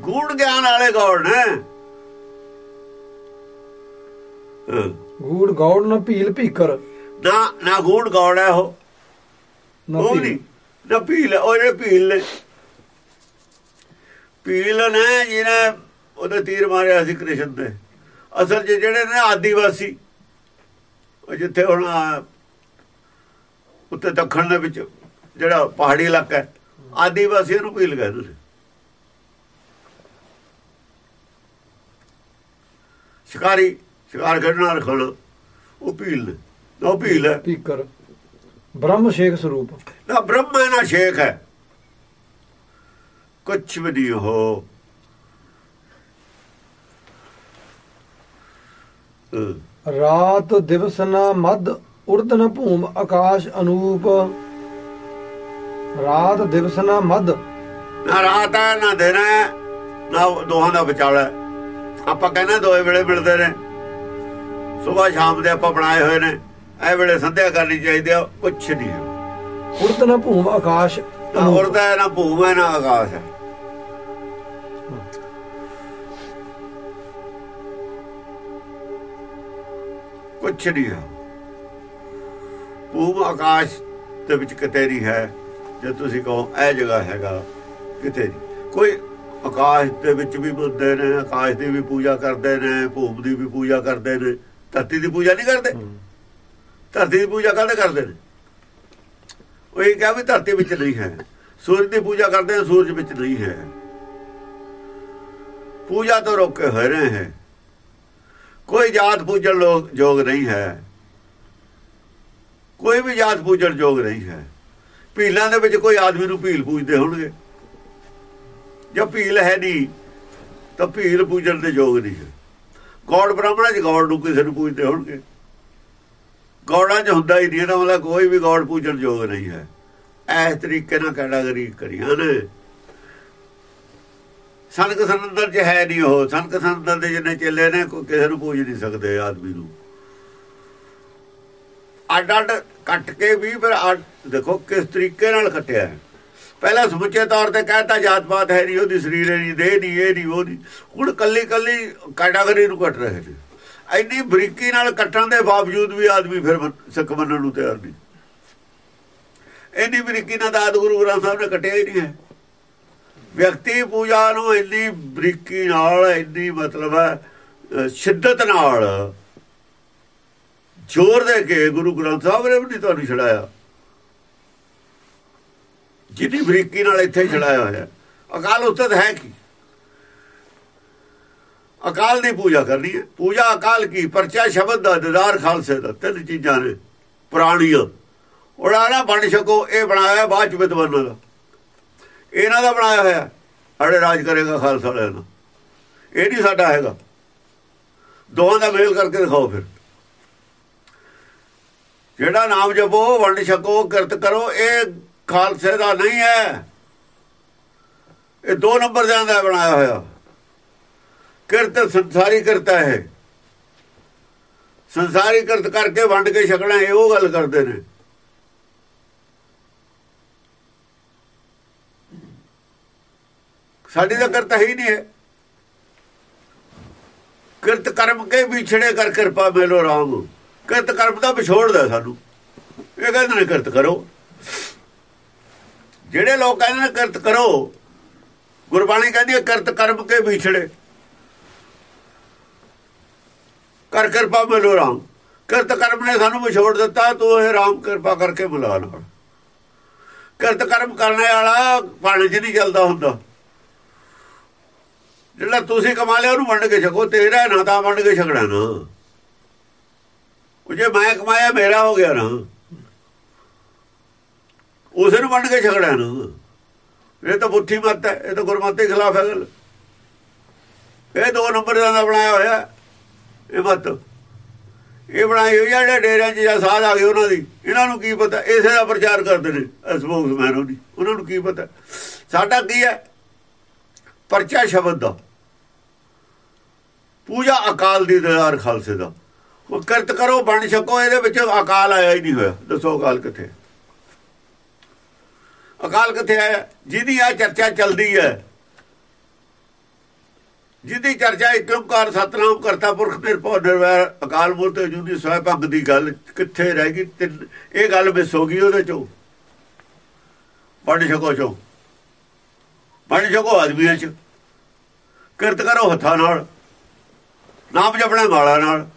ਗੂੜ ਗਿਆਨ ਵਾਲੇ ਗੌੜ ਨੇ। ਗੂੜ ਗੌੜ ਨਾ ਭੀਲ ਭੀਕਰ। ਨਾ ਨਾ ਗੂੜ ਗੌੜ ਹੈ ਉਹ। ਨਾ ਉਹ। ਨਹੀਂ ਨਾ ਭੀਲ ਉਹ ਜਿਹੜੇ ਭੀਲ ਨੇ। ਭੀਲ ਨੇ ਜਿਹਨੇ ਉਹਦੇ ਤੀਰ ਮਾਰਿਆ ਸੀ ਕ੍ਰਿਸ਼ਨ ਤੇ ਅਸਲ ਜਿਹੜੇ ਨੇ ਆਦੀਵਾਸੀ ਉਹ ਜਿੱਥੇ ਹੁਣ ਉੱਤੇ ਦੱਖਣ ਦੇ ਵਿੱਚ ਜਿਹੜਾ ਪਹਾੜੀ ਇਲਾਕਾ ਹੈ ਆਦੀਵਾਸੀਆਂ ਨੂੰ ਭੀਲ ਕਹਿੰਦੇ ਸ਼ਿਕਾਰੀ ਸ਼ਿਕਾਰ ਖੇਡਣਾ ਰਖਣਾ ਉਹ ਭੀਲ ਨੇ। ਉਹ ਭੀਲ ਹੈ। ਪੀਕਰ ਬ੍ਰਹਮ ਸ਼ੇਖ ਸਰੂਪ। ਨਾ ਬ੍ਰਹਮ ਹੈ ਨਾ ਸ਼ੇਖ ਹੈ। ਕੁਛ ਵੀ ਨਹੀਂ ਹੋ। ਰਾਤ ਦਿਵਸ ਨਾ ਮਦ ਉਰਦ ਨ ਭੂਮ ਆਕਾਸ਼ ਅਨੂਪ। ਰਾਤ ਦਿਵਸ ਨਾ ਮਦ ਨਾ ਰਾਤ ਹੈ ਨਾ ਦਿਨ ਹੈ ਨਾ ਦੋਹਾਂ ਦਾ ਵਿਚਾਲਾ। ਆਪਾਂ ਕਹਿੰਦੇ ਦੋਏ ਵੇਲੇ ਮਿਲਦੇ ਨੇ। ਸਵੇਰ ਸ਼ਾਮ ਦੇ ਆਪਾਂ ਬਣਾਏ ਹੋਏ ਨੇ। ਇਹ ਵੇਲੇ ਸੰਧਿਆ ਕਰਨੀ ਚਾਹੀਦੀ ਆ ਕੁਛ ਨਹੀਂ ਹੈ। ਉਰਦ ਨ ਭੂਮ ਆਕਾਸ਼ ਨਾ ਉਰਦਾ ਹੈ ਨਾ ਭੂਮ ਹੈ ਨਾ ਆਕਾਸ਼ ਹੈ। ਕੁਛ ਨਹੀਂ ਹੈ। ਭੂਮ ਆਕਾਸ਼ ਦੇ ਵਿੱਚ ਕਿਤੇ ਨਹੀਂ ਹੈ। ਜੇ ਤੁਸੀਂ ਕਹੋ ਇਹ ਜਗ੍ਹਾ ਹੈਗਾ ਕਿਤੇ ਨਹੀਂ। ਕੋਈ ਆਕਾਸ਼ ਦੇ ਵਿੱਚ ਵੀ ਮੰਨਦੇ ਨੇ ਆਕਾਸ਼ ਦੀ ਵੀ ਪੂਜਾ ਕਰਦੇ ਨੇ ਭੂਮ ਦੀ ਵੀ ਪੂਜਾ ਕਰਦੇ ਨੇ। ਧਰਤੀ ਦੀ ਪੂਜਾ ਨਹੀਂ ਕਰਦੇ? ਧਰਤੀ ਦੀ ਪੂਜਾ ਕਾਹਦੇ ਕਰਦੇ ਨੇ? ਉਹ ਇਹ ਕਿਹਾ ਵੀ ਧਰਤੀ ਵਿੱਚ ਨਹੀਂ ਹੈ। ਸੂਰਜ ਦੀ ਪੂਜਾ ਕਰਦੇ ਆ ਸੂਰਜ ਵਿੱਚ ਨਹੀਂ ਹੈ। ਪੂਜਾ ਤੋਂ ਰੋਕੇ ਹੋਏ ਰਹੇ ਹੈ। ਕੋਈ ਜਾਤ ਪੂਜਣ ਲੋਕ ਯੋਗ ਨਹੀਂ ਹੈ। ਕੋਈ ਵੀ ਜਾਤ ਪੂਜਣ ਯੋਗ ਨਹੀਂ ਹੈ। ਭੀਲਾਂ ਦੇ ਵਿੱਚ ਕੋਈ ਆਦਮੀ ਨੂੰ ਭੀਲ ਪੂਜਦੇ ਹੋਣਗੇ। ਜੇ ਭੀਲ ਹੈ ਨਹੀਂ, ਤਾਂ ਭੀਲ ਪੂਜਣ ਦੇ ਯੋਗ ਨਹੀਂ ਹੈ। ਗੌੜ ਬ੍ਰਾਹਮਣਾਂ 'ਚ ਗੌੜ ਨੂੰ ਕਿਸੇ ਨੂੰ ਪੂਜਦੇ ਹੋਣਗੇ। ਗੌੜਾਂ 'ਚ ਹੁੰਦਾ ਹੀ ਨਹੀਂ ਇਹਦਾ ਮਤਲਬ ਕੋਈ ਵੀ ਗੌੜ ਪੂਜਣ ਯੋਗ ਨਹੀਂ ਹੈ। ਇਸ ਤਰੀਕੇ ਨਾਲ ਕੈਟਾਗਰੀ ਕਰੀਆਂ ਨੇ। ਸੰਕ ਸੰਦਰ 'ਚ ਹੈ ਨਹੀਂ ਉਹ। ਸੰਕ ਸੰਦਰ ਦੇ ਜਿੰਨੇ ਚੇਲੇ ਨੇ, ਕੋਈ ਕਿਸੇ ਨੂੰ ਪੂਜ ਨਹੀਂ ਸਕਦੇ ਆਦਮੀ ਨੂੰ। ਅੱਡ ਅੱਡ ਕੱਟ ਕੇ ਵੀ, ਫਿਰ ਅੱਡ- ਦੇਖੋ ਕਿਸ ਤਰੀਕੇ ਨਾਲ ਕੱਟਿਆ ਹੈ। ਪਹਿਲਾਂ ਸਮੁੱਚੇ ਤੌਰ ਤੇ ਕਹਿਤਾ ਜਾਤ ਪਾਤ ਹੈ ਨਹੀਂ, ਉਹਦੀ ਸਰੀਰ ਹੈ ਨਹੀਂ, ਦੇਹ ਨਹੀਂ, ਇਹ ਨਹੀਂ, ਉਹ ਨਹੀਂ। ਹੁਣ ਕੱਲੀ ਕੱਲੀ ਕੈਟਾਗਰੀ ਨੂੰ ਕੱਟ ਰਹੇ ਨੇ। ਇੰਨੀ ਬਰੀਕੀ ਨਾਲ ਕੱਟਣ ਦੇ ਬਾਵਜੂਦ ਵੀ ਆਦਮੀ ਫਿਰ ਸਿੱਖ ਮੰਨਣ ਨੂੰ ਤਿਆਰ ਨਹੀਂ। ਇੰਨੀ ਬਰੀਕੀ ਨਾਲ ਦਾਦ ਗੁਰੂ ਗ੍ਰੰਥ ਸਾਹਿਬ ਨੇ ਕੱਟਿਆ ਹੀ ਨਹੀਂ ਹੈ। ਵਿਅਕਤੀ ਪੂਜਾ ਨੂੰ ਇੰਨੀ ਬਰੀਕੀ ਨਾਲ, ਇੰਨੀ ਮਤਲਬ ਹੈ ਸ਼ਿੱਦਤ ਨਾਲ ਜ਼ੋਰ ਦੇ ਕੇ ਗੁਰੂ ਗ੍ਰੰਥ ਸਾਹਿਬ ਨੇ ਵੀ ਨਹੀਂ ਤੁਹਾਨੂੰ ਛੜਾਇਆ ਜਿੰਨੀ ਬਰੀਕੀ ਨਾਲ ਇੱਥੇ ਛੜਾਇਆ ਹੋਇਆ ਅਕਾਲ ਉਸਤਤ ਹੈ ਕੀ? ਅਕਾਲ ਦੀ ਪੂਜਾ ਕਰਨੀ ਹੈ। ਪੂਜਾ ਅਕਾਲ ਕੀ? ਪਰਚਾ ਸ਼ਬਦ ਦਾ ਦਿਦਾਰ ਖਾਲਸੇ ਦਾ। ਤਿੰਨ ਚੀਜ਼ਾਂ ਨੇ। ਪੁਰਾਣੀਆਂ। ਉਹਦਾ ਨਾ ਬਣ ਸਕੋ, ਇਹ ਬਣਾਇਆ ਬਾਅਦ ਚ ਵਿਦਵਾਨਾਂ ਦਾ ਇਹਨਾਂ ਦਾ ਬਣਾਇਆ ਹੋਇਆ। ਸਾਡੇ ਰਾਜ ਕਰੇਗਾ ਖਾਲਸਾ ਵਾਲਿਆਂ ਨਾਲ ਇਹ ਨਹੀਂ ਸਾਡਾ ਹੈਗਾ। ਦੋਵਾਂ ਦਾ ਮੇਲ ਕਰਕੇ ਦਿਖਾਓ ਫਿਰ। ਜਿਹੜਾ ਨਾਮ ਜਪੋ, ਵੰਡ ਛਕੋ ਕਿਰਤ ਕਰੋ, ਇਹ ਖਾਲਸੇ ਦਾ ਨਹੀਂ ਹੈ। ਇਹ ਦੋ ਨੰਬਰ ਦਾ ਬਣਾਇਆ ਹੋਇਆ। ਕਿਰਤ, ਸੰਸਾਰੀ ਕਰਤਾ ਹੈ ਸੰਸਾਰੀ ਕਿਰਤ ਕਰਕੇ ਵੰਡ ਕੇ ਛਕਣਾ, ਇਹ ਉਹ ਗੱਲ ਕਰਦੇ ਨੇ। ਸਾਡੀ ਤਾਂ ਕਰਤਾ ਹੀ ਨਹੀਂ ਹੈ ਕਿਰਤ ਕਰਮ ਕੇ ਵਿਛੜੇ ਕਰ ਕਿਰਪਾ ਮੇਲੋ ਰਾਮ। ਕਿਰਤ ਕਰਮ ਦਾ ਵਿਛੋੜਦਾ ਸਾਨੂੰ। ਇਹ ਕਹਿੰਦੇ ਨੇ ਕਿਰਤ ਕਰੋ। ਜਿਹੜੇ ਲੋਕ ਕਹਿੰਦੇ ਨੇ ਕਿਰਤ ਕਰੋ, ਗੁਰਬਾਣੀ ਕਹਿੰਦੀ ਹੈ ਕਿਰਤ ਕਰਮ ਕੇ ਵਿਛੜੇ। ਕਰ ਕਿਰਪਾ ਮੇਲੋ ਰਾਮ। ਕਿਰਤ ਕਰਮ ਨੇ ਸਾਨੂੰ ਵਿਛੋੜ ਦਿੱਤਾ, ਤੂੰ ਇਹ ਰਾਮ ਕਿਰਪਾ ਕਰਕੇ ਬੁਲਾ ਨਾਲ ਕਿਰਤ ਕਰਮ ਕਰਨ ਵਾਲਾ ਪਾਣੀ 'ਚ ਨਹੀਂ ਚੱਲਦਾ ਹੁੰਦਾ। ਜਿਹੜਾ ਤੁਸੀਂ ਕਮਾ ਲਿਆ, ਉਹਨੂੰ ਵੰਡ ਕੇ ਛਕੋ, ਤੇਰਾ ਨਾ ਤਾਂ ਵੰਡ ਕੇ ਛਕਣਾ ਨਾ। ਉਹ ਜੇ ਮੈਂ ਕਮਾਇਆ, ਮੇਰਾ ਹੋ ਗਿਆ ਨਾ। ਉਸੇ ਨੂੰ ਵੰਡ ਕੇ ਛਕਣਾ ਨਾ ਇਹ ਤਾਂ ਬੁੱਠੀ ਮੱਤ ਹੈ, ਇਹ ਤਾਂ ਗੁਰਮਤਿ ਖਿਲਾਫ ਹੈ ਗੱਲ। ਇਹ ਦੋ ਨੰਬਰ ਦਾ ਬਣਾਇਆ ਹੋਇਆ, ਇਹ ਮਤ। ਇਹ ਬਣਾਈ ਹੋਈ ਆ ਜਿਹੜੇ ਡੇਰਿਆਂ 'ਚ ਜਾਂ ਸਾਧ ਆ ਗਏ ਉਹਨਾਂ ਦੀ। ਇਹਨਾਂ ਨੂੰ ਕੀ ਪਤਾ, ਇਸੇ ਦਾ ਪ੍ਰਚਾਰ ਕਰਦੇ ਨੇ ਸਪੋਕਸਮੈਨ ਉਹਦੀ ਉਹਨਾਂ ਨੂੰ ਕੀ ਪਤਾ। ਸਾਡਾ ਕੀ ਹੈ? ਪਰਚਾ ਸ਼ਬਦ ਦਾ। ਪੂਜਾ ਅਕਾਲ ਦੀ ਦਰਾਰ ਖਾਲਸੇ ਦਾ। ਉਹ ਕਰਤ ਕਰੋ ਬਣ ਛਕੋ, ਇਹਦੇ ਵਿੱਚ ਅਕਾਲ ਆਇਆ ਹੀ ਨਹੀਂ ਹੋਇਆ। ਦੱਸੋ ਅਕਾਲ ਕਿੱਥੇ ਅਕਾਲ ਕਿੱਥੇ ਆਇਆ? ਜਿਹਦੀ ਆ ਚਰਚਾ ਚੱਲਦੀ ਹੈ। ਜਿਹਦੀ ਚਰਚਾ ਇੱਕ ਓੰਕਾਰ ਸਤਨਾਮ ਕਰਤਾ ਪੁਰਖ, ਨਿਰਭਉ, ਨਿਰਵੈਰ, ਅਕਾਲ ਮੂਰਤ ਜੁਦੀ ਸਵੈ ਭੰਗ ਦੀ ਗੱਲ ਕਿੱਥੇ ਰਹਿ ਗਈ? ਤਿੰਨ- ਇਹ ਗੱਲ ਮਿਸ ਹੋ ਗਈ ਉਹਦੇ ਚੋਂ। ਪੜ੍ਹ ਸਕੋ ਚੋਂ। ਪੜ੍ਹ ਸਕੋ ਆਦਮੀਆਂ ਚ। ਕਿਰਤ ਕਰੋ ਹੱਥਾਂ ਨਾਲ। ਨਾਮ ਜਪਣਾ ਮਾਲਾ ਨਾਲ।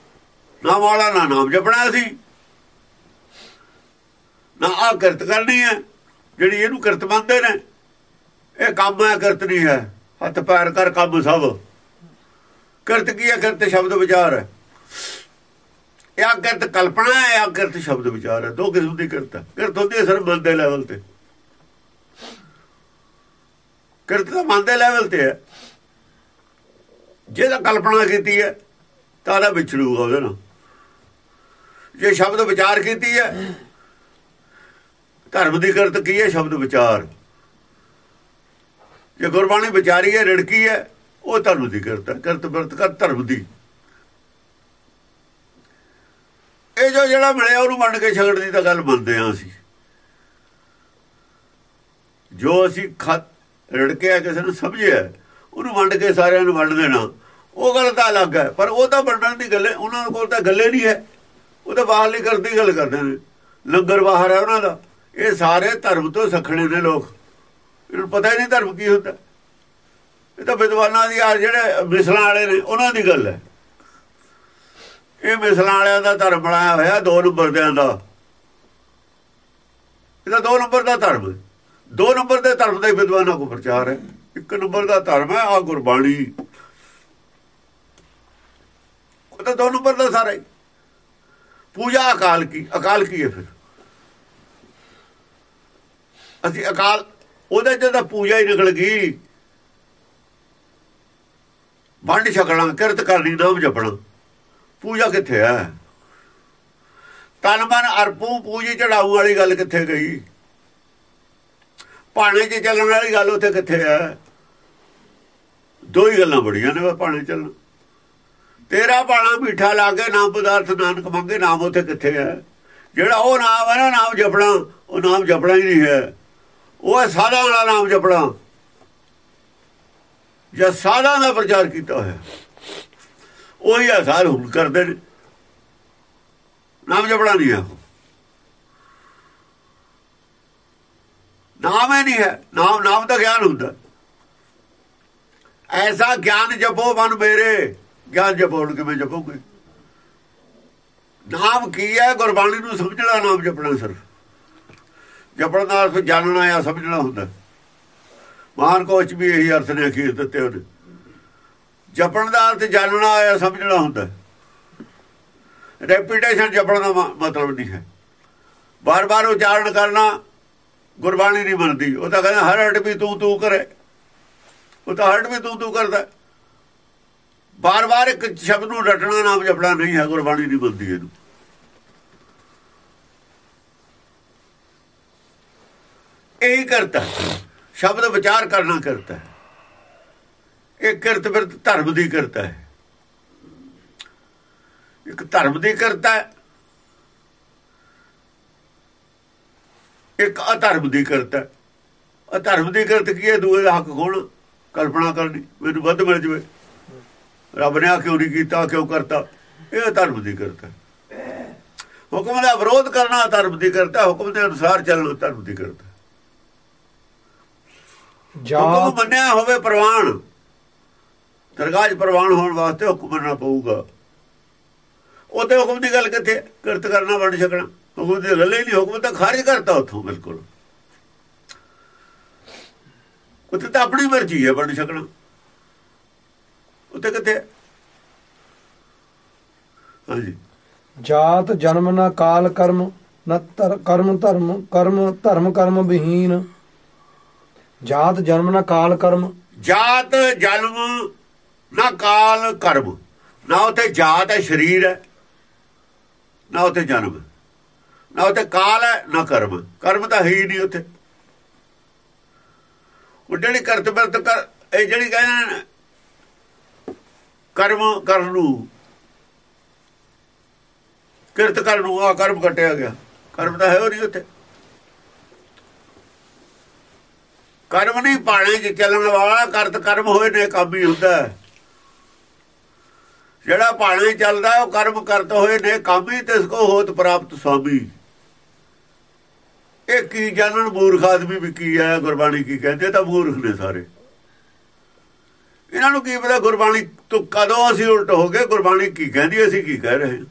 ਨਾ ਵਾਲਾ, ਨਾ ਨਾਮ ਜਪਣਾ ਸੀ। ਨਾ ਆ ਕਿਰਤ ਕਰਨੀ ਹੈ। ਜਿਹੜੀ ਇਹਨੂੰ ਕਿਰਤ ਮੰਨਦੇ ਨੇ, ਇਹ ਕੰਮ ਹੈ, ਕਿਰਤ ਨਹੀਂ ਹੈ। ਹੱਥ ਪੈਰ ਕਰ ਕੰਮ ਸਭ। ਕਿਰਤ ਕੀ ਹੈ? ਕਿਰਤ ਸ਼ਬਦ ਵਿਚਾਰ। ਹੈ ਇਹ ਆ ਕਿਰਤ ਕਲਪਨਾ ਹੈ ਆ ਕਿਰਤ ਸ਼ਬਦ ਵਿਚਾਰ ਹੈ। ਦੋ ਕਿਸਮ ਦੀ ਕਿਰਤ ਹੈ। ਕਿਰਤ ਹੁੰਦੀ ਹੈ ਸਿਰ ਮਨ ਦੇ ਲੈਵਲ ਤੇ। ਕਿਰਤ ਤਾਂ ਮਨ ਦੇ ਲੈਵਲ ਤੇ ਹੈ। ਜਿਹਦਾ ਕਲਪਨਾ ਕੀਤੀ ਹੈ, ਤਾਂ ਦਾ ਵਿਚੜੂਗਾ ਉਹਦੇ ਨਾਲ। ਜੇ ਸ਼ਬਦ ਵਿਚਾਰ ਕੀਤੀ ਹੈ ਧਰਮ ਦੀ ਕਿਰਤ ਕੀ ਹੈ? ਸ਼ਬਦ ਵਿਚਾਰ। ਜੇ ਗੁਰਬਾਣੀ ਵਿਚਾਰੀ ਹੈ, ਰੜਕੀ ਹੈ, ਉਹ ਧਰਮ ਦੀ ਕਿਰਤ ਹੈ। ਕਿਰਤ ਵਰਤ ਕਰ ਧਰਮ ਦੀ। ਇਹ ਜੋ ਜਿਹੜਾ ਮਿਲਿਆ, ਉਹਨੂੰ ਮੰਨ ਕੇ ਛਗੜ ਦੀ ਤਾਂ ਗੱਲ ਮੰਨਦੇ ਆ ਅਸੀਂ। ਜੋ ਅਸੀਂ ਖਤ ਰੜਕਿਆ, ਕਿਸੇ ਨੂੰ ਸਮਝਿਆ, ਉਹਨੂੰ ਵੰਡ ਕੇ ਸਾਰਿਆਂ ਨੂੰ ਵੰਡ ਦੇਣਾ। ਉਹ ਗੱਲ ਤਾਂ ਅਲੱਗ ਹੈ, ਪਰ ਉਹ ਤਾਂ ਵੰਡਣ ਦੀ ਗੱਲ ਉਹਨਾਂ ਕੋਲ ਤਾਂ ਗੱਲੇ ਨਹੀਂ ਹੈ। ਉਹ ਤਾਂ ਬਾਹਰ ਨਹੀਂ ਕਰਦੀ, ਗੱਲ ਕਰਦੇ ਨੇ। ਲੰਗਰ ਬਾਹਰ ਹੈ ਉਹਨਾਂ ਦਾ। ਇਹ ਸਾਰੇ ਧਰਮ ਤੋਂ ਸਖਣੇ ਨੇ ਲੋਕ। ਇਹਨੂੰ ਪਤਾ ਹੀ ਨਹੀਂ ਧਰਮ ਕੀ ਹੁੰਦਾ। ਇਹ ਤਾਂ ਵਿਦਵਾਨਾਂ ਦੀ ਆ ਜਿਹੜੇ ਮਿਸਲਾਂ ਵਾਲੇ ਨੇ, ਉਹਨਾਂ ਦੀ ਗੱਲ ਹੈ। ਇਹ ਮਿਸਲਾਂ ਵਾਲਿਆਂ ਦਾ ਧਰਮ ਬਣਾਇਆ ਹੋਇਆ, ਦੋ ਨੰਬਰ ਦੇ। ਦਾ ਇਹਦਾ ਦੋ ਨੰਬਰ ਦਾ ਧਰਮ ਦੋ ਨੰਬਰ ਦੇ ਧਰਮ ਦਾ ਵਿਦਵਾਨਾਂ ਕੋ ਪ੍ਰਚਾਰ ਹੈ। ਇੱਕ ਨੰਬਰ ਦਾ ਧਰਮ ਹੈ ਆ ਗੁਰਬਾਣੀ। ਉਹ ਤਾਂ ਦੋ ਨੰਬਰ ਦਾ ਸਾਰਾ ਹੀ। ਪੂਜਾ ਅਕਾਲ ਕੀ ਅਕਾਲ ਕੀ ਹੈ ਫਿਰ? ਅਸੀਂ ਅਕਾਲ, ਉਹਦੇ ਚ ਤਾਂ ਪੂਜਾ ਹੀ ਨਿਕਲ ਗਈ। ਵੰਡ ਛਕਣਾ, ਕਿਰਤ ਕਰਨੀ ਨਾਮ ਜਪਣਾ। ਪੂਜਾ ਕਿੱਥੇ ਹੈ ਤਨ ਮਨ ਅਰਪੂ, ਪੂਜੀ ਚੜਾਉ ਵਾਲੀ ਗੱਲ ਕਿੱਥੇ ਗਈ? ਪਾਣੇ 'ਚ ਚੱਲਣ ਵਾਲੀ ਗੱਲ ਉੱਥੇ ਕਿੱਥੇ ਹੈ ਦੋ ਹੀ ਗੱਲਾਂ ਬੜੀਆਂ ਨੇ ਪਾਣੇ ਚੱਲਣ। ਤੇਰਾ ਬਾਣਾ ਮਿੱਠਾ ਲਾ ਕੇ ਨਾਮ ਪਦਾਰਥ ਨਾਨਕ ਮੰਗੇ, ਨਾਮ ਉੱਥੇ ਕਿੱਥੇ ਹੈ ਜਿਹੜਾ ਉਹ ਨਾਮ ਹੈ ਨਾ, ਨਾਮ ਜਪਣਾ, ਉਹ ਨਾਮ ਜਪਣਾ ਹੀ ਨਹੀਂ ਹੈ। ਉਹ ਹੈ ਸਾਧਾ ਵਾਲਾ ਨਾਮ ਜਪਣਾ। ਜਾਂ ਸਾਧਾਂ ਦਾ ਪ੍ਰਚਾਰ ਕੀਤਾ ਹੋਇਆ। ਉਹੀ ਆ ਆਸਾਰ ਹੁਣ ਕਰਦੇ ਨੇ। ਨਾਮ ਜਪਣਾ ਨਹੀਂ ਹੈ ਨਾਮ ਹੀ ਨਹੀਂ ਹੈ। ਨਾਮ ਨਾਮ ਦਾ ਗਿਆਨ ਹੁੰਦਾ। ਐਸਾ ਗਿਆਨ ਜਪੋ ਮਨ ਮੇਰੇ। ਗਿਆਨ ਜਪੋਣ ਕਿਵੇਂ ਜਪੋਗੇ? ਨਾਮ ਕੀ ਹੈ? ਗੁਰਬਾਣੀ ਨੂੰ ਸਮਝਣਾ ਨਾਮ ਜਪਣਾ ਸਿਰਫ। ਜਪਣ ਦਾ ਅਰਥ ਜਾਣਨਾ ਜਾਂ ਸਮਝਣਾ ਹੁੰਦਾ। ਮਹਾਨ ਕੋਚ ਵੀ ਇਹੀ ਅਰਥ ਨੇ ਅਖੀਰ ਦਿੱਤੇ ਉਹਨੇ ਜਪਣ ਦਾ ਅਰਥ ਜਾਣਨਾ ਜਾਂ ਸਮਝਣਾ ਹੁੰਦਾ। ਰੈਪੀਟੇਸ਼ਨ ਜਪਣ ਦਾ ਮਤਲਬ ਨਹੀਂ ਹੈ। ਬਾਰ-ਬਾਰ ਉਚਾਰਨ ਕਰਨਾ ਗੁਰਬਾਣੀ ਨਹੀਂ ਬਣਦੀ ਉਹ ਤਾਂ ਕਹਿੰਦਾ, ਹਰ ਹਟ ਵੀ ਤੂੰ ਤੂੰ ਕਰੇ। ਉਹ ਤਾਂ ਹਟ ਵੀ ਤੂੰ ਤੂੰ ਕਰਦਾ। ਬਾਰ-ਬਾਰ ਇੱਕ ਸ਼ਬਦ ਨੂੰ ਰਟਣਾ ਨਾਮ ਜਪਣਾ ਨਹੀਂ ਹੈ, ਗੁਰਬਾਣੀ ਨਹੀਂ ਬਣਦੀ ਇਹਨੂੰ। ਇਹੀ ਕਰਤਾ। ਸ਼ਬਦ ਵਿਚਾਰ ਕਰਨਾ ਕਰਤਾ। ਇਹ ਕਿਰਤ ਬਿਰਤ ਧਰਮ ਦੀ ਕਰਤਾ ਹੈ। ਇੱਕ ਧਰਮ ਦੀ ਕਰਤਾ ਹੈ। ਇੱਕ ਅਧਰਮ ਦੀ ਕਰਤਾ ਅਧਰਮ ਦੀ ਕਰਤ ਕੀ ਹੈ? ਦੂਏ ਦਾ ਹੱਕ ਖੋਣ ਕਲਪਨਾ ਕਰਨੀ? ਮੈਨੂੰ ਵੱਧ ਮਿਲ ਜਵੇ। ਰੱਬ ਨੇ ਆ ਕਿਉਂ ਨਹੀਂ ਕੀਤਾ? ਕਿਉਂ ਕਰਤਾ? ਇਹ ਧਰਮ ਦੀ ਕਰਤਾ ਹੁਕਮ ਦਾ ਵਿਰੋਧ ਕਰਨਾ ਧਰਮ ਦੀ ਕਰਤਾ ਹੁਕਮ ਦੇ ਅਨੁਸਾਰ ਚੱਲਣਾ ਧਰਮ ਦੀ ਕਰਤਾ ਹੁਕਮ ਮੰਨਿਆ ਹੋਵੇ ਪ੍ਰਵਾਨ ਦਰਗਾਹ ਪ੍ਰਵਾਨ ਹੋਣ ਵਾਸਤੇ ਹੁਕਮ ਮੰਨਣਾ ਪਊਗਾ। ਉਹਤੇ ਹੁਕਮ ਦੀ ਗੱਲ ਕਿੱਥੇ ਕਰਤ ਕਰਨਾ ਵੰਡ ਛਕਣਾ। ਹੁਕਮ ਦੀ ਗੱਲ ਹੀ ਨਹੀਂ ਹੁਕਮ ਤਾਂ ਖਾਰਜ ਕਰਤਾ ਉੱਥੋਂ ਬਿਲਕੁਲ। ਉੱਥੇ ਤਾਂ ਆਪਣੀ ਮਰਜ਼ੀ ਹੈ ਵੰਡ ਛਕਣਾ। ਉੱਥੇ ਕਿੱਥੇ? ਹਾਂਜੀ। ਜਾਤ ਜਨਮ ਨਾ ਕਾਲ ਕਰਮ ਨਾ ਕਰਮ ਧਰਮ ਕਰਮ ਧਰਮ ਕਰਮ ਵਿਹੀਨ। ਜਾਤ ਜਨਮ ਨਾ ਕਾਲ ਕਰਮ। ਜਾਤ ਜਨਮ ਨਾ ਕਾਲ ਕਰਮ। ਨਾ ਉਥੇ ਜਾਤ ਹੈ, ਸਰੀਰ ਹੈ, ਨਾ ਉਥੇ ਜਨਮ। ਨਾ ਉਥੇ ਕਾਲ ਹੈ, ਨਾ ਕਰਮ। ਕਰਮ ਤਾਂ ਹੈ ਹੀ ਨਹੀਂ ਉਥੇ। ਉਹ ਜਿਹੜੀ ਕਰਤ ਬਿਰਤ ਕਰ, ਇਹ ਜਿਹੜੀ ਕਹਿੰਦੇ ਕਰਮ ਕਰਨ ਨੂੰ, ਕਿਰਤ ਕਰਨ ਨੂੰ ਆ ਕਰਮ ਕੱਟਿਆ ਗਿਆ। ਕਰਮ ਤਾਂ ਹੈ ਉਹ ਨਹੀਂ ਉੱਥੇ। ਕਰਮ ਨਹੀਂ ਪਾਣੇ ਚ, ਚੱਲਣ ਵਾਲਾ ਕਰਤ ਕਰਮ ਹੋਏ ਨੇ, ਕੰਮ ਹੀ ਹੁੰਦਾ। ਜਿਹੜਾ ਪਾਣੇ ਚੱਲਦਾ, ਉਹ ਕਰਮ ਕਰਤ ਹੋਏ ਨੇ, ਕੰਮ ਹੀ ਤਿਸ ਕੋ ਹੋਤ ਪ੍ਰਾਪਤ ਸੁਆਮੀ। ਇਹ ਕੀ ਜਾਣਨ ਮੂਰਖ ਆਦਮੀ ਵੀ ਕੀ ਹੈ, ਗੁਰਬਾਣੀ ਕੀ ਕਹਿੰਦੇ ਤਾਂ ਮੂਰਖ ਨੇ ਸਾਰੇ। ਇਹਨਾਂ ਨੂੰ ਕੀ ਪਤਾ ਗੁਰਬਾਣੀ ਤੋਂ ਕਦੋਂ ਅਸੀਂ ਉਲਟ ਹੋ ਗਏ, ਗੁਰਬਾਣੀ ਕੀ ਕਹਿੰਦੀ, ਅਸੀਂ ਕੀ ਕਹਿ ਰਹੇ ਹਾਂ।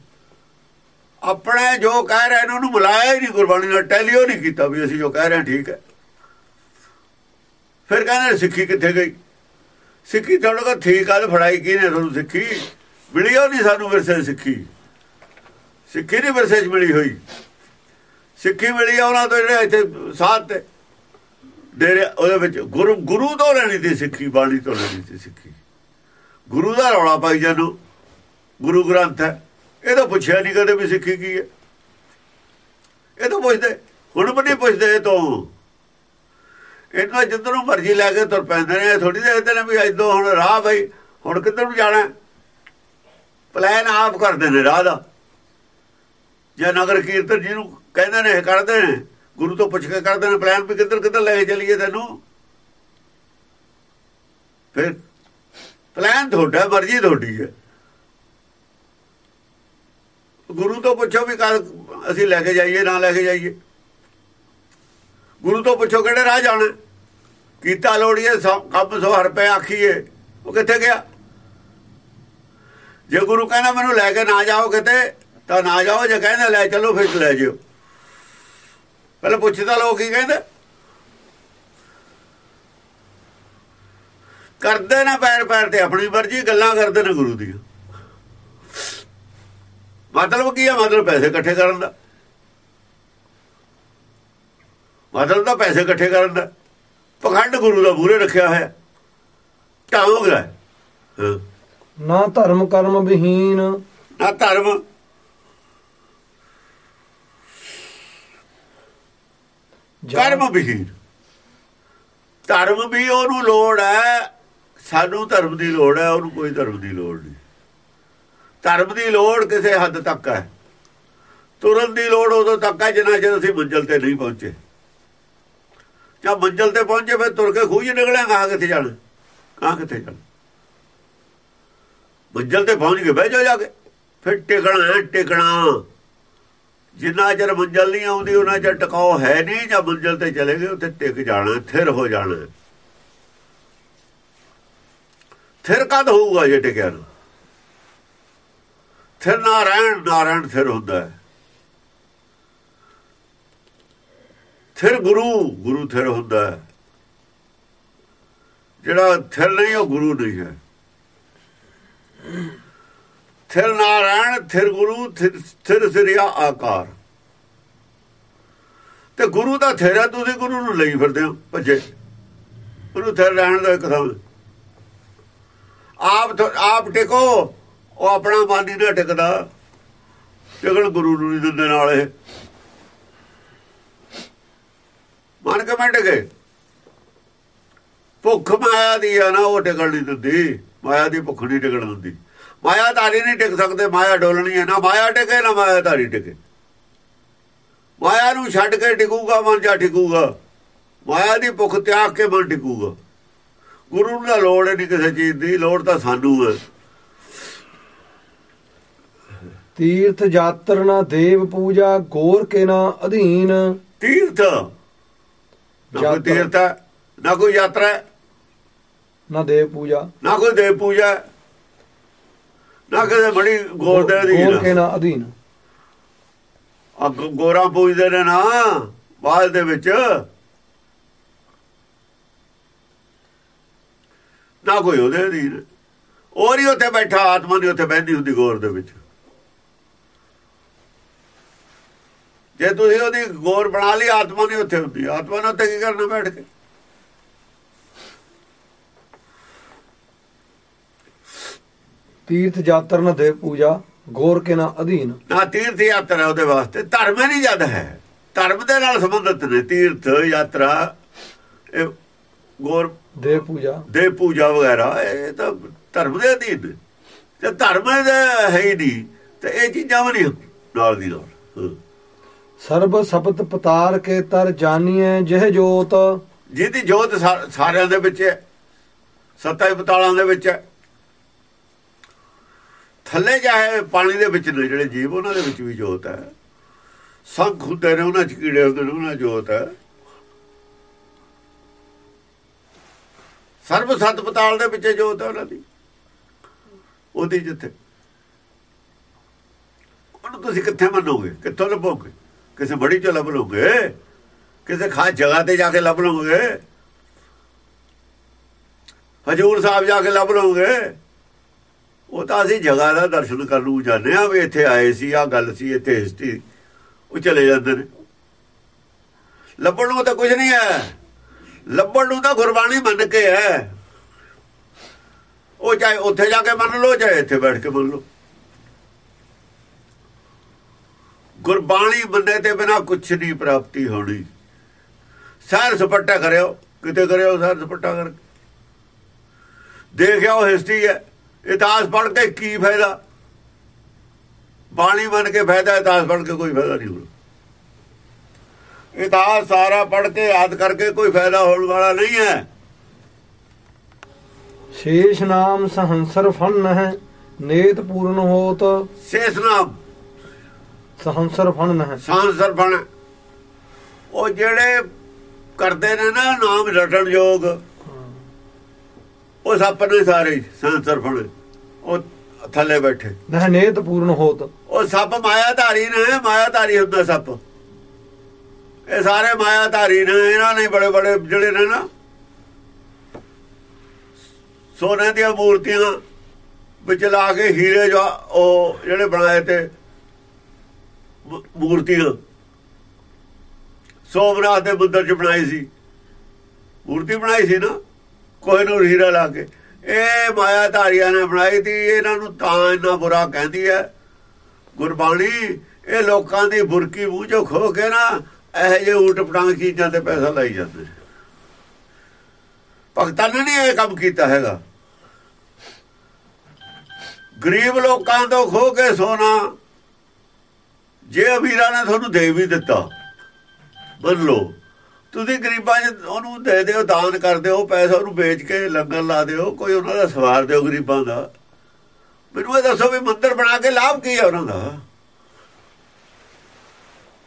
ਆਪਣੇ ਜੋ ਕਹਿ ਰਹੇ ਨੇ, ਉਹਨੂੰ ਮਿਲਾਇਆ ਹੀ ਨਹੀਂ ਗੁਰਬਾਣੀ ਨਾਲ, ਟੈਲੀਓ ਨਹੀਂ ਕੀਤਾ ਵੀ ਅਸੀਂ ਜੋ ਕਹਿ ਰਹੇ ਹਾਂ, ਠੀਕ ਹੈ। ਫਿਰ ਕਹਿੰਦੇ ਸਿੱਖੀ ਕਿੱਥੇ ਗਈ? ਸਿੱਖੀ ਤੁਹਾਡੇ ਕੋਲ ਠੀਕ ਆ, ਫੜਾਈ ਕੀ ਨੇ ਤੁਹਾਨੂੰ ਸਿੱਖੀ? ਮਿਲੀ ਉਹ ਨਹੀਂ ਸਾਨੂੰ ਵਿਰਸੇ ਸਿੱਖੀ? ਸਿੱਖੀ ਨਹੀਂ ਵਿਰਸੇ 'ਚ ਮਿਲੀ ਹੋਈ। ਸਿੱਖੀ ਮਿਲੀ ਉਹਨਾਂ ਤੋਂ ਜਿਹੜੇ ਇੱਥੇ ਸਾਥ ਤੇ। ਡੇਰੇ ਉਹਦੇ ਵਿੱਚ ਗੁਰੂ ਗੁਰੂ ਤੋਂ ਲੈਣੀ ਸੀ ਸਿੱਖੀ, ਬਾਣੀ ਤੋਂ ਲੈਣੀ ਸੀ ਸਿੱਖੀ। ਗੁਰੂ ਦਾ ਰੌਲਾ ਪਾਈ ਜਾਨੂੰ ਗੁਰੂ ਗ੍ਰੰਥ ਹੈ। ਇਹ ਤਾਂ ਪੁੱਛਿਆ ਨਹੀਂ ਕਦੇ ਵੀ ਸਿੱਖੀ ਕੀ ਹੈ। ਇਹ ਤਾਂ ਪੁੱਛਦੇ। ਹੁਣ ਵੀ ਨਹੀਂ ਪੁੱਛਦੇ ਇਹ ਤੋਂ। ਇਹਨੂੰ ਜਿੱਧਰ ਨੂੰ ਮਰਜ਼ੀ ਲੈ ਕੇ ਤੁਰ ਪੈਂਦੇ ਨੇ ਥੋੜੀ ਦੇਖਦੇ ਨੇ ਵੀ ਇਦੋਂ ਹੁਣ ਰਾਹ ਬਈ, ਹੁਣ ਕਿੱਧਰ ਨੂੰ ਜਾਣਾ? ਪਲਾਨ ਆਪ ਕਰਦੇ ਨੇ ਰਾਹ ਦਾ। ਜੇ ਨਗਰ ਕੀਰਤਨ ਜਿਹਨੂੰ ਕਹਿੰਦੇ ਨੇ, ਇਹ ਕਰਦੇ ਨੇ, ਗੁਰੂ ਤੋਂ ਪੁੱਛ ਕੇ ਕਰਦੇ ਨੇ ਪਲਾਨ ਵੀ ਕਿੱਧਰ ਕਿੱਧਰ ਲੈ ਕੇ ਚੱਲੀਏ ਤੈਨੂੰ। ਫਿਰ ਪਲਾਨ ਤੁਹਾਡਾ, ਮਰਜ਼ੀ ਤੁਹਾਡੀ ਹੈ। ਗੁਰੂ ਤੋਂ ਪੁੱਛੋ ਵੀ ਕੱਲ ਅਸੀਂ ਲੈ ਕੇ ਜਾਈਏ, ਨਾ ਲੈ ਕੇ ਜਾਈਏ। ਗੁਰੂ ਤੋਂ ਪੁੱਛੋ ਕਿਹੜੇ ਰਾਹ ਜਾਣਾ? ਕੀਤਾ ਲੋੜੀਏ ਕੰਮ 100 ਰੁਪਏ ਆਖੀਏ। ਉਹ ਕਿੱਥੇ ਗਿਆ? ਜੇ ਗੁਰੂ ਕਹਿੰਦਾ ਮੈਨੂੰ ਲੈ ਕੇ ਨਾ ਜਾਓ ਕਿਤੇ, ਤਾਂ ਨਾ ਜਾਓ, ਜੇ ਕਹਿੰਦਾ ਲੈ ਚਲੋ, ਫਿਰ ਲੈ ਜਿਓ। ਪਹਿਲਾਂ ਪੁੱਛਦਾ ਲੋਕ ਕੀ ਕਹਿੰਦੇ? ਕਰਦੇ ਨਾ ਪੈਰ ਪੈਰ ਤੇ, ਆਪਣੀ ਮਰਜ਼ੀ, ਗੱਲਾਂ ਕਰਦੇ ਨੇ ਗੁਰੂ ਦੀਆਂ। ਮਤਲਬ ਕੀ ਹੈ ਮਤਲਬ ਪੈਸੇ ਇਕੱਠੇ ਕਰਨ ਦਾ? ਮਤਲਬ ਤਾਂ ਪੈਸੇ ਇਕੱਠੇ ਕਰਨ ਦਾ। ਪਖੰਡ ਗੁਰੂ ਦਾ ਬੂਰੇ ਰੱਖਿਆ ਹੈ ਢਾਉ ਗਿਆ ਹਾਂ। ਨਾ ਧਰਮ ਕਰਮ ਵਿਹੀਨ। ਨਾ ਧਰਮ। ਕਰਮ ਵਿਹੀਨ। ਧਰਮ ਵੀ ਉਹਨੂੰ ਲੋੜ ਹੈ। ਸਾਨੂੰ ਧਰਮ ਦੀ ਲੋੜ ਹੈ ਉਹਨੂੰ ਕੋਈ ਧਰਮ ਦੀ ਲੋੜ ਨਹੀਂ। ਧਰਮ ਦੀ ਲੋੜ ਕਿਸੇ ਹੱਦ ਤੱਕ ਹੈ। ਤੁਰਨ ਦੀ ਲੋੜ ਉਦੋਂ ਤੱਕ ਹੈ ਜਿੰਨਾ ਚਿਰ ਅਸੀਂ ਮੰਜ਼ਲ ਤੇ ਨਹੀਂ ਪਹੁੰਚੇ। ਜਦ ਮੰਜ਼ਲ ਤੇ ਪਹੁੰਚੇ ਫਿਰ ਤੁਰ ਕੇ ਖੂਹ ਨਿਕਲਿਆ ਨਿਕਲਾਂਗਾ ਕਿੱਥੇ ਜਾਣਾ? ਕਾਂ ਕਿੱਥੇ ਜਾਣਾ? ਮੰਜ਼ਲ ਤੇ ਪਹੁੰਚ ਕੇ ਬਹਿ ਜਾ ਜਾ ਕੇ, ਫਿਰ ਟਿਕਣਾ ਟਿਕਣਾ। ਜਿੰਨਾ ਚਿਰ ਮੰਜ਼ਲ ਨਹੀਂ ਆਉਂਦੀ, ਉਹਨਾਂ ਚਿਰ ਟਿਕਾਓ ਹੈ ਨਹੀਂ, ਜਾਂ ਮੰਜ਼ਲ ਤੇ ਚਲੇ ਗਏ, ਉੱਥੇ ਟਿਕ ਜਾਣਾ, ਥਿਰ ਹੋ ਜਾਣਾ। ਥਿਰ ਕਦ ਹੋਊਗਾ ਜੇ ਟਿਕਿਆ ਨੂੰ? ਥਿਰ ਨਾਰਾਇਣ ਨਾਰਾਇਣ ਥਿਰ ਹੁੰਦਾ ਹੈ। ਥਿਰ ਗੁਰੂ ਗੁਰੂ ਥਿਰ ਹੁੰਦਾ ਹੈ। ਜਿਹੜਾ ਥਿਰ ਨਹੀਂ, ਉਹ ਗੁਰੂ ਨਹੀਂ ਹੈ। ਥਿਰ ਨਾਰਾਇਣ, ਥਿਰ ਗੁਰੂ, ਥਿਰ ਸਿਰਿਆ ਆਕਾਰ। ਤੇ ਗੁਰੂ ਦਾ ਥੇਰਾ ਤੁਸੀਂ ਗੁਰੂ ਨੂੰ ਲਈ ਫਿਰਦੇ ਹੋ, ਭੱਜੇ। ਉਹਨੂੰ ਥਿਰ ਰਹਿਣ ਦਾ ਇੱਕ ਥਾਂ ਆਪ ਆਪ ਟਿਕੋ, ਉਹ ਆਪਣਾ ਮਨ ਨਾ ਟਿਕਦਾ। ਟਿਕਣ ਗੁਰੂ ਨੂੰ ਨਹੀਂ ਦਿੰਦੇ ਨਾਲ ਇਹ। ਮਨ ਕੇ ਮੈਂ ਟਿਕੇ ਭੁੱਖ ਮਾਇਆ ਦੀ ਆ ਨਾ ਉਹ ਟਿਕਣ ਨਹੀਂ ਦਿੰਦੀ। ਮਾਇਆ ਦੀ ਭੁੱਖ ਨਹੀਂ ਟਿਕਣ ਦਿੰਦੀ। ਮਾਇਆ ਧਾਰੀ ਨਹੀਂ ਟਿਕ ਸਕਦੇ ਮਾਇਆ ਡੋਲਣੀ ਹੈ ਨਾ। ਮਾਇਆ ਟਿਕੇ ਨਾ ਮਾਇਆ ਧਾਰੀ ਟਿਕੇ ਮਾਇਆ ਨੂੰ ਛੱਡ ਕੇ ਟਿਕੂਗਾ ਮਨ ਜਾ ਟਿਕੂਗਾ ਮਾਇਆ ਦੀ ਭੁੱਖ ਤਿਆਗ ਕੇ ਮਨ ਟਿਕੂਗਾ ਗੁਰੂ ਨੂੰ ਨਾ ਲੋੜ ਨਹੀਂ ਕਿਸੇ ਚੀਜ਼ ਦੀ ਲੋੜ ਤਾਂ ਸਾਨੂੰ ਹੈ। ਤੀਰਥ ਯਾਤਰ ਨਾ ਦੇਵ ਪੂਜਾ ਗੋਰ ਕੇ ਨਾ ਅਧੀਨ। ਤੀਰਥ ਨਾ ਕੋਈ ਤੀਰਥ ਹੈ, ਨਾ ਕੋਈ ਯਾਤਰਾ ਹੈ, ਨਾ ਦੇਵ ਪੂਜਾ। ਨਾ ਕੋਈ ਦੇਵ ਪੂਜਾ ਹੈ, ਨਾ ਕਿਸੇ ਬੜੀ ਗੋਰ ਦੇ ਗੋਰ ਅਧੀਨ ਨਾ ਅਧੀਨ। ਆ ਗੋ- ਗੋਰਾਂ ਪੂਜਦੇ ਨੇ ਨਾ ਬਾਅਦ ਦੇ ਵਿੱਚ। ਨਾ ਕੋਈ ਉਹਦੇ ਅਧੀਨ। ਉਹ ਨਹੀਂ ਉੱਥੇ ਬੈਠਾ ਆਤਮਾ ਨਹੀਂ ਉੱਥੇ ਬਹਿੰਦੀ ਹੁੰਦੀ ਗੋਰ ਦੇ ਵਿੱਚ। ਜੇ ਤੁਸੀਂ ਉਹਦੀ ਗੋਰ ਬਣਾ ਲਈ ਆਤਮਾ ਨਹੀਂ ਉੱਥੇ ਹੁੰਦੀ। ਆਤਮਾ ਨੇ ਉੱਥੇ ਕੀ ਕਰਨਾ ਬੈਠ ਕੇ? ਤੀਰਥ ਯਾਤਰ ਨਾ ਦੇਵ ਪੂਜਾ ਗੋਰ ਕੇ ਨਾ ਅਧੀਨ। ਨਾ ਤੀਰਥ ਯਾਤਰਾ ਉਹਦੇ ਵਾਸਤੇ। ਧਰਮ ਨਹੀਂ ਜਦ ਹੈ। ਧਰਮ ਦੇ ਨਾਲ ਸੰਬੰਧਿਤ ਨੇ। ਤੀਰਥ ਯਾਤਰਾ ਇਹ ਗੋਰ ਦੇਵ ਪੂਜਾ। ਦੇ ਪੂਜਾ ਵਗੈਰਾ ਇਹ ਤਾਂ ਧਰਮ ਦੇ ਅਧੀਨ। ਤੇ ਧਰਮ ਦਾ ਹੈ ਹੀ ਨਹੀਂ ਤੇ ਇਹ ਚੀਜ਼ਾਂ ਵੀ ਨਹੀਂ ਨਾਲ ਦੀ ਨਾਲ। ਹਾਂ। ਸਰਬ ਸਪਤ ਪਤਾਰ ਕੇ ਤਰ ਜਾਣੀਐ ਜਿਹ ਜੋਤ। ਜਿਹਦੀ ਜੋਤ ਸਾਰਿਆਂ ਦੇ ਵਿੱਚ ਹੈ, ਸੱਤਾ ਪਤਾਲਾਂ ਦੇ ਵਿੱਚ ਹੈ। ਥੱਲੇ ਜਾਏ ਪਾਣੀ ਦੇ ਵਿੱਚ ਨੇ ਜਿਹੜੇ ਜੀਵ, ਉਹਨਾਂ ਦੇ ਵਿੱਚ ਵੀ ਜੋਤ ਹੈ। ਸੰਖ ਹੁੰਦੇ ਨੇ, ਉਹਨਾਂ ਚ ਕੀੜੇ ਹੁੰਦੇ ਨੇ, ਉਹਨਾਂ ਜੋਤ ਹੈ। ਸਰਬ ਸੱਤ ਪਤਾਲ ਦੇ ਵਿੱਚ ਜੋਤ ਹੈ ਉਹਨਾਂ ਦੀ। ਉਹਦੀ ਜਿੱਥੇ। ਉਹਨੂੰ ਤੁਸੀਂ ਕਿੱਥੇ ਮੰਨੋਗੇ? ਕਿੱਥੋਂ ਲੱਭੋਗੇ? ਕਿਸੇ ਬੜੀ ਚ ਲੱਭ ਲਓਗੇ? ਕਿਸੇ ਖਾਸ ਜਗ੍ਹਾ ਤੇ ਜਾ ਕੇ ਲੱਭ ਲਓਗੇ? ਹਜੂਰ ਸਾਹਿਬ ਜਾ ਕੇ ਲੱਭ ਲਓਗੇ? ਉਹ ਤਾਂ ਅਸੀਂ ਜਗ੍ਹਾ ਦਾ ਦਰਸ਼ਨ ਕਰਨ ਨੂੰ ਜਾਂਦੇ ਆ ਵੀ ਇੱਥੇ ਆਏ ਸੀ ਆ ਗੱਲ ਸੀ, ਇੱਥੇ ਹਿਸਟਰੀ, ਉਹ ਚਲੇ ਜਾਂਦੇ ਨੇ। ਲੱਭਣ ਨੂੰ ਤਾਂ ਕੁਝ ਨਹੀਂ ਹੈ। ਲੱਭਣ ਨੂੰ ਤਾਂ ਗੁਰਬਾਣੀ ਮੰਨ ਕੇ ਹੈ। ਉਹ ਚਾਹੇ ਉੱਥੇ ਜਾ ਕੇ ਮੰਨ ਲਓ, ਚਾਹੇ ਇੱਥੇ ਬੈਠ ਕੇ ਮੰਨ ਲਓ। ਗੁਰਬਾਣੀ ਬੰਦੇ ਤੇ ਬਿਨਾ ਕੁਝ ਨਹੀਂ ਪ੍ਰਾਪਤੀ ਹੋਣੀ। ਸੈਰ ਸਪੱਟਾ ਕਰਿਓ ਕਿਤੇ ਕਰਿਓ ਸੈਰ ਸਪੱਟਾ ਕਰਕੇ। ਦੇਖਿਆ ਉਹ ਹਿਸਟਰੀ ਹੈ ਇਤਿਹਾਸ ਪੜ੍ਹ ਕੇ ਕੀ ਫਾਇਦਾ? ਬਾਣੀ ਮੰਨ ਕੇ ਫਾਇਦਾ ਇਤਿਹਾਸ ਪੜ੍ਹ ਕੇ ਕੋਈ ਫਾਇਦਾ ਨਹੀਂ ਹੋਣਾ। ਇਤਿਹਾਸ ਸਾਰਾ ਪੜ੍ਹ ਕੇ ਯਾਦ ਕਰਕੇ ਕੋਈ ਫਾਇਦਾ ਹੋਣ ਵਾਲਾ ਨਹੀਂ ਹੈ। ਸ਼ੇਸ਼ ਨਾਮ ਸਹੰਸਰ ਫਨ ਹੈ ਨੇਤ ਪੂਰਨ ਹੋਤ। ਸੇਸ ਨਾਮ। ਸਹੰਸਰ ਫਨ ਹੈ ਸਾਂਸਰ ਬਣ ਉਹ ਜਿਹੜੇ ਕਰਦੇ ਨੇ ਨਾ ਨਾਮ ਰਟਣ ਯੋਗ ਉਹ ਸੱਪ ਨੇ ਸਾਰੇ ਸਾਂਸਰ ਬਣ ਉਹ ਥੱਲੇ ਬੈਠੇ। ਨਹ ਨੇਤ ਪੂਰਨ ਹੋਤ। ਉਹ ਸੱਪ ਮਾਇਆਧਾਰੀ ਨੇ ਮਾਇਆਧਾਰੀ ਹੁੰਦਾ ਸੱਪ। ਇਹ ਸਾਰੇ ਮਾਇਆਧਾਰੀ ਨੇ ਇਹਨਾਂ ਨੇ ਬੜੇ ਬੜੇ ਜਿਹੜੇ ਨੇ ਨਾ ਸੋਨੇ ਦੀਆਂ ਮੂਰਤੀਆਂ ਵਿੱਚ ਲਾ ਕੇ ਹੀਰੇ ਜੋ ਉਹ ਜਿਹੜੇ ਬਣਾਏ ਤੇ ਮੂਰਤੀਆਂ। ਸੋਮਨਾਥ ਦੇ ਮੰਦਰ ਚ ਬਣਾਈ ਸੀ। ਮੂਰਤੀ ਬਣਾਈ ਸੀ ਨਾ ਕੋਈ ਨੂੰ ਹੀਰਾ ਲਾ ਕੇ। ਇਹ ਮਾਇਆ ਧਾਰੀਆਂ ਨੇ ਬਣਾਈ ਸੀ ਇਹਨਾਂ ਨੂੰ ਤਾਂ ਇੰਨਾ ਬੁਰਾ ਕਹਿੰਦੀ ਹੈ ਗੁਰਬਾਣੀ, ਇਹ ਲੋਕਾਂ ਦੀ ਬੁਰਕੀ ਮੂੰਹ ਚੋਂ ਖੋ ਕੇ ਨਾ, ਇਹੋ ਜਿਹੇ ਉਲਟ ਪਟਾਂਗ ਚੀਜ਼ਾਂ ਤੇ ਪੈਸਾ ਲਾਈ ਜਾਂਦੇ ਨੇ। ਭਗਤਾਂ ਨੇ ਨਹੀਂ ਇਹ ਕੰਮ ਕੀਤਾ ਹੈਗਾ। ਗਰੀਬ ਲੋਕਾਂ ਤੋਂ ਖੋ ਕੇ ਸੋਨਾ ਜੇ ਅਮੀਰਾਂ ਨੇ ਤੁਹਾਨੂੰ ਦੇ ਵੀ ਦਿੱਤਾ ਮੰਨ ਲਓ ਤੁਸੀਂ ਗਰੀਬਾਂ 'ਚ ਉਹਨੂੰ ਦੇ ਦਿਓ, ਦਾਨ ਕਰ ਦਿਓ, ਪੈਸਾ ਉਹਨੂੰ ਵੇਚ ਕੇ ਲੰਗਰ ਲਾ ਦਿਓ, ਕੋਈ ਉਹਨਾਂ ਦਾ ਸਵਾਰ ਦਿਓ ਗਰੀਬਾਂ ਦਾ। ਮੈਨੂੰ ਇਹ ਦੱਸੋ ਵੀ ਮੰਦਿਰ ਬਣਾ ਕੇ ਲਾਭ ਕੀ ਹੈ ਉਹਨਾਂ ਦਾ?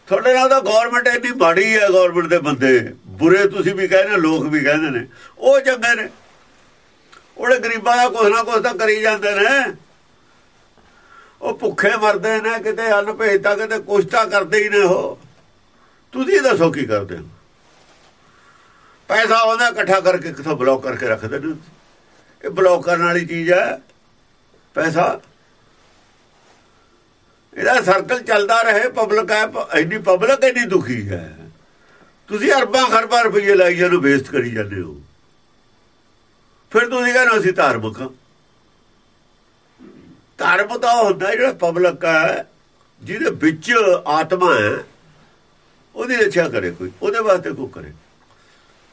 ਤੁਹਾਡੇ ਨਾਲ ਤਾਂ ਗਵਰਨਮੈਂਟ ਇੰਨੀ ਮਾੜੀ ਹੈ ਗਵਰਨਮੈਂਟ ਦੇ ਬੰਦੇ। ਬੁਰੇ ਤੁਸੀਂ ਵੀ ਕਹਿੰਦੇ ਲੋਕ ਵੀ ਕਹਿੰਦੇ ਨੇ। ਉਹ ਚੰਗੇ ਨੇ। ਉਹਦੇ ਗਰੀਬਾਂ ਦਾ ਕੁਛ ਨਾ ਕੁਛ ਤਾਂ ਕਰੀ ਜਾਂਦੇ ਨੇ। ਉਹ ਭੁੱਖੇ ਮਰਦੇ ਨੇ, ਕਿਤੇ ਅੰਨ ਭੇਜਤਾ, ਕਿਤੇ ਕੁਛ ਤਾਂ ਕਰਦੇ ਹੀ ਨੇ ਉਹ। ਤੁਸੀਂ ਦੱਸੋ ਕੀ ਕਰਦੇ ਹੋ? ਪੈਸਾ ਉਹਦਾ ਇਕੱਠਾ ਕਰਕੇ ਕਿਥੋਂ ਬਲੌਕ ਕਰਕੇ ਰੱਖਦੇ ਨੇ? ਇਹ ਬਲੌਕ ਕਰਨ ਵਾਲੀ ਚੀਜ਼ ਹੈ, ਪੈਸਾ। ਇਹਦਾ ਸਰਕਲ ਚੱਲਦਾ ਰਹੇ ਪਬਲਿਕ ਹੈ ਇੰਨੀ ਪਬਲਿਕ ਇੰਨੀ ਦੁਖੀ ਹੈ। ਤੁਸੀਂ ਅਰਬਾਂ ਖਰਬਾਂ ਰੁਪਏ ਲਾਈ ਜਾਂਦੇ ਵੇਸਟ ਕਰੀ ਜਾਂਦੇ ਹੋ। ਫਿਰ ਤੁਸੀਂ ਕਹਿੰਦੇ ਅਸੀਂ ਧਾਰਮਿਕ ਹਾਂ। ਧਰਮ ਤਾਂ ਉਹ ਹੁੰਦਾ ਜਿਹੜਾ ਪਬਲਿਕ ਹੈ, ਜਿਹਦੇ ਵਿੱਚ ਆਤਮਾ ਹੈ, ਉਹਦੀ ਰੱਖਿਆ ਕਰੇ ਕੋਈ, ਉਹਦੇ ਵਾਸਤੇ ਕੋ ਕਰੇ।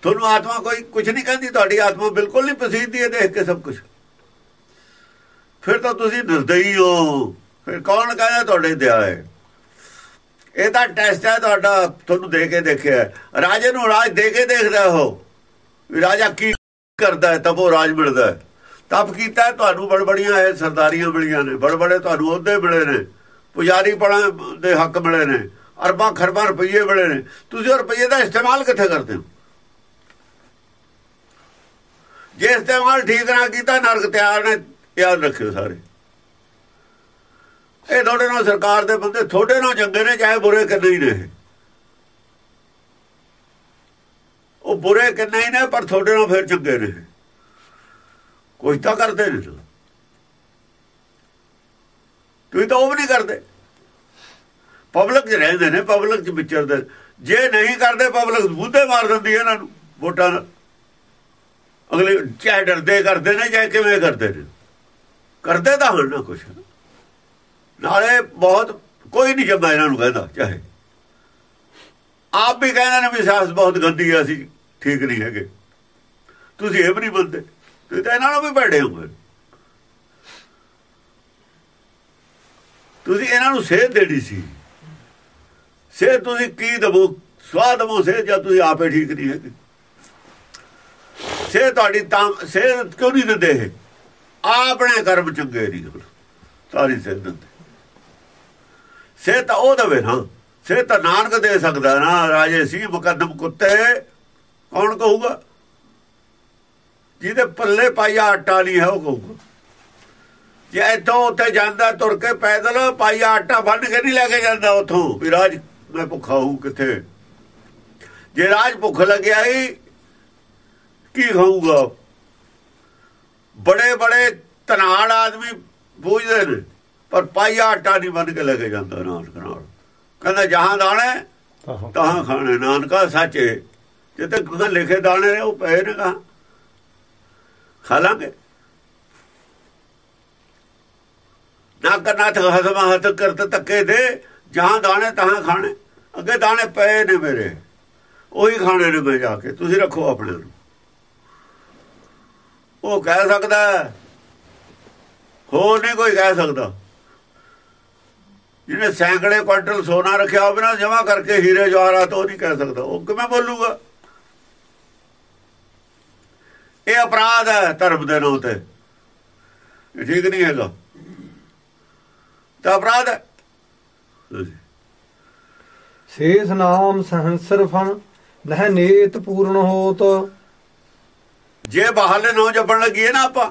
ਤੁਹਾਨੂੰ ਆਤਮਾ ਕੋਈ ਕੁਝ ਨਹੀਂ ਕਹਿੰਦੀ, ਤੁਹਾਡੀ ਆਤਮਾ ਬਿਲਕੁਲ ਨਹੀਂ ਪਸੀਦੀ ਹੈ ਦੇਖ ਕੇ ਸਭ ਕੁਝ ਫਿਰ ਤਾਂ ਤੁਸੀਂ ਨਿਰਦਈ ਹੋ। ਫਿਰ ਕੌਣ ਕਹਿੰਦਾ ਤੁਹਾਡੇ ਦਿਆ ਹੈ ਇਹ ਤਾਂ ਟੈਸਟ ਹੈ ਤੁਹਾਡਾ, ਤੁਹਾਨੂੰ ਦੇ ਕੇ ਦੇਖਿਆ ਰਾਜੇ ਨੂੰ ਰਾਜ ਦੇ ਕੇ ਦੇਖਦਾ ਹੋ ਵੀ ਰਾਜਾ ਕੀ ਕਰਦਾ ਹੈ, ਤਬ ਉਹ ਰਾਜ ਮਿਲਦਾ ਹੈ। ਤਪ ਕੀਤਾ ਹੈ, ਤੁਹਾਨੂੰ ਬੜਬੜੀਆਂ ਇਹ ਸਰਦਾਰੀਆਂ ਮਿਲੀਆਂ ਨੇ। ਬੜਬੜੇ ਤੁਹਾਨੂੰ ਉਹਦੇ ਮਿਲੇ ਨੇ। ਪੁਜਾਰੀ ਪੜਾਂ ਦੇ ਹੱਕ ਮਿਲੇ ਨੇ। ਅਰਬਾਂ ਖਰਬਾਂ ਰੁਪਏ ਮਿਲੇ ਨੇ। ਤੁਸੀਂ ਉਹ ਰੁਪਏ ਦਾ ਇਸਤੇਮਾਲ ਕਿੱਥੇ ਕਰਦੇ ਹੋ? ਜੇ ਇਸਤੇਮਾਲ ਠੀਕ ਨਾ ਕੀਤਾ ਨਰਕ ਤਿਆਰ ਨੇ ਯਾਦ ਰੱਖਿਓ ਸਾਰੇ। ਇਹ ਤੁਹਾਡੇ ਨਾਲ ਸਰਕਾਰ ਦੇ ਬੰਦੇ ਤੁਹਾਡੇ ਨਾਲ ਚੰਗੇ ਨੇ ਚਾਹੇ ਬੁਰੇ ਕਿੰਨੇ ਹੀ ਨੇ ਉਹ ਬੁਰੇ ਕਿੰਨੇ ਹੀ ਨੇ ਪਰ ਤੁਹਾਡੇ ਨਾਲ ਫਿਰ ਚੰਗੇ ਨੇ ਕੁਝ ਤਾਂ ਕਰਦੇ ਨੇ ਤੁਸੀਂ ਤਾਂ ਉਹ ਵੀ ਨਹੀਂ ਕਰਦੇ। ਪਬਲਿਕ 'ਚ ਰਹਿੰਦੇ ਨੇ, ਪਬਲਿਕ 'ਚ ਵਿਚਰਦੇ। ਜੇ ਨਹੀਂ ਕਰਦੇ, ਪਬਲਿਕ ਬੁੱਧੇ ਮਾਰ ਦਿੰਦੀ ਇਹਨਾਂ ਨੂੰ, ਵੋਟਾਂ ਨਾਲ ਅਗਲੇ ਚਾਹੇ ਡਰਦੇ ਕਰਦੇ ਨੇ, ਚਾਹੇ ਕਿਵੇਂ ਕਰਦੇ ਨੇ। ਕਰਦੇ ਤਾਂ ਹੁਣ ਨਾ ਕੁਛ। ਨਾਲੇ ਬਹੁਤ, ਕੋਈ ਨਹੀਂ ਜੰਮਾ ਇਹਨਾਂ ਨੂੰ ਕਹਿੰਦਾ, ਚਾਹੇ। ਆਪ ਵੀ ਕਹਿੰਦੇ ਨੇ ਵੀ ਸਿਆਸਤ ਬਹੁਤ ਗੰਦੀ ਹੈ, ਅਸੀਂ ਠੀਕ ਨਹੀਂ ਹੈਗੇ। ਤੁਸੀਂ ਇਹ ਵੀ ਨਹੀਂ ਬੰਦੇ ਤੁਸੀਂ ਤਾਂ ਇਹਨਾਂ ਨੂੰ ਵੀ ਬੈਠੇ ਹੋਗੇ ਤੁਸੀਂ ਇਹਨਾਂ ਨੂੰ ਸੇਧ ਦੇਣੀ ਸੀ। ਸੇਧ ਤੁਸੀਂ ਕੀ ਦਵੋ? ਸਵਾਦ ਦਵੋ ਸੇਧ ਜਾਂ ਤੁਸੀਂ ਆਪੇ ਠੀਕ ਨਹੀਂ ਹੈਗੇ? ਸੇਧ ਤੁਹਾਡੀ ਤਾਂ ਸੇਧ ਕਿਉਂ ਨਹੀਂ ਦਿੰਦੇ ਇਹ? ਆਪਣੇ ਕਰਮ ਚੰਗੇ ਨਹੀਂ ਹੁਣ। ਸਾਰੀ ਸੇਧ ਦਿੰਦੇ। ਸੇਧ ਤਾਂ ਉਹ ਦਵੇ ਨਾ। ਸੇਧ ਤਾਂ ਨਾਨਕ ਦੇ ਸਕਦਾ ਨਾ। ਰਾਜੇ ਸੀ ਮੁਕੱਦਮ ਕੁੱਤੇ। ਕੌਣ ਕਹੂਗਾ? ਜਿਹਦੇ ਪੱਲੇ ਪਾਈਆ ਆਟਾ ਨਹੀਂ ਹੈ ਉਹ ਕਹੂਗਾ। ਜੇ ਇੱਥੋਂ ਉੱਥੇ ਜਾਂਦਾ ਤੁਰ ਕੇ ਪੈਦਲ ਪਾਈਆ ਆਟਾ ਬੰਨ ਕੇ ਨਹੀਂ ਲੈ ਕੇ ਜਾਂਦਾ ਉਥੋਂ ਵੀ ਰਾਜ ਮੈਂ ਭੁੱਖਾ ਹੂੰ ਕਿੱਥੇ? ਜੇ ਰਾਜ ਭੁੱਖ ਲੱਗਿਆ ਹੀ ਕੀ ਖਾਊਗਾ ਬੜੇ ਬੜੇ ਤਨਾੜ ਆਦਮੀ ਬੂਝਦੇ ਨੇ ਪਰ ਪਾਈਆ ਆਟਾ ਨਹੀਂ ਬੰਨ ਕੇ ਲੈ ਕੇ ਜਾਂਦਾ ਨਾਨਕ ਨਾਲ। ਕਹਿੰਦਾ ਜਹਾਂ ਦਾਣੇ ਤਾਂ ਖਾਣੇ ਨਾਨਕਾ ਸੱਚੇ। ਜਿੱਤੇ ਕੁਝ ਲਿਖੇ ਦਾਣੇ ਉਹ ਪਏ ਨੇ ਕਹਾ? ਖਾ ਲਾਂਗੇ ਨਾ ਕਰਨਾ ਤੇ ਹਸਮਾ ਹੱਥ ਕਰਤ ਤੱਕੇ ਦੇ ਜਹਾਂ ਦਾਣੇ ਤਹਾਂ ਖਾਣੇ ਅੱਗੇ ਦਾਣੇ ਪਏ ਨੇ ਮੇਰੇ ਉਹੀ ਖਾਣੇ ਨੇ ਮੈਂ ਜਾ ਕੇ ਤੁਸੀਂ ਰੱਖੋ ਆਪਣੇ ਨੂੰ ਉਹ ਕਹਿ ਸਕਦਾ ਹੋਰ ਨਹੀਂ ਕੋਈ ਕਹਿ ਸਕਦਾ ਜਿਹਨੇ ਸੈਂਕੜੇ ਕੁਇੰਟਲ ਸੋਨਾ ਰੱਖਿਆ ਹੋਵੇ ਨਾ ਜਮਾ ਕਰਕੇ ਹੀਰੇ ਜਵਾਹਰਾਤ ਉਹ ਨਹੀਂ ਕਹਿ ਸਕਦਾ ਉਹ ਕਿਵੇਂ ਬੋਲੂਗਾ ਇਹ ਅਪਰਾਧ ਹੈ ਧਰਮ ਦੇ ਨਾਂ ਤੇ। ਠੀਕ ਨਹੀਂ ਹੈਗਾ। ਤਾਂ ਅਪਰਾਧ ਹੈ। ਸੇਸ ਨਾਮ ਸਹੰਸਰ ਫਨ ਨਹਿ ਨੇਤ ਪੂਰਨ ਹੋਤ। ਜੇ ਬਾਹਰਲੇ ਨਾਂ ਜਪਣ ਲੱਗੀਏ ਨਾ ਆਪਾਂ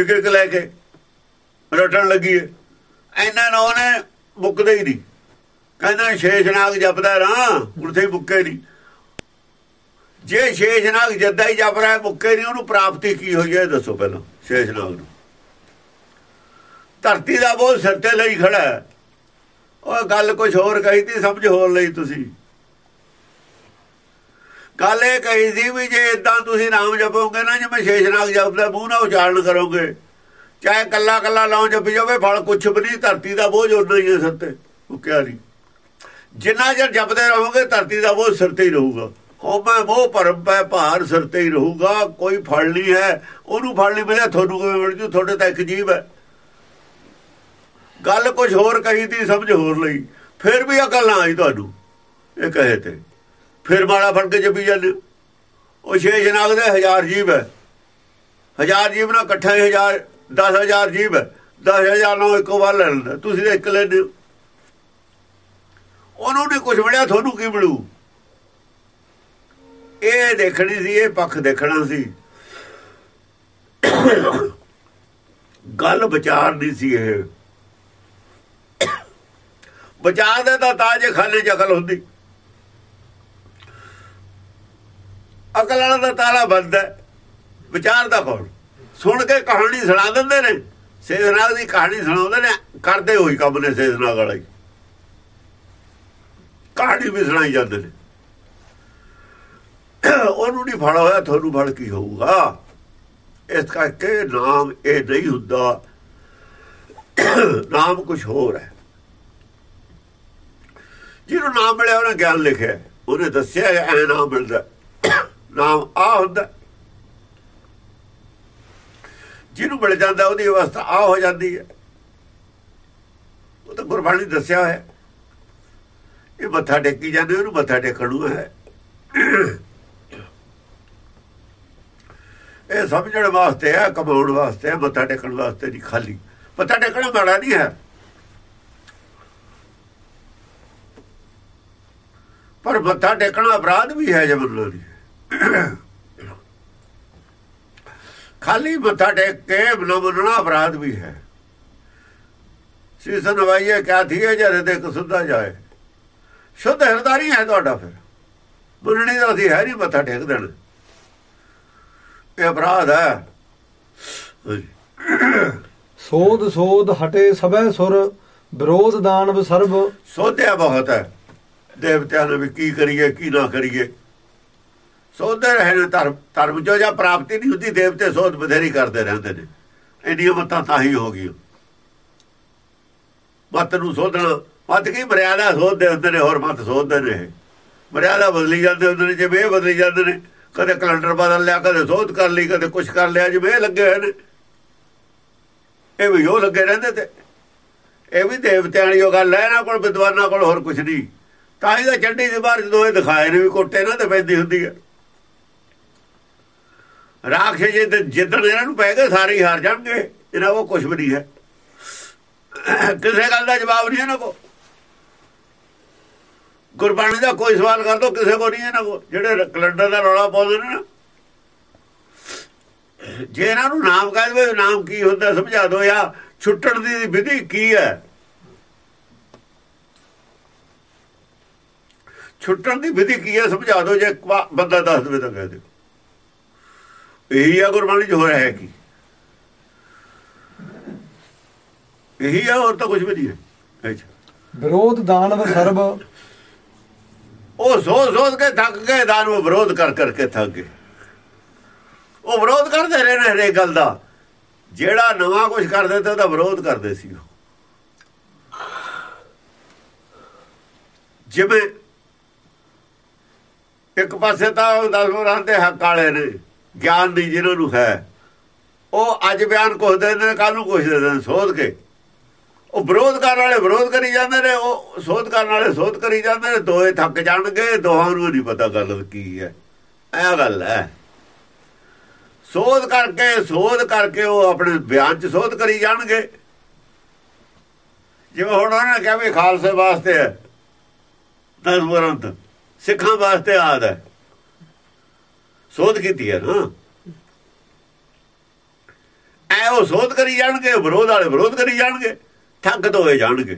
ਇੱਕ ਇੱਕ ਲੈ ਕੇ ਰਟਣ ਲੱਗੀਏ। ਐਨਾ ਨਾਂ ਨੇ ਮੁੱਕਦੇ ਹੀ ਨਹੀਂ। ਕਹਿੰਦਾ ਸ਼ੇਸ਼ਨਾਗ ਜਪਦਾ ਉਰਥੇ ਹੀ ਮੁੱਕੇ ਨਹੀਂ। ਜੇ ਸ਼ੇਸ਼ਨਾਗ ਜੱਦਾ ਹੀ ਜਪ ਰਿਹਾ, ਮੁੱਕੇ ਨਹੀਂ, ਉਹਨੂੰ ਪ੍ਰਾਪਤੀ ਕੀ ਹੋਈ ਹੈ? ਇਹ ਦੱਸੋ ਪਹਿਲਾਂ, ਸ਼ੇਸ਼ਨਾਗ ਨੂੰ। ਧਰਤੀ ਦਾ ਬੋਝ ਸਿਰ ਤੇ ਲਈ ਖੜਾ ਹੈ। ਉਹ ਗੱਲ ਕੁਝ ਹੋਰ ਕਹੀ ਤੀ, ਸਮਝ ਹੋਰ ਲਈ ਤੁਸੀਂ। ਗੱਲ ਇਹ ਕਹੀ ਸੀ ਵੀ ਜੇ ਇਦਾਂ ਤੁਸੀਂ ਨਾਮ ਜਪੋਗੇ ਨਾ, ਜਿਵੇਂ ਸ਼ੇਸ਼ਨਾਗ ਜਪਦਾ, ਮੂੰਹ ਨਾਲ ਉਚਾਰਨ ਕਰੋਗੇ। ਚਾਹੇ ਕੱਲਾ ਕੱਲਾ ਲਾਉ ਜਪੀ ਜਾਵੇ, ਫਲ ਕੁਛ ਵੀ ਨਹੀਂ, ਧਰਤੀ ਦਾ ਬੋਝ ਉਨਾ ਹੀ ਹੈ ਸਿਰ ਤੇ, ਮੁੱਕਿਆ ਨਹੀਂ। ਜਿੰਨਾ ਚਿਰ ਜਪਦੇ ਰਹੋਗੇ, ਧਰਤੀ ਦਾ ਬੋਝ ਸਿਰ ਤੇ ਹੀ ਰਹੂਗਾ। ਹੋਮੈ ਮੋਹ ਭਰਮ ਪੈ ਭਾਰ ਸਿਰ ਤੇ ਹੀ ਰਹੂਗਾ, ਕੋਈ ਫਲ ਨਹੀਂ ਹੈ। ਉਹਨੂੰ ਫਲ ਨਹੀਂ ਮਿਲਿਆ, ਤੁਹਾਨੂੰ ਕਿਵੇਂ ਮਿਲ ਜੂ? ਤੁਹਾਡੇ ਤਾਂ ਇੱਕ ਜੀਵ ਹੈ। ਗੱਲ ਕੁਝ ਹੋਰ ਕਹੀ ਤੀ, ਸਮਝ ਹੋਰ ਲਈ। ਫਿਰ ਵੀ ਅਕਲ ਨਾ ਆਈ ਤੁਹਾਨੂੰ, ਇਹ ਕਹੇ ਤੇ। ਫਿਰ ਮਾਲਾ ਫੜ ਕੇ ਜਪੀ ਜਾਂਦੇ ਹੋ। ਉਹ ਛੇ ਜਨਾਗ ਦੇ ਹਜ਼ਾਰ ਜੀਵ ਹੈ। ਹਜ਼ਾਰ ਜੀਵ ਨਾਲ ਇਕੱਠਾ ਹੀ ਹਜ਼ਾਰ 10000 ਜੀਵ ਹੈ। 10000 ਨਾਲ ਇੱਕੋ ਵਾਰ ਲੈ ਲੈਂਦਾ ਤੁਸੀਂ ਤਾਂ ਇੱਕ ਲੈਂਦੇ ਹੋ। ਉਹਨੂੰ ਨੇ ਕੁਝ ਮਿਲਿਆ, ਤੁਹਾਨੂੰ ਕੀ ਮਿਲੂ? ਇਹ ਦੇਖਣੀ ਸੀ, ਇਹ ਪੱਖ ਦੇਖਣਾ ਸੀ। ਗੱਲ ਵਿਚਾਰ ਨਹੀਂ ਸੀ ਇਹ। ਵਿਚਾਰ ਦੇ ਤਾਂ ਤਾਜ ਖਾਨੇ ਚ ਅਕਲ ਹੁੰਦੀ। ਅਕਲ ਵਾਲਾ ਦਾ ਤਾਲਾ ਬੰਦ ਹੈ। ਵਿਚਾਰ ਦਾ ਕੌਣ? ਸੁਣ ਕੇ ਕਹਾਣੀ ਸੁਣਾ ਦਿੰਦੇ ਨੇ। ਸੇਦਨਾਗ ਦੀ ਕਹਾਣੀ ਸੁਣਾਉਂਦੇ ਨੇ। ਕਰਦੇ ਹੋਈ ਕੰਮ ਨੇ ਸੇਦਨਾਗ ਵਾਲਾ ਹੀ। ਕਹਾਣੀ ਵੀ ਸੁਣਾਈ ਜਾਂਦੇ ਨੇ। ਉਹਨੂੰ ਨਹੀਂ ਫੜ ਹੋਇਆ, ਤੁਹਾਨੂੰ ਫੜ ਕੀ ਹੋਊਗਾ। ਇਸ ਕਰਕੇ ਨਾਮ ਇਹ ਨਹੀਂ ਹੁੰਦਾ। ਨਾਮ ਕੁਝ ਹੋਰ ਹੈ। ਜਿਹਨੂੰ ਨਾਮ ਮਿਲਿਆ, ਉਹਨੇ ਗਿਆਨ ਲਿਖਿਆ। ਉਹਨੇ ਦੱਸਿਆ ਐ ਨਾਮ ਮਿਲਦਾ। ਨਾਮ ਆ ਹੁੰਦਾ। ਜਿਹਨੂੰ ਮਿਲ ਜਾਂਦਾ, ਉਹਦੀ ਅਵਸਥਾ ਆ ਹੋ ਜਾਂਦੀ ਹੈ। ਉਹ ਤਾਂ ਗੁਰਬਾਣੀ ਦੱਸਿਆ ਹੋਇਆ। ਇਹ ਮੱਥਾ ਟੇਕੀ ਜਾਂਦੇ, ਉਹਨੂੰ ਮੱਥਾ ਟੇਕਣ ਨੂੰ ਹੈ। ਇਹ ਸਮਝਣ ਵਾਸਤੇ ਹੈ ਕਮਾਉਣ ਵਾਸਤੇ ਹੈ ਮੱਥਾ ਟੇਕਣ ਵਾਸਤੇ ਨਹੀਂ, ਖਾਲੀ। ਮੱਥਾ ਟੇਕਣਾ ਮਾੜਾ ਨਹੀਂ ਹੈ। ਪਰ ਮੱਥਾ ਟੇਕਣਾ ਅਪਰਾਧ ਵੀ ਹੈ ਜਮਨ ਨਹੀਂ ਖਾਲੀ ਮੱਥਾ ਟੇਕ ਕੇ ਨਾ ਮੰਨਣਾ ਅਪਰਾਧ ਵੀ ਹੈ। ਸੀਸ ਨਵਾਈਏ ਕਿਆ ਥੀ ਹੈ ਜਦ ਦੇ ਸੁੱਧਾ ਜਾਏ। ਸ਼ੁੱਧ ਹਿਰਦਾ ਨਹੀਂ ਹੈ ਤੁਹਾਡਾ ਫਿਰ। ਮੰਨਣੀ ਦਾ ਸੀ ਹੈ ਨਹੀਂ ਮੱਥਾ ਟੇਕ ਦੇਣਾ। ਇਹ ਅਪਰਾਧ ਹੈ। ਸੋਧ ਸੋਧ ਹਟੇ ਸਭੈ ਸੁਰ ਵਿਰੋਧ ਦਾਨਵ ਸਰਬ ਸੋਧਿਆ ਬਹੁਤ ਹੈ। ਦੇਵਤਿਆਂ ਨੇ ਵੀ ਕੀ ਕਰੀਏ ਕੀ ਨਾ ਕਰੀਏ। ਸੋਧਦੇ ਰਹੇ ਨੇ ਧਰਮ ਧਰਮ ਜੋ ਜਾਂ ਪ੍ਰਾਪਤੀ ਨਹੀਂ ਹੁੰਦੀ ਦੇਵਤੇ ਸੋਧ ਬਥੇਰੀ ਕਰਦੇ ਰਹਿੰਦੇ ਨੇ। ਇੰਨੀਆਂ ਮਤਾਂ ਤਾਂ ਹੀ ਹੋ ਗਈਆਂ। ਮਤ ਨੂੰ ਸੋਧਣਾ ਮਤ ਕੀ ਮਰਿਆਦਾ ਸੋਧਦੇ ਹੁੰਦੇ ਨੇ ਹੋਰ ਮਤ ਸੋਧਦੇ ਨੇ। ਮਰਿਆਦਾ ਬਦਲੀ ਜਾਂਦੇ ਹੁੰਦੇ ਨੇ ਜਿਵੇਂ ਇਹ ਬਦਲੀ ਜਾਂਦੇ ਨੇ। ਕਦੇ ਕੈਲੰਡਰ ਬਦਲ ਲਿਆ, ਕਦੇ ਸੋਧ ਕਰ ਲਈ, ਕਦੇ ਕੁਝ ਕਰ ਲਿਆ, ਜਿਵੇਂ ਲੱਗੇ ਹੋਏ ਨੇ। ਇਹ ਵੀ ਉਹ ਲੱਗੇ ਰਹਿੰਦੇ ਤੇ। ਇਹ ਵੀ ਦੇਵਤਿਆਂ ਵਾਲੀ ਉਹ ਗੱਲ ਹੈ, ਇਹਨਾਂ ਕੋਲ, ਵਿਦਵਾਨਾਂ ਕੋਲ ਹੋਰ ਕੁਝ ਨਹੀਂ। ਤਾਂ ਹੀ ਤਾਂ ਚੰਡੀ ਦੇ ਬਾਹਰ ਜਦੋਂ ਇਹ ਦਿਖਾਏ ਨੇ ਵੀ ਕੋਟੇ ਨਾ ਤੇ ਪੈਂਦੀ ਹੁੰਦੀ ਹੈ ਰਾਖਸ਼ ਜੇ ਜਿੱਦਣ ਇਹਨਾਂ ਨੂੰ ਪੈ ਗਏ, ਸਾਰੇ ਹੀ ਹਾਰ ਜਾਣਗੇ। ਇਹਨਾਂ ਉਹ ਕੁਝ ਵੀ ਨਹੀਂ ਹੈ। ਕਿਸੇ ਗੱਲ ਦਾ ਜਵਾਬ ਨਹੀਂ ਇਹਨਾਂ ਕੋਲ। ਗੁਰਬਾਣੀ ਦਾ ਕੋਈ ਸਵਾਲ ਕਰ ਦੋ, ਕਿਸੇ ਕੋ ਨਹੀਂ, ਇਹਨਾਂ ਕੋ। ਜਿਹੜੇ ਕੈਲੰਡਰ ਦਾ ਰੌਲਾ ਪਾਉਂਦੇ ਨੇ ਨਾ। ਜੇ ਇਹਨਾਂ ਨੂੰ ਨਾਮ ਕਹਿ ਦੇਵੇ, ਨਾਮ ਕੀ ਹੁੰਦਾ ਸਮਝਾ ਦਿਓ ਜਾਂ ਛੁੱਟਣ ਦੀ ਵਿਧੀ ਕੀ ਹੈ? ਛੁੱਟਣ ਦੀ ਵਿਧੀ ਕੀ ਹੈ, ਸਮਝਾ ਦਿਓ ਜੇ ਬੰਦਾ ਦੱਸ ਦੇਵੇ ਤਾਂ ਕਹਿ ਦਿਓ। ਇਹੀ ਆ ਗੁਰਬਾਣੀ ਚ ਹੋ ਰਿਹਾ ਹੈ ਕੀ? ਇਹੀ ਆ, ਹੋਰ ਤਾਂ ਕੁਝ ਵੀ ਨਹੀਂ ਹੈ। ਅੱਛਾ। ਵਿਰੋਧ, ਦਾਨਵ, ਸਰਬ ਉਹ ਸੋਚ ਸੋਚ ਕੇ ਥੱਕ ਗਏ ਦਾਨਵ ਵਿਰੋਧ ਕਰ ਕਰਕੇ ਥੱਕ ਗਏ। ਉਹ ਵਿਰੋਧ ਕਰਦੇ ਰਹੇ ਨੇ ਹਰੇਕ ਗੱਲ ਦਾ। ਜਿਹੜਾ ਨਵਾਂ ਕੁਝ ਕਰਦੇ ਤੇ ਉਹਦਾ ਵਿਰੋਧ ਕਰਦੇ ਸੀ ਉਹ। ਜਿਵੇਂ ਇੱਕ ਪਾਸੇ ਤਾਂ ਉਹ ਦਸਵਰਾਂ ਦੇ ਹੱਕ ਵਾਲੇ ਨੇ, ਗਿਆਨ ਦੀ ਜਿਹਨਾਂ ਨੂੰ ਹੈ। ਉਹ ਅੱਜ ਬਿਆਨ ਕੁਛ ਦੇ ਨੇ ਕੱਲ ਨੂੰ ਕੁਛ ਦੇ ਨੇ, ਸੋਧ ਕੇ। ਉਹ ਵਿਰੋਧ ਕਰਨ ਵਾਲੇ ਵਿਰੋਧ ਕਰੀ ਜਾਂਦੇ ਨੇ, ਉਹ ਸੋਧ ਕਰਨ ਵਾਲੇ ਸੋਧ ਕਰੀ ਜਾਂਦੇ ਨੇ ਦੋਏ ਥੱਕ ਜਾਣਗੇ, ਦੋਹਾਂ ਨੂੰ ਨਹੀਂ ਪਤਾ ਗੱਲ ਕੀ ਹੈ। ਇਹ ਗੱਲ ਹੈ। ਸੋਧ ਕਰਕੇ ਸੋਧ ਕਰਕੇ ਉਹ ਆਪਣੇ ਬਿਆਨ 'ਚ ਸੋਧ ਕਰੀ ਜਾਣਗੇ। ਜਿਵੇਂ ਹੁਣ ਉਹਨਾਂ ਨੇ ਕਿਹਾ ਵੀ ਖਾਲਸੇ ਵਾਸਤੇ ਹੈ। ਦਰਵਰੰਤ ਸਿੱਖਾਂ ਵਾਸਤੇ ਆਦ ਹੈ। ਸੋਧ ਕੀਤੀ ਹੈ ਨਾ। ਐ ਉਹ ਸੋਧ ਕਰੀ ਜਾਣਗੇ, ਵਿਰੋਧ ਵਾਲੇ ਵਿਰੋਧ ਕਰੀ ਜਾਣਗੇ। ਠੱਗ ਦੋਏ ਜਾਣਗੇ।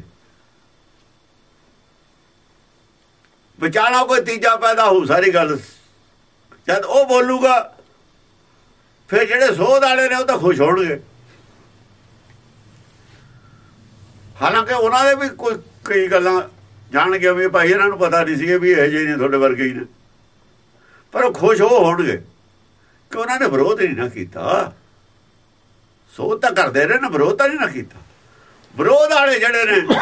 ਵਿਚਾਲਾ ਕੋਈ ਤੀਜਾ ਪੈਦਾ ਹੋ ਸਾਰੀ ਗੱਲ। ਜਦ ਉਹ ਬੋਲੂਗਾ, ਫਿਰ ਜਿਹੜੇ ਸੋਧ ਵਾਲੇ ਨੇ ਉਹ ਤਾਂ ਖੁਸ਼ ਹੋਣਗੇ। ਹਾਲਾਂਕਿ ਉਹਨਾਂ ਦੇ ਵੀ ਕੋਈ ਕਈ ਗੱਲਾਂ ਜਾਣਗੇ ਵੀ, ਭਾਈ ਇਹਨਾਂ ਨੂੰ ਪਤਾ ਨਹੀਂ ਸੀਗੇ ਵੀ ਇਹ ਜਿਹੇ ਨੇ ਤੁਹਾਡੇ ਵਰਗੇ ਹੀ ਨੇ। ਪਰ ਉਹ ਖੁਸ਼ ਹੋ ਹੋਣਗੇ ਕਿ ਉਹਨਾਂ ਨੇ ਵਿਰੋਧ ਨਹੀਂ ਨਾ ਕੀਤਾ। ਸੋਧ ਤਾਂ ਕਰਦੇ ਰਹੇ ਨਾ, ਵਿਰੋਧ ਤਾਂ ਨਹੀਂ ਨਾ ਕੀਤਾ। ਵਿਰੋਧ ਵਾਲੇ ਜਿਹੜੇ ਨੇ,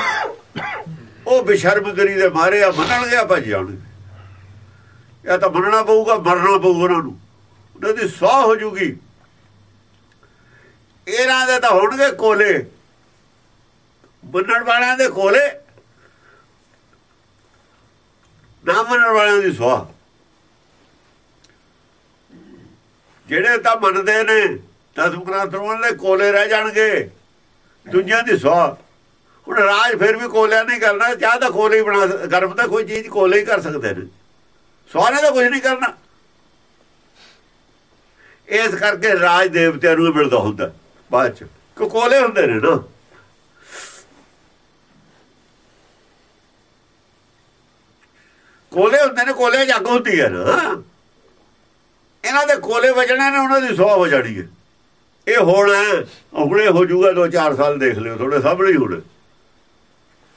ਉਹ ਬੇਸ਼ਰਮਗਰੀ ਦੇ ਮਾਰੇ ਆ ਮੰਨਣਗੇ ਆ ਭੱਜ ਜਾਣਗੇ ਇਹ ਤਾਂ ਮੰਨਣਾ ਪਊਗਾ, ਮਰਨਾ ਪਊਗਾ ਉਹਨਾਂ ਨੂੰ। ਉਹਨਾਂ ਦੀ ਸਵਾਹ ਹੋ ਜੂਗੀ। ਇਹਨਾਂ ਦੇ ਤਾਂ ਹੋਣਗੇ ਕੋਲੇ। ਮੰਨਣ ਵਾਲਿਆਂ ਦੇ ਕੋਲੇ। ਨਾ ਮੰਨਣ ਵਾਲਿਆਂ ਦੀ ਸਵਾਹ ਜਿਹੜੇ ਤਾਂ ਮੰਨਦੇ ਨੇ, ਦਸਮ ਗ੍ਰੰਥਾਂ ਦੇ ਕੋਲੇ ਰਹਿ ਜਾਣਗੇ। ਦੂਜਿਆਂ ਦੀ ਸਵਾਹ ਹੁਣ ਰਾਜ ਫਿਰ ਵੀ ਕੋਲਿਆਂ ਨਹੀਂ ਕਰਨਾ, ਚਾਹ ਤਾਂ ਕੋਲੇ ਹੀ ਬਣਾ ਗਰਮ ਤਾਂ ਕੋਈ ਚੀਜ਼ ਕੋਲੇ ਹੀ ਕਰ ਸਕਦੇ ਨੇ ਸਵਾਨੇ ਦਾ ਕੁਝ ਨਹੀਂ ਕਰਨਾ। ਇਸ ਕਰਕੇ ਰਾਜ ਦੇਵਤਿਆਂ ਨੂੰ ਮਿਲਦਾ ਹੁੰਦਾ, ਬਾਅਦ ਚ। ਕਿ ਕੋਲੇ ਹੁੰਦੇ ਨੇ ਨਾ। ਕੋਲੇ ਹੁੰਦੇ ਨੇ, ਕੋਲੇ ਜੱਗ ਹੁੰਦੀ ਹੈ ਨਾ। ਇਹਨਾਂ ਦੇ ਕੋਲੇ ਵਜਣੇ ਨੇ, ਉਹਨਾਂ ਦੀ ਸੋਹ ਹੋ ਜਾਣੀ ਹੈ। ਇਹ ਹੋਣਾ ਹੁਣੇ ਹੋ ਜਾਊਗਾ 2-4 ਸਾਲ ਦੇਖ ਲਿਓ, ਤੁਹਾਡੇ ਸਾਹਮਣੇ ਹੀ ਹੋਣਾ।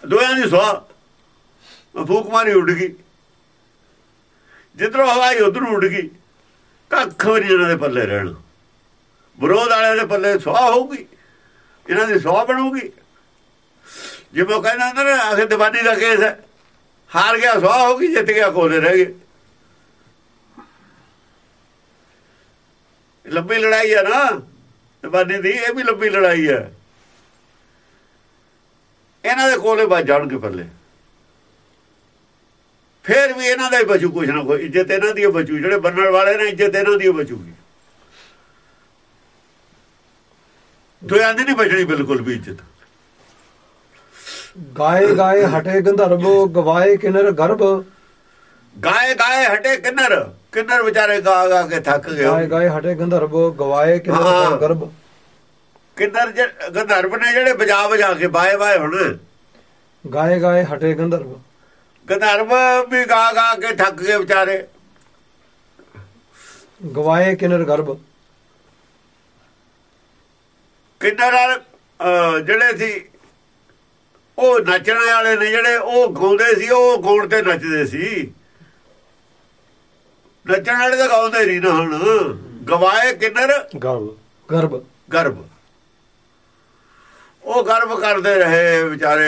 ਦੋਆਂ ਦੀ ਸਵਾ ਫੂਕ ਮਾਰੀ ਉੱਡ ਗਈ। ਜਿੱਧਰੋਂ ਹਵਾ ਆਈ, ਉਧਰੋਂ ਉੱਡ ਗਈ। ਕੱਖ ਵੀ ਨਹੀਂ ਇਹਨਾਂ ਦੇ ਪੱਲੇ ਰਹਿਣ। ਵਿਰੋਧ ਵਾਲਿਆਂ ਦੇ ਪੱਲੇ ਸਵਾਹ ਹੋਊਗੀ। ਇਹਨਾਂ ਦੀ ਸਵਾਹ ਬਣੂਗੀ। ਜਿਵੇਂ ਉਹ ਕਹਿੰਦਾ ਹੁੰਦਾ ਨਾ, ਆਖੇ ਦੀਵਾਨੀ ਦਾ ਕੇਸ ਹੈ। ਹਾਰ ਗਿਆ, ਸਵਾਹ ਹੋਗੀ ਜਿੱਤ ਗਿਆ ਕੋਲੇ ਰਹਿ ਗਏ। ਲੰਬੀ ਲੜਾਈ ਹੈ ਨਾ। ਦੀਵਾਨੀ ਦੀ, ਇਹ ਵੀ ਲੰਬੀ ਲੜਾਈ ਹੈ। ਇਹਨਾਂ ਦੇ ਕੋਲੇ ਵੱਜ ਜਾਣਗੇ ਪੱਲੇ ਫੇਰ ਵੀ ਇਹਨਾਂ ਦਾ ਹੀ ਬਚੂ ਕੁਛ ਨਾ ਕੋਈ, ਇੱਜ਼ਤ ਇਹਨਾਂ ਦੀ ਬਚੂ, ਜਿਹੜੇ ਬੰਨਣ ਵਾਲੇ ਨੇ ਇੱਜ਼ਤ ਇਹਨਾਂ ਦੀ ਬਚੂਗੀ। ਦੋਆਂ ਦੀ ਨਹੀਂ ਬਚਣੀ ਬਿਲਕੁਲ ਵੀ ਇੱਜ਼ਤ। ਗਾਏ ਗਾਏ ਹਟੇ ਗੰਧਰਵ, ਗਵਾਏ ਕਿਨਰ ਗਰਭ ਗਾਏ ਗਾਏ ਹਟੇ ਕਿੰਨਰ? ਕਿੰਨਰ ਵਿਚਾਰੇ ਗਾ ਗਾ ਕੇ ਥੱਕ ਗਾਏ ਗਏ ਗਾਏ ਹਟੇ ਗੰਧਰਵ ਗਵਾਏ। ਕਿਨਰ ਗਰਭ ਕਿੰਨਰ ਗੰਧਰਵ ਨੇ ਜਿਹੜੇ ਵਜਾ ਵਜਾ ਕੇ ਬਾਏ ਬਾਏ ਹੁਣ। ਗਾਏ ਗਾਏ ਹਟੇ ਗੰਧਰਵ। ਗੰਧਰਵ ਵੀ ਗਾ ਗਾ ਕੇ ਥੱਕ ਗਏ ਵਿਚਾਰੇ। ਗਵਾਏ ਕਿਨਰ ਗਰਭ। ਕਿੰਨਰ ਜਿਹੜੇ ਸੀ ਉਹ ਨੱਚਣ ਵਾਲੇ ਨੇ ਜਿਹੜੇ ਉਹ ਗਾਉਂਦੇ ਸੀ ਉਹ ਗਾਉਣ ਤੇ ਨੱਚਦੇ ਸੀ। ਨੱਚਣ ਵਾਲੇ ਤਾਂ ਗਾਉਂਦੇ ਨਹੀਂ ਨਾ ਹੁਣ। ਗਵਾਏ ਕਿੰਨਰ ਗਰਭ ਗਰਭ ਗਰਭ ਉਹ ਗਰਭ ਕਰਦੇ ਰਹੇ ਵਿਚਾਰੇ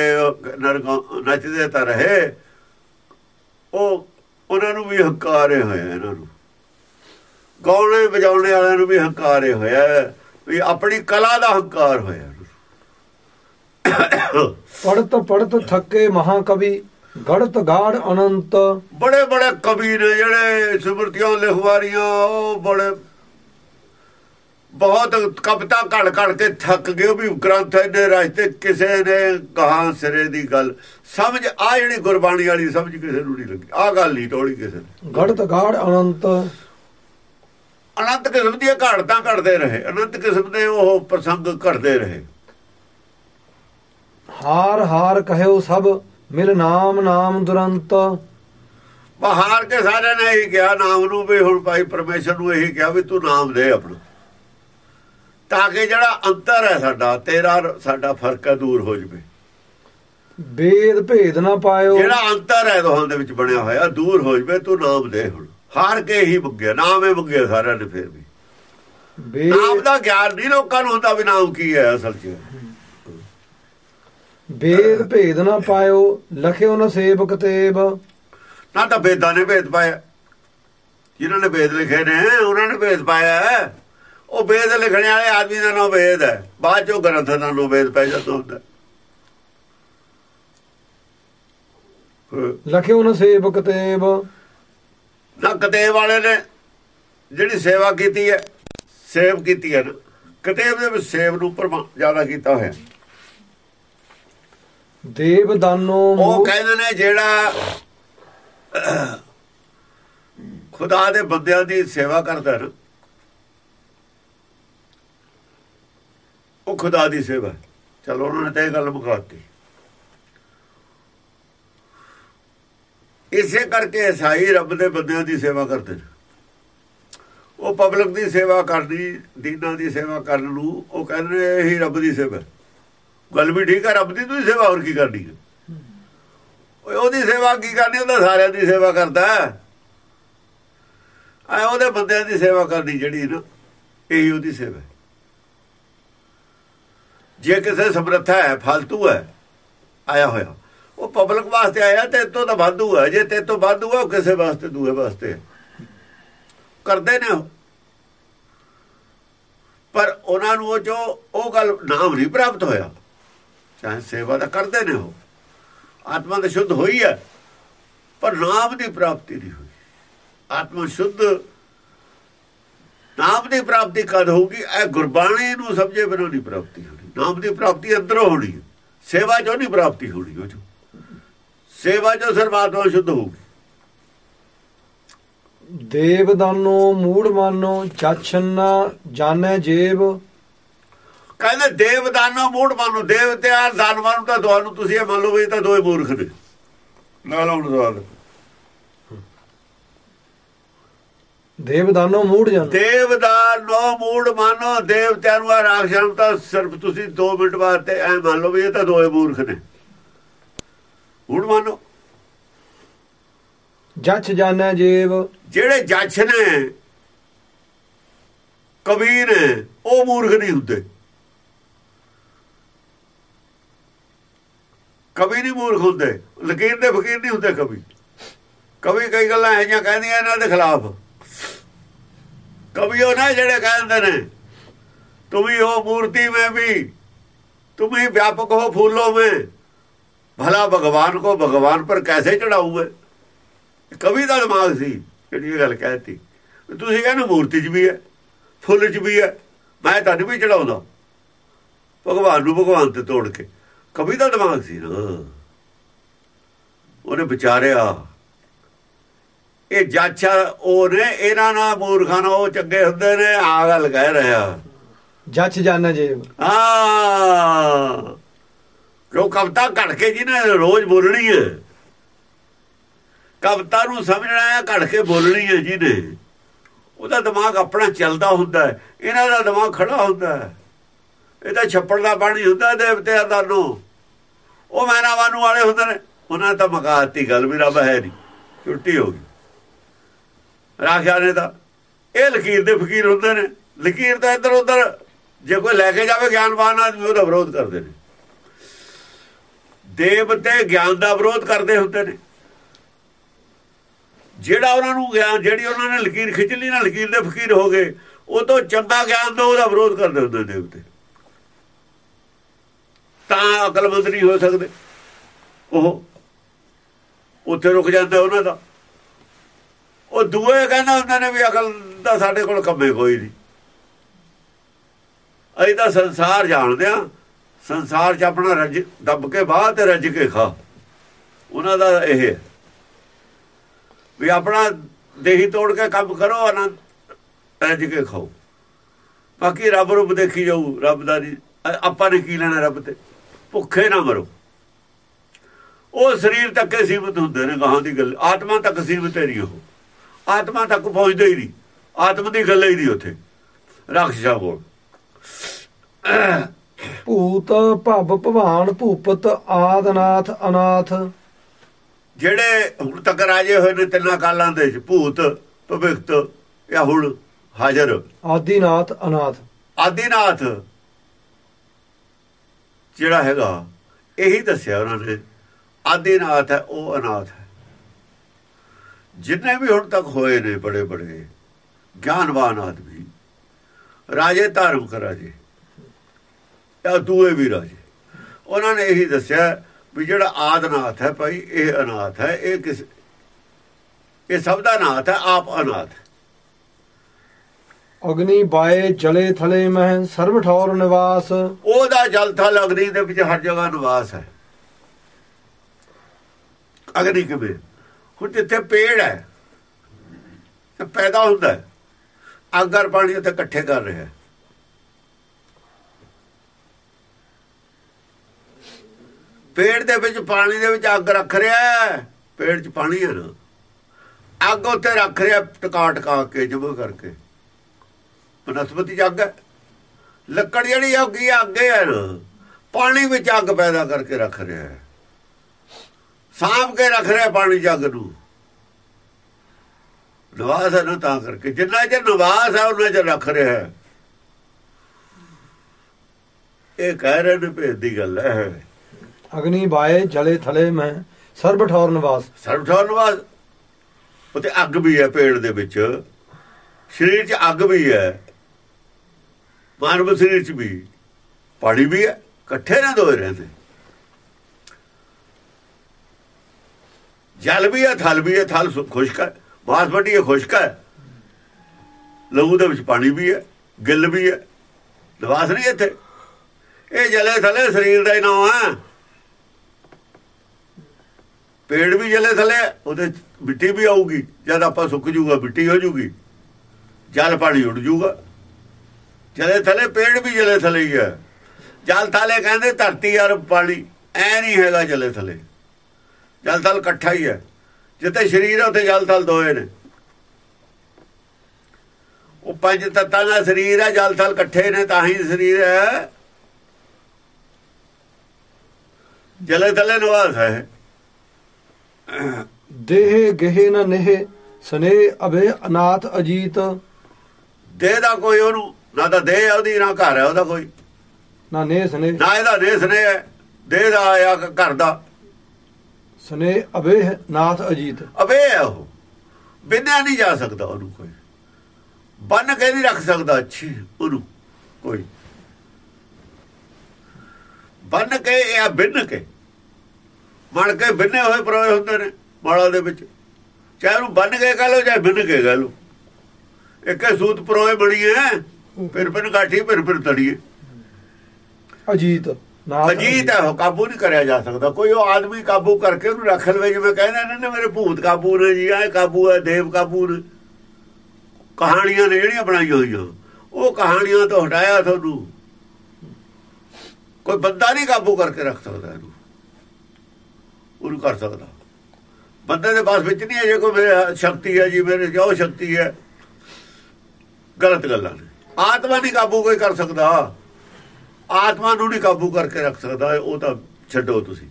ਨੱਚਦੇ ਤਾਂ ਰਹੇ। ਉਹ ਉਹਨਾਂ ਨੂੰ ਵੀ ਹੰਕਾਰੇ ਹੋਏ ਇਹਨਾਂ ਨੂੰ। ਗਾਉਣੇ ਵਜਾਉਣੇ ਵਾਲਿਆਂ ਨੂੰ ਵੀ ਹੰਕਾਰੇ ਹੋਇਆ ਵੀ ਆਪਣੀ ਕਲਾ ਦਾ ਹੰਕਾਰ ਹੋਇਆ। ਪੜਤ ਪੜਤ ਥੱਕੇ ਮਹਾਕਵੀ। ਗੜਤ ਗਾੜ ਅਨੰਤ। ਬੜੇ ਬੜੇ ਕਵੀ ਨੇ ਜਿਹੜੇ ਸਿਮਰਤੀਆਂ ਲਿਖਵਾਰੀਆਂ ਉਹ ਬੜੇ ਬਹੁਤ ਕਵਿਤਾ ਘੜ ਘੜ ਕੇ ਥੱਕ ਗਏ ਉਹ ਵੀ ਗ੍ਰੰਥ ਇਹਨੇ ਰਚਤੇ ਕਿਸੇ ਨੇ ਕਹਾ ਸਿਰੇ ਦੀ ਗੱਲ। ਸਮਝ ਆ ਜਿਹੜੀ ਗੁਰਬਾਣੀ ਵਾਲੀ ਸਮਝ ਕਿਸੇ ਨੂੰ ਨਹੀਂ ਲੱਗੀ। ਆ ਗੱਲ ਨਹੀਂ ਟੋੜੀ ਕਿਸੇ ਨੇ ਗੜਤ ਗਾੜ ਅਨੰਤ। ਅਨੰਤ ਕਿਸਮ ਦੀਆਂ ਘਾੜਤਾਂ ਘੜਦੇ ਰਹੇ। ਅਨੰਤ ਕਿਸਮ ਦੇ ਉਹ ਪ੍ਰਸੰਗ ਘੜਦੇ ਰਹੇ। ਹਾਰ ਹਾਰ ਕਹਿਓ ਸਭ। ਮਿਲ ਨਾਮ ਨਾਮ ਦੁਰੰਤ। ਬਹਾਰ ਕੇ ਸਾਰਿਆਂ ਨੇ ਇਹੀ ਕਿਹਾ ਨਾਮ ਨੂੰ ਵੀ ਹੁਣ ਭਾਈ ਪਰਮੇਸ਼ਰ ਨੂੰ ਇਹੀ ਕਿਹਾ ਵੀ ਤੂੰ ਨਾਮ ਦੇ ਆਪਣਾ। ਤਾਂ ਕਿ ਜਿਹੜਾ ਅੰਤਰ ਹੈ ਸਾਡਾ ਤੇਰਾ ਸਾਡਾ ਫ਼ਰਕ ਹੈ ਦੂਰ ਹੋ ਜਵੇ। ਵੇਦ ਭੇਦ ਨਾ ਪਾਇਓ। ਜਿਹੜਾ ਅੰਤਰ ਹੈ ਦੋਹਾਂ ਦੇ ਵਿੱਚ ਬਣਿਆ ਹੋਇਆ ਦੂਰ ਹੋ ਜਵੇ ਤੂੰ ਨਾਮ ਦੇ ਹੁਣ। ਹਾਰ ਕੇ ਹੀ ਮੰਗਿਆ ਨਾਮ ਹੀ ਮੰਗਿਆ ਸਾਰਿਆਂ ਨੇ ਫਿਰ ਵੀ। ਨਾਮ ਦਾ ਗਿਆਨ ਨਹੀਂ ਲੋਕਾਂ ਨੂੰ ਹੁੰਦਾ ਵੀ ਨਾਮ ਕੀ ਹੈ ਅਸਲ 'ਚ। ਵੇਦ ਭੇਦ ਨਾ ਪਾਇਓ ਲਖਿਓ ਨਾ ਸੇਵਕ ਤੇਬ ਨਾ ਤਾਂ ਵੇਦਾਂ ਨੇ ਭੇਦ ਪਾਇਆ। ਜਿਨ੍ਹਾਂ ਨੇ ਵੇਦ ਲਿਖੇ ਨੇ ਉਹਨਾਂ ਨੇ ਭੇਦ ਪਾਇਆ। ਉਹ ਵੇਦ ਲਿਖਣ ਵਾਲੇ ਆਦਮੀ ਦਾ ਨਾਮ ਵੇਦ ਹੈ। ਬਾਅਦ ਚੋਂ ਗ੍ਰੰਥ ਦਾ ਨਾਮ ਵੇਦ ਪੈ ਜਾਂਦਾ ਹੁੰਦਾ। ਲਖਿਓ ਨਾ ਸੇਵਕ ਤੇਬ ਨਾ ਕਤੇਬ ਵਾਲੇ ਨੇ ਜਿਹੜੀ ਸੇਵਾ ਕੀਤੀ ਹੈ ਸੇਵ ਕੀਤੀ ਹੈ ਨਾ। ਕਤੇਬ ਦੇ ਵਿੱਚ ਸੇਵ ਨੂੰ ਪਰਮਾ ਜ਼ਿਆਦਾ ਕੀਤਾ ਹੋਇਆ। ਦੇਵਦਾਨੋ ਉਹ ਕਹਿੰਦੇ ਨੇ ਜਿਹੜਾ ਖੁਦਾ ਦੇ ਬੰਦਿਆਂ ਦੀ ਸੇਵਾ ਕਰਦਾ ਨਾ, ਉਹ ਖੁਦਾ ਦੀ ਸੇਵਾ ਚਲੋ ਉਹਨਾਂ ਨੇ ਤਾਂ ਇਹ ਗੱਲ ਮੁਕਾਤੀ ਇਸੇ ਕਰਕੇ ਈਸਾਈ ਰੱਬ ਦੇ ਬੰਦਿਆਂ ਦੀ ਸੇਵਾ ਕਰਦੇ ਨੇ। ਉਹ ਪਬਲਿਕ ਦੀ ਸੇਵਾ ਕਰਨੀ ਦੀਨਾਂ ਦੀ ਸੇਵਾ ਕਰਨ ਨੂੰ, ਉਹ ਕਹਿੰਦੇ ਨੇ ਇਹੀ ਰੱਬ ਦੀ ਸੇਵਾ ਹੈ। ਗੱਲ ਵੀ ਠੀਕ ਹੈ ਰੱਬ ਦੀ ਤੁਸੀਂ ਸੇਵਾ ਹੋਰ ਕੀ ਕਰਨੀ ਹੈ ਓਏ ਉਹਦੀ ਸੇਵਾ ਕੀ ਕਰਨੀ, ਉਹਦਾ ਸਾਰਿਆਂ ਦੀ ਸੇਵਾ ਕਰਦਾ ਆ ਉਹਦੇ ਬੰਦਿਆਂ ਦੀ ਸੇਵਾ ਕਰਨੀ ਜਿਹੜੀ ਨਾ, ਇਹੀ ਉਹਦੀ ਸੇਵਾ ਜੇ ਕਿਸੇ ਸਮਰੱਥਾ ਹੈ ਫालतू ਹੈ, ਆਇਆ ਹੋਇਆ, ਉਹ ਪਬਲਿਕ ਵਾਸਤੇ ਆਇਆ, ਤੇ ਤੋਂ ਤਾਂ ਵਾਧੂ ਹੈ। ਜੇ ਤੇ ਤੋਂ ਵਾਧੂ ਹੈ, ਉਹ ਕਿਸੇ ਵਾਸਤੇ ਦੂਏ ਵਾਸਤੇ ਕਰਦੇ ਨੇ ਉਹ। ਪਰ ਉਹਨਾਂ ਨੂੰ ਉਹ ਜੋ ਉਹ ਗੱਲ ਨਾਮ ਨਹੀਂ ਪ੍ਰਾਪਤ ਹੋਇਆ। ਚਾਹੇ ਸੇਵਾ ਤਾਂ ਕਰਦੇ ਨੇ ਉਹ। ਆਤਮਾ ਤਾਂ ਸ਼ੁੱਧ ਹੋਈ ਹੈ, ਪਰ ਨਾਮ ਦੀ ਪ੍ਰਾਪਤੀ ਨਹੀਂ ਹੋਈ। ਆਤਮਾ ਸ਼ੁੱਧ ਨਾਮ ਦੀ ਪ੍ਰਾਪਤੀ ਕਦ ਹੋਊਗੀ? ਇਹ ਗੁਰਬਾਣੀ ਨੂੰ ਸਮਝੇ ਬਿਨਾਂ ਨਹੀਂ ਪ੍ਰਾਪਤੀ ਹੋਣੀ। ਨਾਮ ਦੀ ਪ੍ਰਾਪਤੀ ਅੰਦਰੋਂ ਹੋਣੀ ਹੈ। ਸੇਵਾ ਚੋਂ ਨਹੀਂ ਪ੍ਰਾਪਤੀ ਹੋਣੀ ਉਹ ਚੋਂ। ਸੇਵਾ ਚੋਂ ਸਰਮਾਤਮਾ ਸ਼ੁੱਧ ਹੋਊਗੀ। ਦੇਵਦਾਨੋ ਮੂੜ ਮਾਨੋ, ਚਾਛਨਾ ਜਾਣੈ ਜੇਬ। ਕਹਿੰਦੇ ਦੇਵਦਾਨੋ ਮੂੜ ਮਾਨੋ ਦੇਵਤਿਆਂ ਦਾਨਵਾਂ ਨੂੰ ਤਾਂ ਤੁਹਾਨੂੰ ਤੁਸੀਂ ਇਹ ਮੰਨ ਲਓ ਵੀ ਤਾਂ ਦੋਏ ਮੂਰਖ ਨੇ। ਨਾਲ ਹੁਣ ਸਵਾਲ ਦੇਵ ਦਾਨੋ ਮੂੜ ਜਾਣ। ਦੇਵਦਾਨੋ ਮੂੜ ਮਾਨੋ ਦੇਵਤਿਆਂ ਨੂੰ ਆ ਰਾਖਸ਼ਾਂ ਨੂੰ ਤਾਂ ਸਿਰਫ ਤੁਸੀਂ 2 ਮਿੰਟ ਬਾਅਦ ਤੇ ਐ ਮੰਨ ਲਓ ਵੀ ਇਹ ਤਾਂ ਦੋਏ ਮੂਰਖ ਨੇ। ਮੂੜ ਮਾਨੋ ਜਛ ਜਾਣੈ ਜੇਬ ਜਿਹੜੇ ਜੱਜ ਨੇ ਨੇ ਉਹ ਮੂਰਖ ਨਹੀਂ ਹੁੰਦੇ। ਕਵੀ ਨਹੀਂ ਮੂਰਖ ਹੁੰਦੇ, ਲਕੀਰ ਦੇ ਫਕੀਰ ਨਹੀਂ ਹੁੰਦੇ ਕਵੀ। ਕਵੀ ਕਈ ਗੱਲਾਂ ਐਆਂ ਕਹਿੰਦੀਆਂ ਇਹਨਾਂ ਦੇ ਖਿਲਾਫ। ਕਵੀ ਉਹ ਨਾ ਜਿਹੜੇ ਕਹਿੰਦੇ ਨੇ, ਤੂੰ ਵੀ ਹੋ ਮੂਰਤੀ ਮੈਂ ਵੀ ਤੁਮੀ ਵਿਆਪਕ ਹੋ ਫੁੱਲੋ ਮੈਂ। ਭਲਾ ਭਗਵਾਨ ਕੋ ਭਗਵਾਨ ਪਰ ਕੈਸੇ ਚੜਾਉਂਗੇ ਕਵੀ ਦਾ ਦਿਮਾਗ ਸੀ, ਜਿਹੜੀ ਗੱਲ ਕਹਿਤੀ ਤੁਸੀਂ ਕਹਿੰਦੇ ਮੂਰਤੀ 'ਚ ਵੀ ਹੈ, ਫੁੱਲ 'ਚ ਵੀ ਹੈ, ਮੈਂ ਤੁਹਾਨੂੰ ਵੀ ਚੜਾਉਂਦਾ। ਭਗਵਾਨ ਨੂੰ ਭਗਵਾਨ ਤੇ ਤੋੜ ਕੇ ਕਵੀ ਦਾ ਦਿਮਾਗ ਸੀ ਨਾ। ਉਹਨੇ ਵਿਚਾਰਿਆ ਇਹ ਜਾਚਾ ਉਹ ਨੇ ਇਹਨਾਂ ਨਾਲ ਮੂਰਖਾਂ ਨਾਲ ਉਹ ਚੰਗੇ ਹੁੰਦੇ ਨੇ ਆ ਗੱਲ ਕਹਿ ਰਿਹਾ। ਜਛ ਜਾਣੈ ਜੇਬ ਆ ਕਿਉਂ ਕਵਤਾ ਘੜ ਕੇ ਜਿਹਨੇ ਰੋਜ਼ ਬੋਲਣੀ ਹੈ। ਕਵਤਾ ਨੂੰ ਸਮਝਣਾ ਹੈ ਘੜ ਕੇ ਬੋਲਣੀ ਹੈ ਜਿਹਨੇ ਉਹਦਾ ਦਿਮਾਗ ਆਪਣਾ ਚੱਲਦਾ ਹੁੰਦਾ ਹੈ। ਇਹਨਾਂ ਦਾ ਦਿਮਾਗ ਖੜਾ ਹੁੰਦਾ ਹੈ। ਇਹ ਤਾਂ ਛੱਪੜ ਦਾ ਪਾਣੀ ਹੁੰਦਾ ਦੇਵਤਿਆਂ ਦਾ ਨੂੰ। ਉਹ ਮੈਨਾਵਾਂ ਨੂੰ ਵਾਲੇ ਹੁੰਦੇ ਨੇ। ਉਹਨਾਂ ਤਾਂ ਮਕਾਤੀ ਗੱਲ ਵੀ ਰੱਬ ਹੈ ਨਹੀਂ। ਛੁੱਟੀ ਹੋ ਗਈ। ਰਾਖਿਆ ਨੇ ਤਾਂ। ਇਹ ਲਕੀਰ ਦੇ ਫਕੀਰ ਹੁੰਦੇ ਨੇ। ਲਕੀਰ ਤਾਂ ਇੱਧਰ ਉੱਧਰ ਜੇ ਕੋਈ ਲੈ ਕੇ ਜਾਵੇ ਗਿਆਨਵਾਨ ਆਦਮੀ ਉਹਦਾ ਵਿਰੋਧ ਕਰਦੇ ਨੇ। ਦੇਵਤੇ ਗਿਆਨ ਦਾ ਵਿਰੋਧ ਕਰਦੇ ਹੁੰਦੇ ਨੇ। ਜਿਹੜਾ ਉਹਨਾਂ ਨੂੰ ਗਿਆਨ, ਜਿਹੜੀ ਉਹਨਾਂ ਨੇ ਲਕੀਰ ਖਿੱਚ ਲਈ ਨਾ, ਲਕੀਰ ਦੇ ਫਕੀਰ ਹੋ ਗਏ, ਉਹ ਤੋਂ ਚੰਗਾ ਗਿਆਨ ਦਾ ਉਹਦਾ ਵਿਰੋਧ ਕਰਦੇ ਹੁੰਦੇ ਦੇਵਤੇ ਤਾਂ ਅਕਲਮੰਦ ਨਹੀਂ ਹੋ ਸਕਦੇ। ਉਹ, ਉੱਥੇ ਰੁਕ ਜਾਂਦਾ ਉਹਨਾਂ ਦਾ। ਉਹ ਦੂਏ ਕਹਿੰਦਾ ਉਹਨਾਂ ਨੇ ਵੀ ਅਕਲ ਦਾ ਸਾਡੇ ਕੋਲ ਕੰਮੇ ਕੋਈ ਨਹੀਂ। ਅਸੀਂ ਤਾਂ ਸੰਸਾਰ ਜਾਣਦੇ ਆ ਸੰਸਾਰ 'ਚ ਆਪਣਾ ਰੱਜ, ਦੱਬ ਕੇ ਬਾਹਰ ਤੇ ਰੱਜ ਕੇ ਖਾ। ਉਹਨਾਂ ਦਾ ਇਹ ਵੀ ਆਪਣਾ ਦੇਹੀ ਤੋੜ ਕੇ ਕੰਮ ਕਰੋ ਆਨੰਦ ਰੱਜ ਕੇ ਖਾਓ। ਬਾਕੀ ਰੱਬ ਰੂਪ ਦੇਖੀ ਜਾਊ, ਰੱਬ ਦਾ ਨਹੀਂ। ਆਪਾਂ ਨੇ ਕੀ ਲੈਣਾ ਰੱਬ ਤੇ? ਭੁੱਖੇ ਨਾ ਮਰੋ। ਉਹ ਸਰੀਰ ਤੱਕ ਹੀ ਸੀਮਤ ਹੁੰਦੇ ਨੇ ਗਾਹਾਂ ਦੀ ਗੱਲ। ਆਤਮਾ ਤੱਕ ਸੀਮਤ ਨਹੀਂ ਉਹ। ਆਤਮਾ ਤੱਕ ਪਹੁੰਚਦੇ ਹੀ ਨਹੀਂ। ਆਤਮ ਦੀ ਗੱਲ ਹੀ ਨਹੀਂ ਉੱਥੇ। ਰਾਖਸ਼ਾ ਕੋਲ। ਭੂਤ ਭਵ ਭਵਾਨ ਭੂਪਤ ਆਦਨਾਥ ਅਨਾਥ। ਜਿਹੜੇ ਹੁਣ ਤੱਕ ਰਾਜੇ ਹੋਏ ਨੇ ਤਿੰਨਾਂ ਕਾਲਾਂ ਦੇ ਭੂਤ ਭਵਿਖਤ ਜਾਂ ਹੁਣ ਹਾਜ਼ਰ। ਆਦੀਨਾਥ ਅਨਾਥ। ਆਦਿਨਾਥ। ਜਿਹੜਾ ਹੈਗਾ, ਇਹੀ ਦੱਸਿਆ ਉਹਨਾਂ ਨੇ ਆਦਿਨਾਥ ਹੈ, ਉਹ ਅਨਾਥ ਹੈ ਜਿੰਨੇ ਵੀ ਹੁਣ ਤੱਕ ਹੋਏ ਨੇ ਬੜੇ ਬੜੇ, ਗਿਆਨਵਾਨ ਆਦਮੀ, ਰਾਜੇ ਧਾਰਮਿਕ ਰਾਜੇ ਜਾਂ ਦੂਏ ਵੀ ਰਾਜੇ ਉਹਨਾਂ ਨੇ ਇਹੀ ਦੱਸਿਆ ਵੀ ਜਿਹੜਾ ਆਦਨਾਥ ਹੈ ਭਾਈ, ਇਹ ਅਨਾਥ ਹੈ, ਇਹ ਕਿਸ, ਇਹ ਸਭ ਦਾ ਨਾਥ ਹੈ, ਆਪ ਅਨਾਥ ਹੈ। ਅਗਨੀ ਬਾਏ ਜਲੇ ਥਲੇ ਮਹਿ ਸਰਬ ਠੌਰ ਨਿਵਾਸ। ਉਹਦਾ ਜਲ ਥਲ ਅਗਨੀ ਦੇ ਵਿੱਚ ਹਰ ਜਗ੍ਹਾ ਨਿਵਾਸ ਹੈ। ਅਗਨੀ ਕਿਵੇਂ? ਹੁਣ ਜਿੱਥੇ ਪੇੜ ਹੈ, ਤੇ ਪੈਦਾ ਹੁੰਦਾ ਹੈ। ਅਗਰ ਪਾਣੀ ਉੱਤੇ ਇਕੱਠੇ ਕਰ ਰਿਹਾ ਪੇੜ ਦੇ ਵਿੱਚ ਪਾਣੀ ਦੇ ਵਿੱਚ ਅੱਗ ਰੱਖ ਰਿਹਾ ਹੈ, ਪੇੜ 'ਚ ਪਾਣੀ ਹੈ ਨਾ। ਅੱਗ ਉੱਤੇ ਰੱਖ ਰਿਹਾ ਟਕਾ ਟਕਾ ਕੇ ਜਮਾ ਕਰਕੇ। ਬਨਸਪਤੀ ਅੱਗ ਹੈ। ਲੱਕੜ ਜਿਹੜੀ ਅੱਗੀ ਅੱਗੇ ਹੈ ਨਾ ਪਾਣੀ ਵਿੱਚ ਅੱਗ ਪੈਦਾ ਕਰਕੇ ਰੱਖ ਰਿਹਾ ਹੈ। ਸਾਂਭ ਕੇ ਰੱਖ ਰਿਹਾ ਪਾਣੀ ਜੱਗ ਨੂੰ। ਨਿਵਾਸ ਹੈ ਨਾ ਤਾਂ ਕਰਕੇ। ਜਿੰਨਾ ਚਿਰ ਨਿਵਾਸ ਹੈ ਉਹਨਾਂ ਚਿਰ ਰੱਖ ਰਿਹਾ ਹੈ। ਇਹ ਕਹਿ ਰਹੇ ਨੇ ਭੇਦ ਦੀ ਗੱਲ ਹੈ। ਅਗਨੀ ਬਾਏ ਜਲੇ ਥਲੇ ਮਹਿ ਸਰਬ ਠੌਰ ਨਿਵਾਸ। ਸਰਵਠੌਰ ਨਿਵਾਸ। ਉਤੇ ਅੱਗ ਵੀ ਹੈ ਪੇੜ ਦੇ ਵਿੱਚ। ਸਰੀਰ 'ਚ ਅੱਗ ਵੀ ਹੈ। ਮਾਨਵ ਸਰੀਰ 'ਚ ਵੀ। ਪਾਣੀ ਵੀ ਹੈ, ਇਕੱਠੇ ਨਾ ਦੋਏ ਰਹਿੰਦੇ ਜਲ ਵੀ ਹੈ, ਥਲ ਵੀ ਹੈ, ਥਲ ਖੁਸ਼ਕ ਹੈ, ਬਾਸਮਤੀ ਹੈ, ਖੁਸ਼ਕ ਹੈ। ਲਹੂ ਦੇ ਵਿੱਚ ਪਾਣੀ ਵੀ ਹੈ, ਗਿੱਲ ਵੀ ਹੈ, ਨਿਵਾਸ ਨਹੀਂ ਇੱਥੇ। ਇਹ ਜਲੇ ਥਲੇ ਸਰੀਰ ਦਾ ਹੀ ਨਾਮ ਹੈ। ਪੇੜ ਵੀ ਜਲੇ ਥਲੇ, ਉਹਦੇ ਮਿੱਟੀ ਵੀ ਆਊਗੀ। ਜਦ ਆਪਾਂ ਸੁੱਕ ਜੂਗਾ, ਮਿੱਟੀ ਹੋ ਜੂਗੀ। ਜਲ ਪਾਣੀ ਉੱਡ ਜੂਗਾ। ਜਲੇ ਥਲੇ ਪੇੜ ਵੀ ਜਲੇ ਥਲੇ ਹੀ ਹੈ। ਜਲ ਥਲੇ ਕਹਿੰਦੇ ਧਰਤੀ ਔਰ ਪਾਣੀ ਐ ਨਹੀਂ ਹੈਗਾ ਜਲੇ ਥਲੇ। ਜਲ ਥਲ ਇਕੱਠਾ ਹੀ ਹੈ। ਜਿੱਥੇ ਸਰੀਰ ਹੈ ਉੱਥੇ ਜਲ ਥਲ ਦੋਏ ਨੇ। ਉਹ ਪੰਜ ਤੱਤਾਂ ਦਾ ਸਰੀਰ ਹੈ ਜਲ ਥਲ ਇਕੱਠੇ ਨੇ ਤਾਂ ਹੀ ਸਰੀਰ ਹੈ। ਜਲੇ ਥਲੇ ਨਿਵਾਸ ਹੈ ਦੇਹ ਗਹਿ ਨ ਨਹਿ ਸਨੇ ਅਭੇ ਅਨਾਥ ਅਜੀਤ। ਦੇਹ ਦਾ ਕੋਈ ਉਹਨੂੰ ਨਾ ਤਾਂ ਦੇਹ ਹੈ ਉਹਦੀ ਨਾ ਘਰ ਹੈ ਉਹਦਾ ਕੋਈ। ਨਾ ਨੇ ਸਨੇ। ਨਾ ਇਹਦਾ ਦੇਹ ਸਨੇ ਹੈ। ਦੇਹ ਦਾ ਆਇਆ ਘਰ ਦਾ। ਸਨੇ ਅਭੇ ਨਾਥ ਅਜੀਤ। ਅਬੇ ਹੈ ਉਹ। ਬਿਨਿਆ ਨਹੀਂ ਜਾ ਸਕਦਾ ਉਹਨੂੰ ਕੋਈ। ਬੰਨ ਕੇ ਨਹੀਂ ਰੱਖ ਸਕਦਾ ਅੱਛੀ ਉਹਨੂੰ ਕੋਈ। ਬੰਨ ਕੇ ਜਾਂ ਬਿੰਨ ਕੇ। ਮਣ ਕੇ ਬਿੰਨੇ ਹੋਏ ਪਰੋਏ ਹੁੰਦੇ ਨੇ ਮਾਲਾ ਦੇ ਵਿੱਚ। ਚਾਹੇ ਉਹਨੂੰ ਬੰਨ ਕੇ ਕਹ ਲੋ ਚਾਹੇ ਬਿੰਨ ਕੇ ਕਹ ਲੋ ਇੱਕੇ ਸੂਤ ਪਰੋਏ ਬਣੀਏ ਫਿਰ ਫਿਰ ਗਾਠੀ ਫਿਰ ਫਿਰ ਤੜੀਏ। ਅਜੀਤ ਅਜੀਤ ਹੈ ਉਹ ਕਾਬੂ ਨਹੀਂ ਕਰਿਆ ਜਾ ਸਕਦਾ। ਕੋਈ ਉਹ ਆਦਮੀ ਕਾਬੂ ਕਰਕੇ ਉਹਨੂੰ ਰੱਖ ਲਵੇ ਜਿਵੇਂ ਕਹਿੰਦੇ ਨੇ ਮੇਰੇ ਭੂਤ ਕਾਬੂ ਨੇ ਜੀ ਇਹ ਕਾਬੂ ਹੈ ਦੇਵ ਕਾਬੂ ਨੇ। ਕਹਾਣੀਆਂ ਨੇ ਜਿਹੜੀਆਂ ਬਣਾਈਆਂ ਹੋਈਆਂ। ਉਹ ਕਹਾਣੀਆਂ ਤੋਂ ਹਟਾਇਆ ਤੁਹਾਨੂੰ। ਕੋਈ ਬੰਦਾ ਨਹੀਂ ਕਾਬੂ ਕਰਕੇ ਰੱਖ ਸਕਦਾ ਇਹਨੂੰ। ਉਹਨੂੰ ਕਰ ਸਕਦਾ। ਬੰਦੇ ਦੇ ਪਾਸ ਵਿੱਚ ਨਹੀਂ ਹੈ ਜੇ ਕੋਈ ਮੇਰੇ ਸ਼ਕਤੀ ਹੈ ਜੀ ਮੇਰੇ ਜੋ ਸ਼ਕਤੀ ਹੈ ਗਲਤ ਗੱਲਾਂ ਨੇ। ਆਤਮਾ ਨਹੀਂ ਕਾਬੂ ਕੋਈ ਕਰ ਸਕਦਾ। ਆਤਮਾ ਨੂੰ ਨਹੀਂ ਕਾਬੂ ਕਰਕੇ ਰੱਖ ਸਕਦਾ, ਉਹ ਤਾਂ ਛੱਡੋ ਤੁਸੀਂ।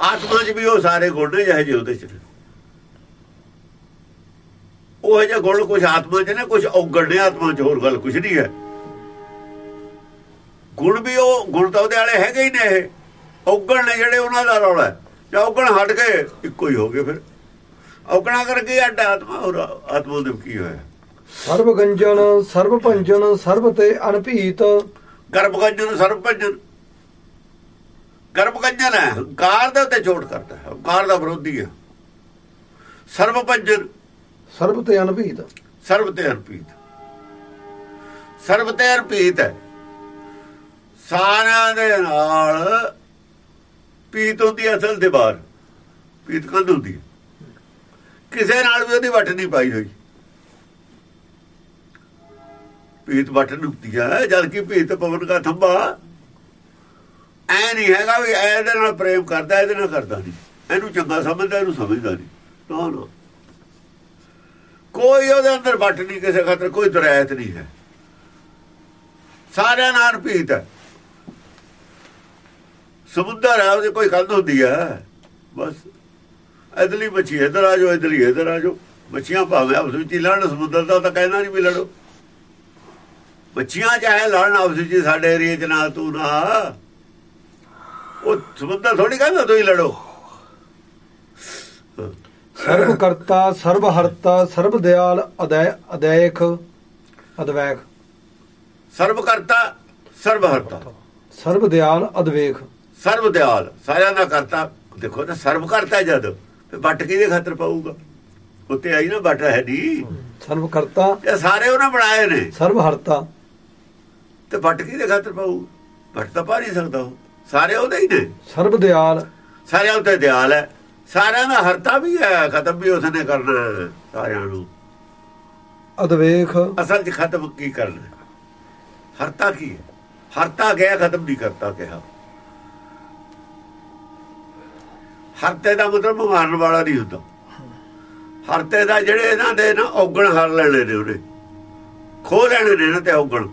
ਆਤਮਾ 'ਚ ਵੀ ਉਹ ਸਾਰੇ ਗੁਣ ਨੇ, ਜਿਹੇ ਜਿਹੇ ਉਹਦੇ 'ਚ ਉਹ ਜਿਹੇ ਗੁਣ ਕੁਝ ਆਤਮਾ 'ਚ ਨੇ ਕੁਝ ਔਗਣ ਨੇ ਆਤਮਾ 'ਚ, ਹੋਰ ਗੱਲ ਕੁਝ ਨਹੀਂ ਹੈ। ਗੁਣ ਵੀ ਉਹ, ਗੁਣ ਤਾਂ ਉਹਦੇ ਵਾਲੇ ਹੈਗੇ ਹੀ ਨੇ ਇਹ। ਔਗਣ ਨੇ ਜਿਹੜੇ ਉਹਨਾਂ ਦਾ ਰੌਲਾ ਜਾਂ ਜੇ ਔਗਣ ਹਟ ਗਏ, ਇੱਕੋ ਹੀ ਹੋ ਗਏ ਫਿਰ। ਔਗਣਾ ਕਰਕੇ ਅੱਡ ਆਤਮਾ, ਹੋਰ ਆਤਮਾ ਦੇ ਕੀ ਹੋਇਆ? ਸਰਬ ਗੰਜਨ ਸਰਬ ਭੰਜਨ ਸਰਬ ਤੇ ਅਨਭੀਤ। ਗਰਭਗੰਜਨ ਸਰਪੰਜਨ ਗਰਭਗੰਜਨ ਹੈ ਹੰਕਾਰ ਦੇ ਉੱਤੇ ਚੋਟ ਕਰਦਾ ਹੈ ਹੰਕਾਰ ਦਾ ਵਿਰੋਧੀ ਹੈ। ਸਰਵਪੰਜਨ ਸਰਬ ਤੇ ਅਨਭੀਤ। ਸਰਬ ਤੇ ਅਰਪੀਤ ਸਰਬ ਤੇ ਅਰਪੀਤ ਹੈ। ਸਾਰਿਆਂ ਦੇ ਨਾਲ ਪੀਤ ਹੁੰਦੀ ਹੈ ਅਸਲ ਦੇ ਬਾਹਰ। ਪੀਤ ਕੰਧ ਹੁੰਦੀ ਹੈ। ਕਿਸੇ ਨਾਲ ਵੀ ਉਹਦੀ ਵੱਟ ਨਹੀਂ ਪਾਈ ਹੋਈ। ਭੀਤ ਵੱਟ ਨੁਕਤੀ ਹੈ ਜਦ ਕਿ ਭੀਤ ਪਵਨ ਦਾ ਥੰਬਾ। ਐ ਨਹੀਂ ਹੈਗਾ ਵੀ ਇਹਦੇ ਨਾਲ ਪ੍ਰੇਮ ਕਰਦਾ, ਇਹਦੇ ਨਾਲ ਕਰਦਾ ਨਹੀਂ। ਇਹਨੂੰ ਚੰਗਾ ਸਮਝਦਾ, ਇਹਨੂੰ ਸਮਝਦਾ ਨਹੀਂ। ਨਾ ਨਾ। ਕੋਈ ਉਹਦੇ ਅੰਦਰ ਵੱਟ ਨਹੀਂ ਕਿਸੇ ਖਾਤਰ, ਕੋਈ ਦਰਾਇਤ ਨਹੀਂ ਹੈ। ਸਾਰਿਆਂ ਨਾਲ ਭੀਤ ਹੈ। ਸਮੁੰਦਰ ਹੈ, ਉਹਦੇ ਕੋਈ ਕੰਧ ਹੁੰਦੀ ਹੈ। ਬਸ। ਇਧਰਲੀ ਮੱਛੀ ਇਧਰ ਆ ਜਾਓ, ਇਧਰਲੀ ਇਧਰ ਆ ਜਾਓ। ਮੱਛੀਆਂ ਭਾਵੇਂ ਆਪਸ ਵਿੱਚ ਹੀ ਲੜਨ, ਸਮੁੰਦਰ ਦਾ ਤਾਂ ਕਹਿਣਾ ਨਹੀਂ ਵੀ ਲੜੋ। ਮੱਛੀਆਂ ਚਾਹੇ ਲੜਨ ਆਪਸ ਵਿੱਚ ਸਾਡੇ ਏਰੀਏ 'ਚ ਨਾ ਤੂੰ ਨਾ। ਉਹ ਸਮੁੰਦਰ ਥੋੜੀ ਕਹਿੰਦਾ ਤੁਸੀਂ ਲੜੋ। ਸਰਬ ਕਰਤਾ ਸਰਬ ਹਰਤਾ ਸਰਬ ਦਿਆਲ ਅਦੈ ਅਦੈਖ ਅਦਵੈਖ। ਸਰਬ ਕਰਤਾ ਸਰਬ ਹਰਤਾ। ਸਰਬ ਦਿਆਲ ਅਦਵੇਖ। ਸਰਬ ਦਿਆਲ ਸਾਰਿਆਂ ਦਾ ਕਰਤਾ। ਦੇਖੋ ਨਾ ਸਰਬ ਕਰਤਾ ਜਦ ਤੇ ਵੱਟ ਕਿਹਦੇ ਖਾਤਰ ਪਾਊਗਾ? ਉੱਤੇ ਆਈ ਨਾ ਵੱਟ ਹੈ ਨਹੀਂ ਸਰਬ ਕਰਤਾ। ਇਹ ਸਾਰੇ ਉਹਨਾਂ ਬਣਾਏ ਨੇ। ਸਰਬ ਹਰਤਾ। ਤੇ ਵੱਟ ਕਿਹਦੇ ਖਾਤਰ ਪਾਊ? ਵੱਟ ਤਾਂ ਪਾ ਨਹੀਂ ਸਕਦਾ ਉਹ। ਸਾਰੇ ਉਹਦੇ ਹੀ ਨੇ। ਸਰਬ ਦਿਆਲ। ਸਾਰਿਆਂ ਉੱਤੇ ਦਿਆਲ ਹੈ। ਸਾਰਿਆਂ ਦਾ ਹਰਤਾ ਵੀ ਹੈ ਖਤਮ ਵੀ ਉਸਨੇ ਕਰਨਾ ਸਾਰਿਆਂ ਨੂੰ। ਅਦਵੇਖ। ਅਸਲ 'ਚ ਖਤਮ ਕੀ ਕਰਨਾ? ਹਰਤਾ ਕੀ ਹੈ? ਹਰਤਾ ਗਿਆ ਖਤਮ ਨਹੀਂ ਕਰਤਾ ਕਿਹਾ। ਹਰਤੇ ਦਾ ਮਤਲਬ ਮਾਰਨ ਵਾਲਾ ਨਹੀਂ ਹੁੰਦਾ। ਹਰਤੇ ਦਾ ਜਿਹੜੇ ਇਹਨਾਂ ਦੇ ਨਾ ਔਗਣ ਹਰ ਲੈਣੇ ਨੇ ਉਹਨੇ। ਖੋ ਲੈਣੇ ਨੇ ਨਾ ਤੇ ਔਗਣ।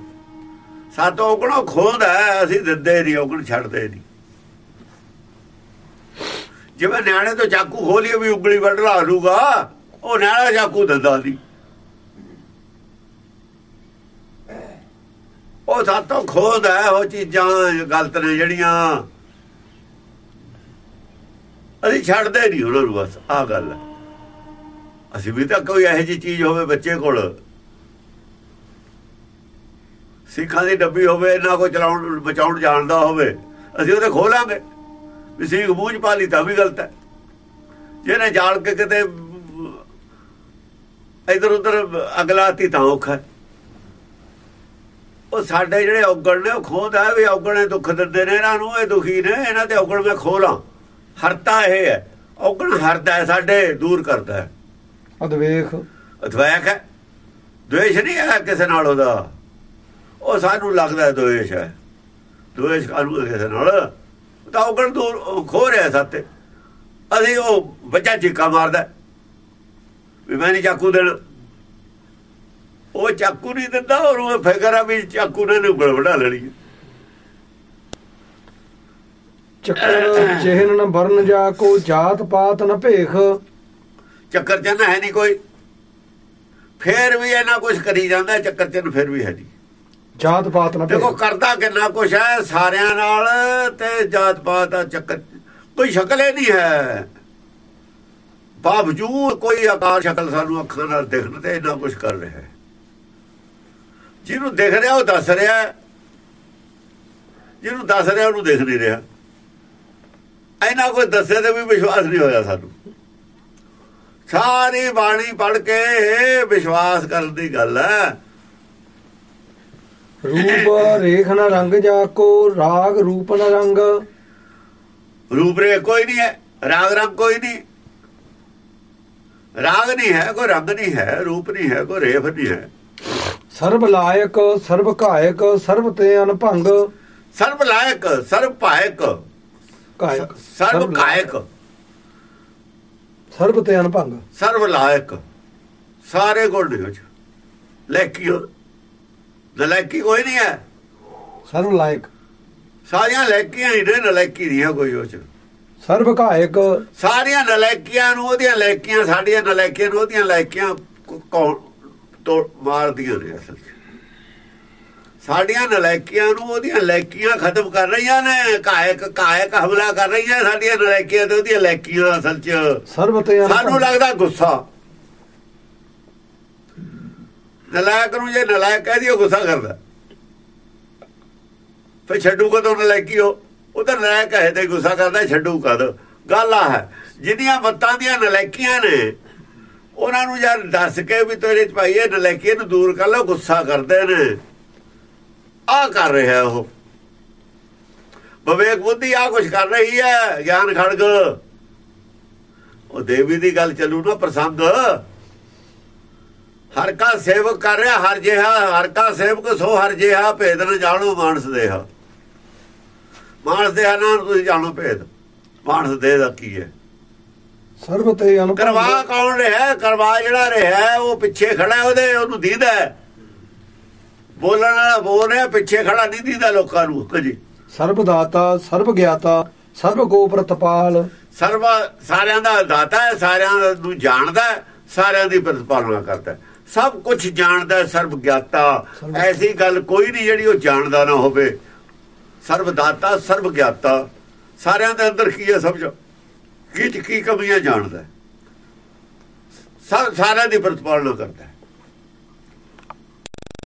ਸਤ ਔਗਣੋਂ ਖੋਹਦਾ ਹੈ, ਅਸੀਂ ਦਿੰਦੇ ਨਹੀਂ ਔਗਣ ਛੱਡਦੇ ਨਹੀਂ। ਜਿਵੇਂ ਨਿਆਣੇ ਤੋਂ ਚਾਕੂ ਖੋਲੀਏ ਵੀ ਉਂਗਲੀ ਵੱਢ ਲਾ ਲੂਗਾ ਉਹ ਨਿਆਣਾ ਚਾਕੂ ਦਿੰਦਾ ਨਹੀਂ। ਉਹ ਸਾਤੋਂ ਖੋਹਦਾ ਹੈ ਉਹ ਚੀਜ਼ਾਂ ਗਲਤ ਨੇ ਜਿਹੜੀਆਂ। ਅਸੀਂ ਛੱਡਦੇ ਨਹੀਂ ਉਹਨਾਂ ਨੂੰ ਬਸ ਆਹ ਗੱਲ ਅਸੀਂ ਵੀ ਤਾਂ ਕੋਈ ਇਹੋ ਜਿਹੀ ਚੀਜ਼ ਹੋਵੇ ਬੱਚੇ ਕੋਲ। ਸਿੱਖਾਂ ਦੀ ਡੱਬੀ ਹੋਵੇ ਨਾ ਕੋਈ ਚਲਾਉਣ ਬਚਾਉਣ ਜਾਣਦਾ ਹੋਵੇ ਅਸੀਂ ਉਹਦੇ ਖੋਲਾਂਗੇ। ਵੀ ਸਿੱਖ ਮੂੰਹ ਚ ਪਾ ਲਈ ਤਾਂ ਵੀ ਗਲਤ ਹੈ। ਜਿਹਨੇ ਜਾਲ ਕੇ ਕਿਤੇ ਇਧਰ ਉਧਰ ਅਗਲਾਤੀ ਤਾਂ ਔਖਾ ਹੈ। ਉਹ ਸਾਡੇ ਜਿਹੜੇ ਔਗਣ ਨੇ ਉਹ ਖੋਦਾ ਵੀ ਔਗਣੇ ਦੁੱਖ ਦਿੰਦੇ ਨੇ ਇਹਨਾਂ ਨੂੰ ਇਹ ਦੁਖੀ ਨੇ ਇਹਨਾਂ ਦੇ ਔਗਣ ਮੈਂ ਖੋਲਾਂ। ਹਰਤਾ ਇਹ ਹੈ ਔਗਣ ਹਰਦਾ ਹੈ ਸਾਡੇ ਦੂਰ ਕਰਦਾ ਹੈ। ਅਦਵੇਖ। ਅਦਵੈਕ ਹੈ। ਨਹੀਂ ਹੈ ਕਿਸੇ ਨਾਲ ਉਹਦਾ। ਉਹ ਸਾਨੂੰ ਲੱਗਦਾ ਹੈ। ਦੁਏਸ਼ ਹੈ ਦੁਏਸ਼ ਕਾਨੂੰ ਕਿਸੇ ਨਾਲ ਤਾਂ ਔਗਣ ਦੂਰ ਖੋ ਰਿਹਾ ਸਾਤੇ ਅਸੀਂ ਉਹ ਬੱਚਾ ਚੀਕਾ ਮਾਰਦਾ। ਵੀ ਮੈਂ ਨਹੀਂ ਚਾਕੂ ਦੇਣਾ। ਉਹ ਚਾਕੂ ਨਹੀਂ ਦਿੰਦਾ ਔਰ ਉਹ ਫਿਕਰ ਆ ਵੀ ਚਾਕੂ ਨੇ ਨੂੰ ਬੜਾ ਲੈਣੀ। ਚੱਕਰ ਚਿਹਨ ਨ ਵਰਨ ਜਾ ਕੋ ਜਾਤ ਪਾਤ ਨ ਭੇਖ। ਚੱਕਰ ਚੰਨ ਹੈ ਨਹੀਂ ਕੋਈ। ਫੇਰ ਵੀ ਇਹਨਾਂ ਕੁਝ ਕਰੀ ਜਾਂਦਾ ਚੱਕਰ ਚੰਨ ਫਿਰ ਵੀ ਹੈ ਨਹੀਂ ਜਾਤ ਪਾਤ ਨ ਦੇਖੋ ਕਰਦਾ ਕਿੰਨਾ ਕੁਛ ਹੈ ਸਾਰਿਆਂ ਨਾਲ ਤੇ ਜਾਤ ਪਾਤ ਦਾ ਚੱਕਰ ਕੋਈ ਸ਼ਕਲ ਹੀ ਨਹੀਂ ਹੈ। ਬਾਵਜੂਦ ਕੋਈ ਆਕਾਰ ਸ਼ਕਲ ਸਾਨੂੰ ਅੱਖਾਂ ਨਾਲ ਦਿਖਣ ਤੇ ਇੰਨਾ ਕੁਛ ਕਰ ਰਿਹਾ ਹੈ। ਜਿਹਨੂੰ ਦਿਖ ਰਿਹਾ ਉਹ ਦੱਸ ਰਿਹਾ ਹੈ। ਜਿਹਨੂੰ ਦੱਸ ਰਿਹਾ ਉਹਨੂੰ ਦੇਖ ਨਹੀਂ ਰਿਹਾ। ਇੰਨਾ ਕੋਈ ਦੱਸੇ ਤੇ ਵੀ ਵਿਸ਼ਵਾਸ ਨਹੀਂ ਹੋਇਆ ਸਾਨੂੰ। ਸਾਰੀ ਬਾਣੀ ਪੜ ਕੇ ਵਿਸ਼ਵਾਸ ਕਰਨ ਦੀ ਗੱਲ ਹੈ। ਰੂਪ ਰੇਖ ਨ ਰੰਗ ਜਾ ਕੋ ਰਾਗ ਰੂਪ ਨ ਰੰਗ। ਰੂਪ ਰੇ ਕੋਈ ਨਹੀਂ ਹੈ ਰਾਗ ਰੰਗ ਕੋਈ ਨਹੀਂ। ਰਾਗ ਨਹੀਂ ਹੈ ਕੋਈ ਰੰਗ ਨਹੀਂ ਹੈ ਰੂਪ ਨਹੀਂ ਹੈ ਕੋਈ ਰੇਖ ਨਹੀਂ ਹੈ। ਸਰਬ ਲਾਇਕ ਸਰਬ ਕਾਇਕ ਸਰਬ ਤੇ ਅਨਭੰਗ। ਸਰਬ ਲਾਇਕ ਸਰਬ ਭਾਇਕ। ਕਾਇਕ ਸਰਬ ਕਾਇਕ ਸਰਬ ਤੇ ਅਨਭੰਗ। ਸਰਬ ਲਾਇਕ। ਸਾਰੇ ਗੁਣ ਨੇ ਉਹ 'ਚ। ਲੈਕੀ ਨਲਾਇਕੀ ਕੋਈ ਨਹੀਂ ਹੈ। ਸਰਬ ਲਾਇਕ ਸਾਰੀਆਂ ਲੈਕੀਆਂ ਹੀ ਨੇ ਨਲਾਇਕੀ ਨਹੀਂ ਹੈ ਕੋਈ ਉਹ 'ਚ। ਸਰਬ ਕਾਇਕ ਸਾਰੀਆਂ ਨਲਾਇਕੀਆਂ ਨੂੰ ਉਹਦੀਆਂ ਲੈਕੀਆਂ ਸਾਡੀਆਂ ਨਲਾਇਕੀਆਂ ਨੂੰ ਉਹਦੀਆਂ ਲੈਕੀਆਂ ਕ- ਕੌਣ ਤੋੜ ਮਾਰਦੀਆਂ ਨੇ ਅਸਲ ਸਾਡੀਆਂ ਨਲਾਇਕੀਆਂ ਨੂੰ ਉਹਦੀਆਂ ਲੈਕੀਆਂ ਖਤਮ ਕਰ ਰਹੀਆਂ ਨੇ ਕਾਇਕ ਕਾਇਕ ਹਮਲਾ ਕਰ ਰਹੀਆਂ ਸਾਡੀਆਂ ਨਲਾਇਕੀਆਂ ਤੇ ਉਹਦੀਆਂ ਲੈਕੀਆਂ ਅਸਲ 'ਚ। ਤੇ ਸਾਨੂੰ ਲੱਗਦਾ ਗੁੱਸਾ। ਨਲਾਇਕ ਨੂੰ ਜੇ ਨਲਾਇਕ ਕਹਿ ਉਹ ਗੁੱਸਾ ਕਰਦਾ। ਫੇ ਛੱਡੂ ਕਦੋਂ ਨਲਾਇਕੀ ਉਹ। ਉਹ ਤਾਂ ਨਲਾਇਕ ਹੈ, ਤੇ ਗੁੱਸਾ ਕਰਦਾ, ਛੱਡੂ ਕਦ? ਗੱਲ ਆ ਹੈ, ਜਿਹਦੀਆਂ ਮੱਤਾਂ ਦੀਆਂ ਨਲਾਇਕੀਆਂ ਨੇ, ਉਹਨਾਂ ਨੂੰ ਯਾਰ ਦੱਸ ਕੇ ਵੀ ਤੇਰੇ ਚ ਭਾਈ ਇਹ ਨਲਾਇਕੀ ਨੂੰ ਦੂਰ ਕਰ ਲਓ ਗੁੱਸਾ ਕਰਦੇ ਨੇ। ਆ ਕਰ ਰਿਹਾ ਉਹ। ਵਿਵੇਕ ਬੁੱਧੀ ਆ ਕੁਝ ਕਰ ਰਹੀ ਹੈ, ਗਿਆਨ ਖੜਗ। ਉਹ ਦੇਵੀ ਦੀ ਗੱਲ ਚੱਲੂ ਨਾ, ਪ੍ਰਸੰਗ। ਹਰ ਕਾ ਸੇਵਕ ਕਰ ਰਿਹਾ ਹਰ ਜਿਹਾ ਹਰ ਕਾ ਸੇਵਕ ਸੋ ਹਰ ਜਿਹਾ ਭੇਦ ਨ ਜਾਣੋ ਮਾਨਸ ਦੇਹਾ। ਮਾਨਸ ਦੇਹਾ ਨਾਲ ਤੁਸੀਂ ਜਾਣੋ ਭੇਦ। ਮਾਨਸ ਦੇਹ ਦਾ ਕੀ ਹੈ? ਸਰਬ ਤੇ ਕਰਵਾ ਕੌਣ ਰਿਹਾ? ਕਰਵਾ ਜਿਹੜਾ ਰਿਹਾ ਉਹ ਪਿੱਛੇ ਖੜਾ ਉਹਦੇ ਉਹਨੂੰ ਦੀਦਾ। ਬੋਲਣ ਵਾਲਾ ਬੋਲ ਰਿਹਾ ਪਿੱਛੇ ਖੜਾ ਨਹੀਂ ਦੀਦਾ ਲੋਕਾਂ ਨੂੰ ਕਜੀ ਸਰਬ ਦਾਤਾ ਸਰਬ ਗਿਆਤਾ ਸਰਬ ਗੋਪ੍ਰਤਪਾਲ ਸਰਵ ਸਾਰਿਆਂ ਦਾ ਦਾਤਾ ਹੈ ਸਾਰਿਆਂ ਨੂੰ ਜਾਣਦਾ ਹੈ, ਸਾਰਿਆਂ ਦੀ ਪ੍ਰਤਿਪਾਲਨਾ ਕਰਦਾ ਹੈ। ਸਭ ਕੁਝ ਜਾਣਦਾ ਸਰਬ ਗਿਆਤਾ। ਐਸੀ ਗੱਲ ਕੋਈ ਨਹੀਂ ਜਿਹੜੀ ਉਹ ਜਾਣਦਾ ਨਾ ਹੋਵੇ। ਸਰਬ ਦਾਤਾ ਸਰਬ ਗਿਆਤਾ। ਸਾਰਿਆਂ ਦੇ ਅੰਦਰ ਕੀ ਹੈ ਸਮਝੋ? ਕੀ ਕੀ ਕਮੀਆਂ ਜਾਣਦਾ ਸਾਰਿਆਂ ਦੀ ਪ੍ਰਤਿਪਾਲਨਾ ਕਰਦਾ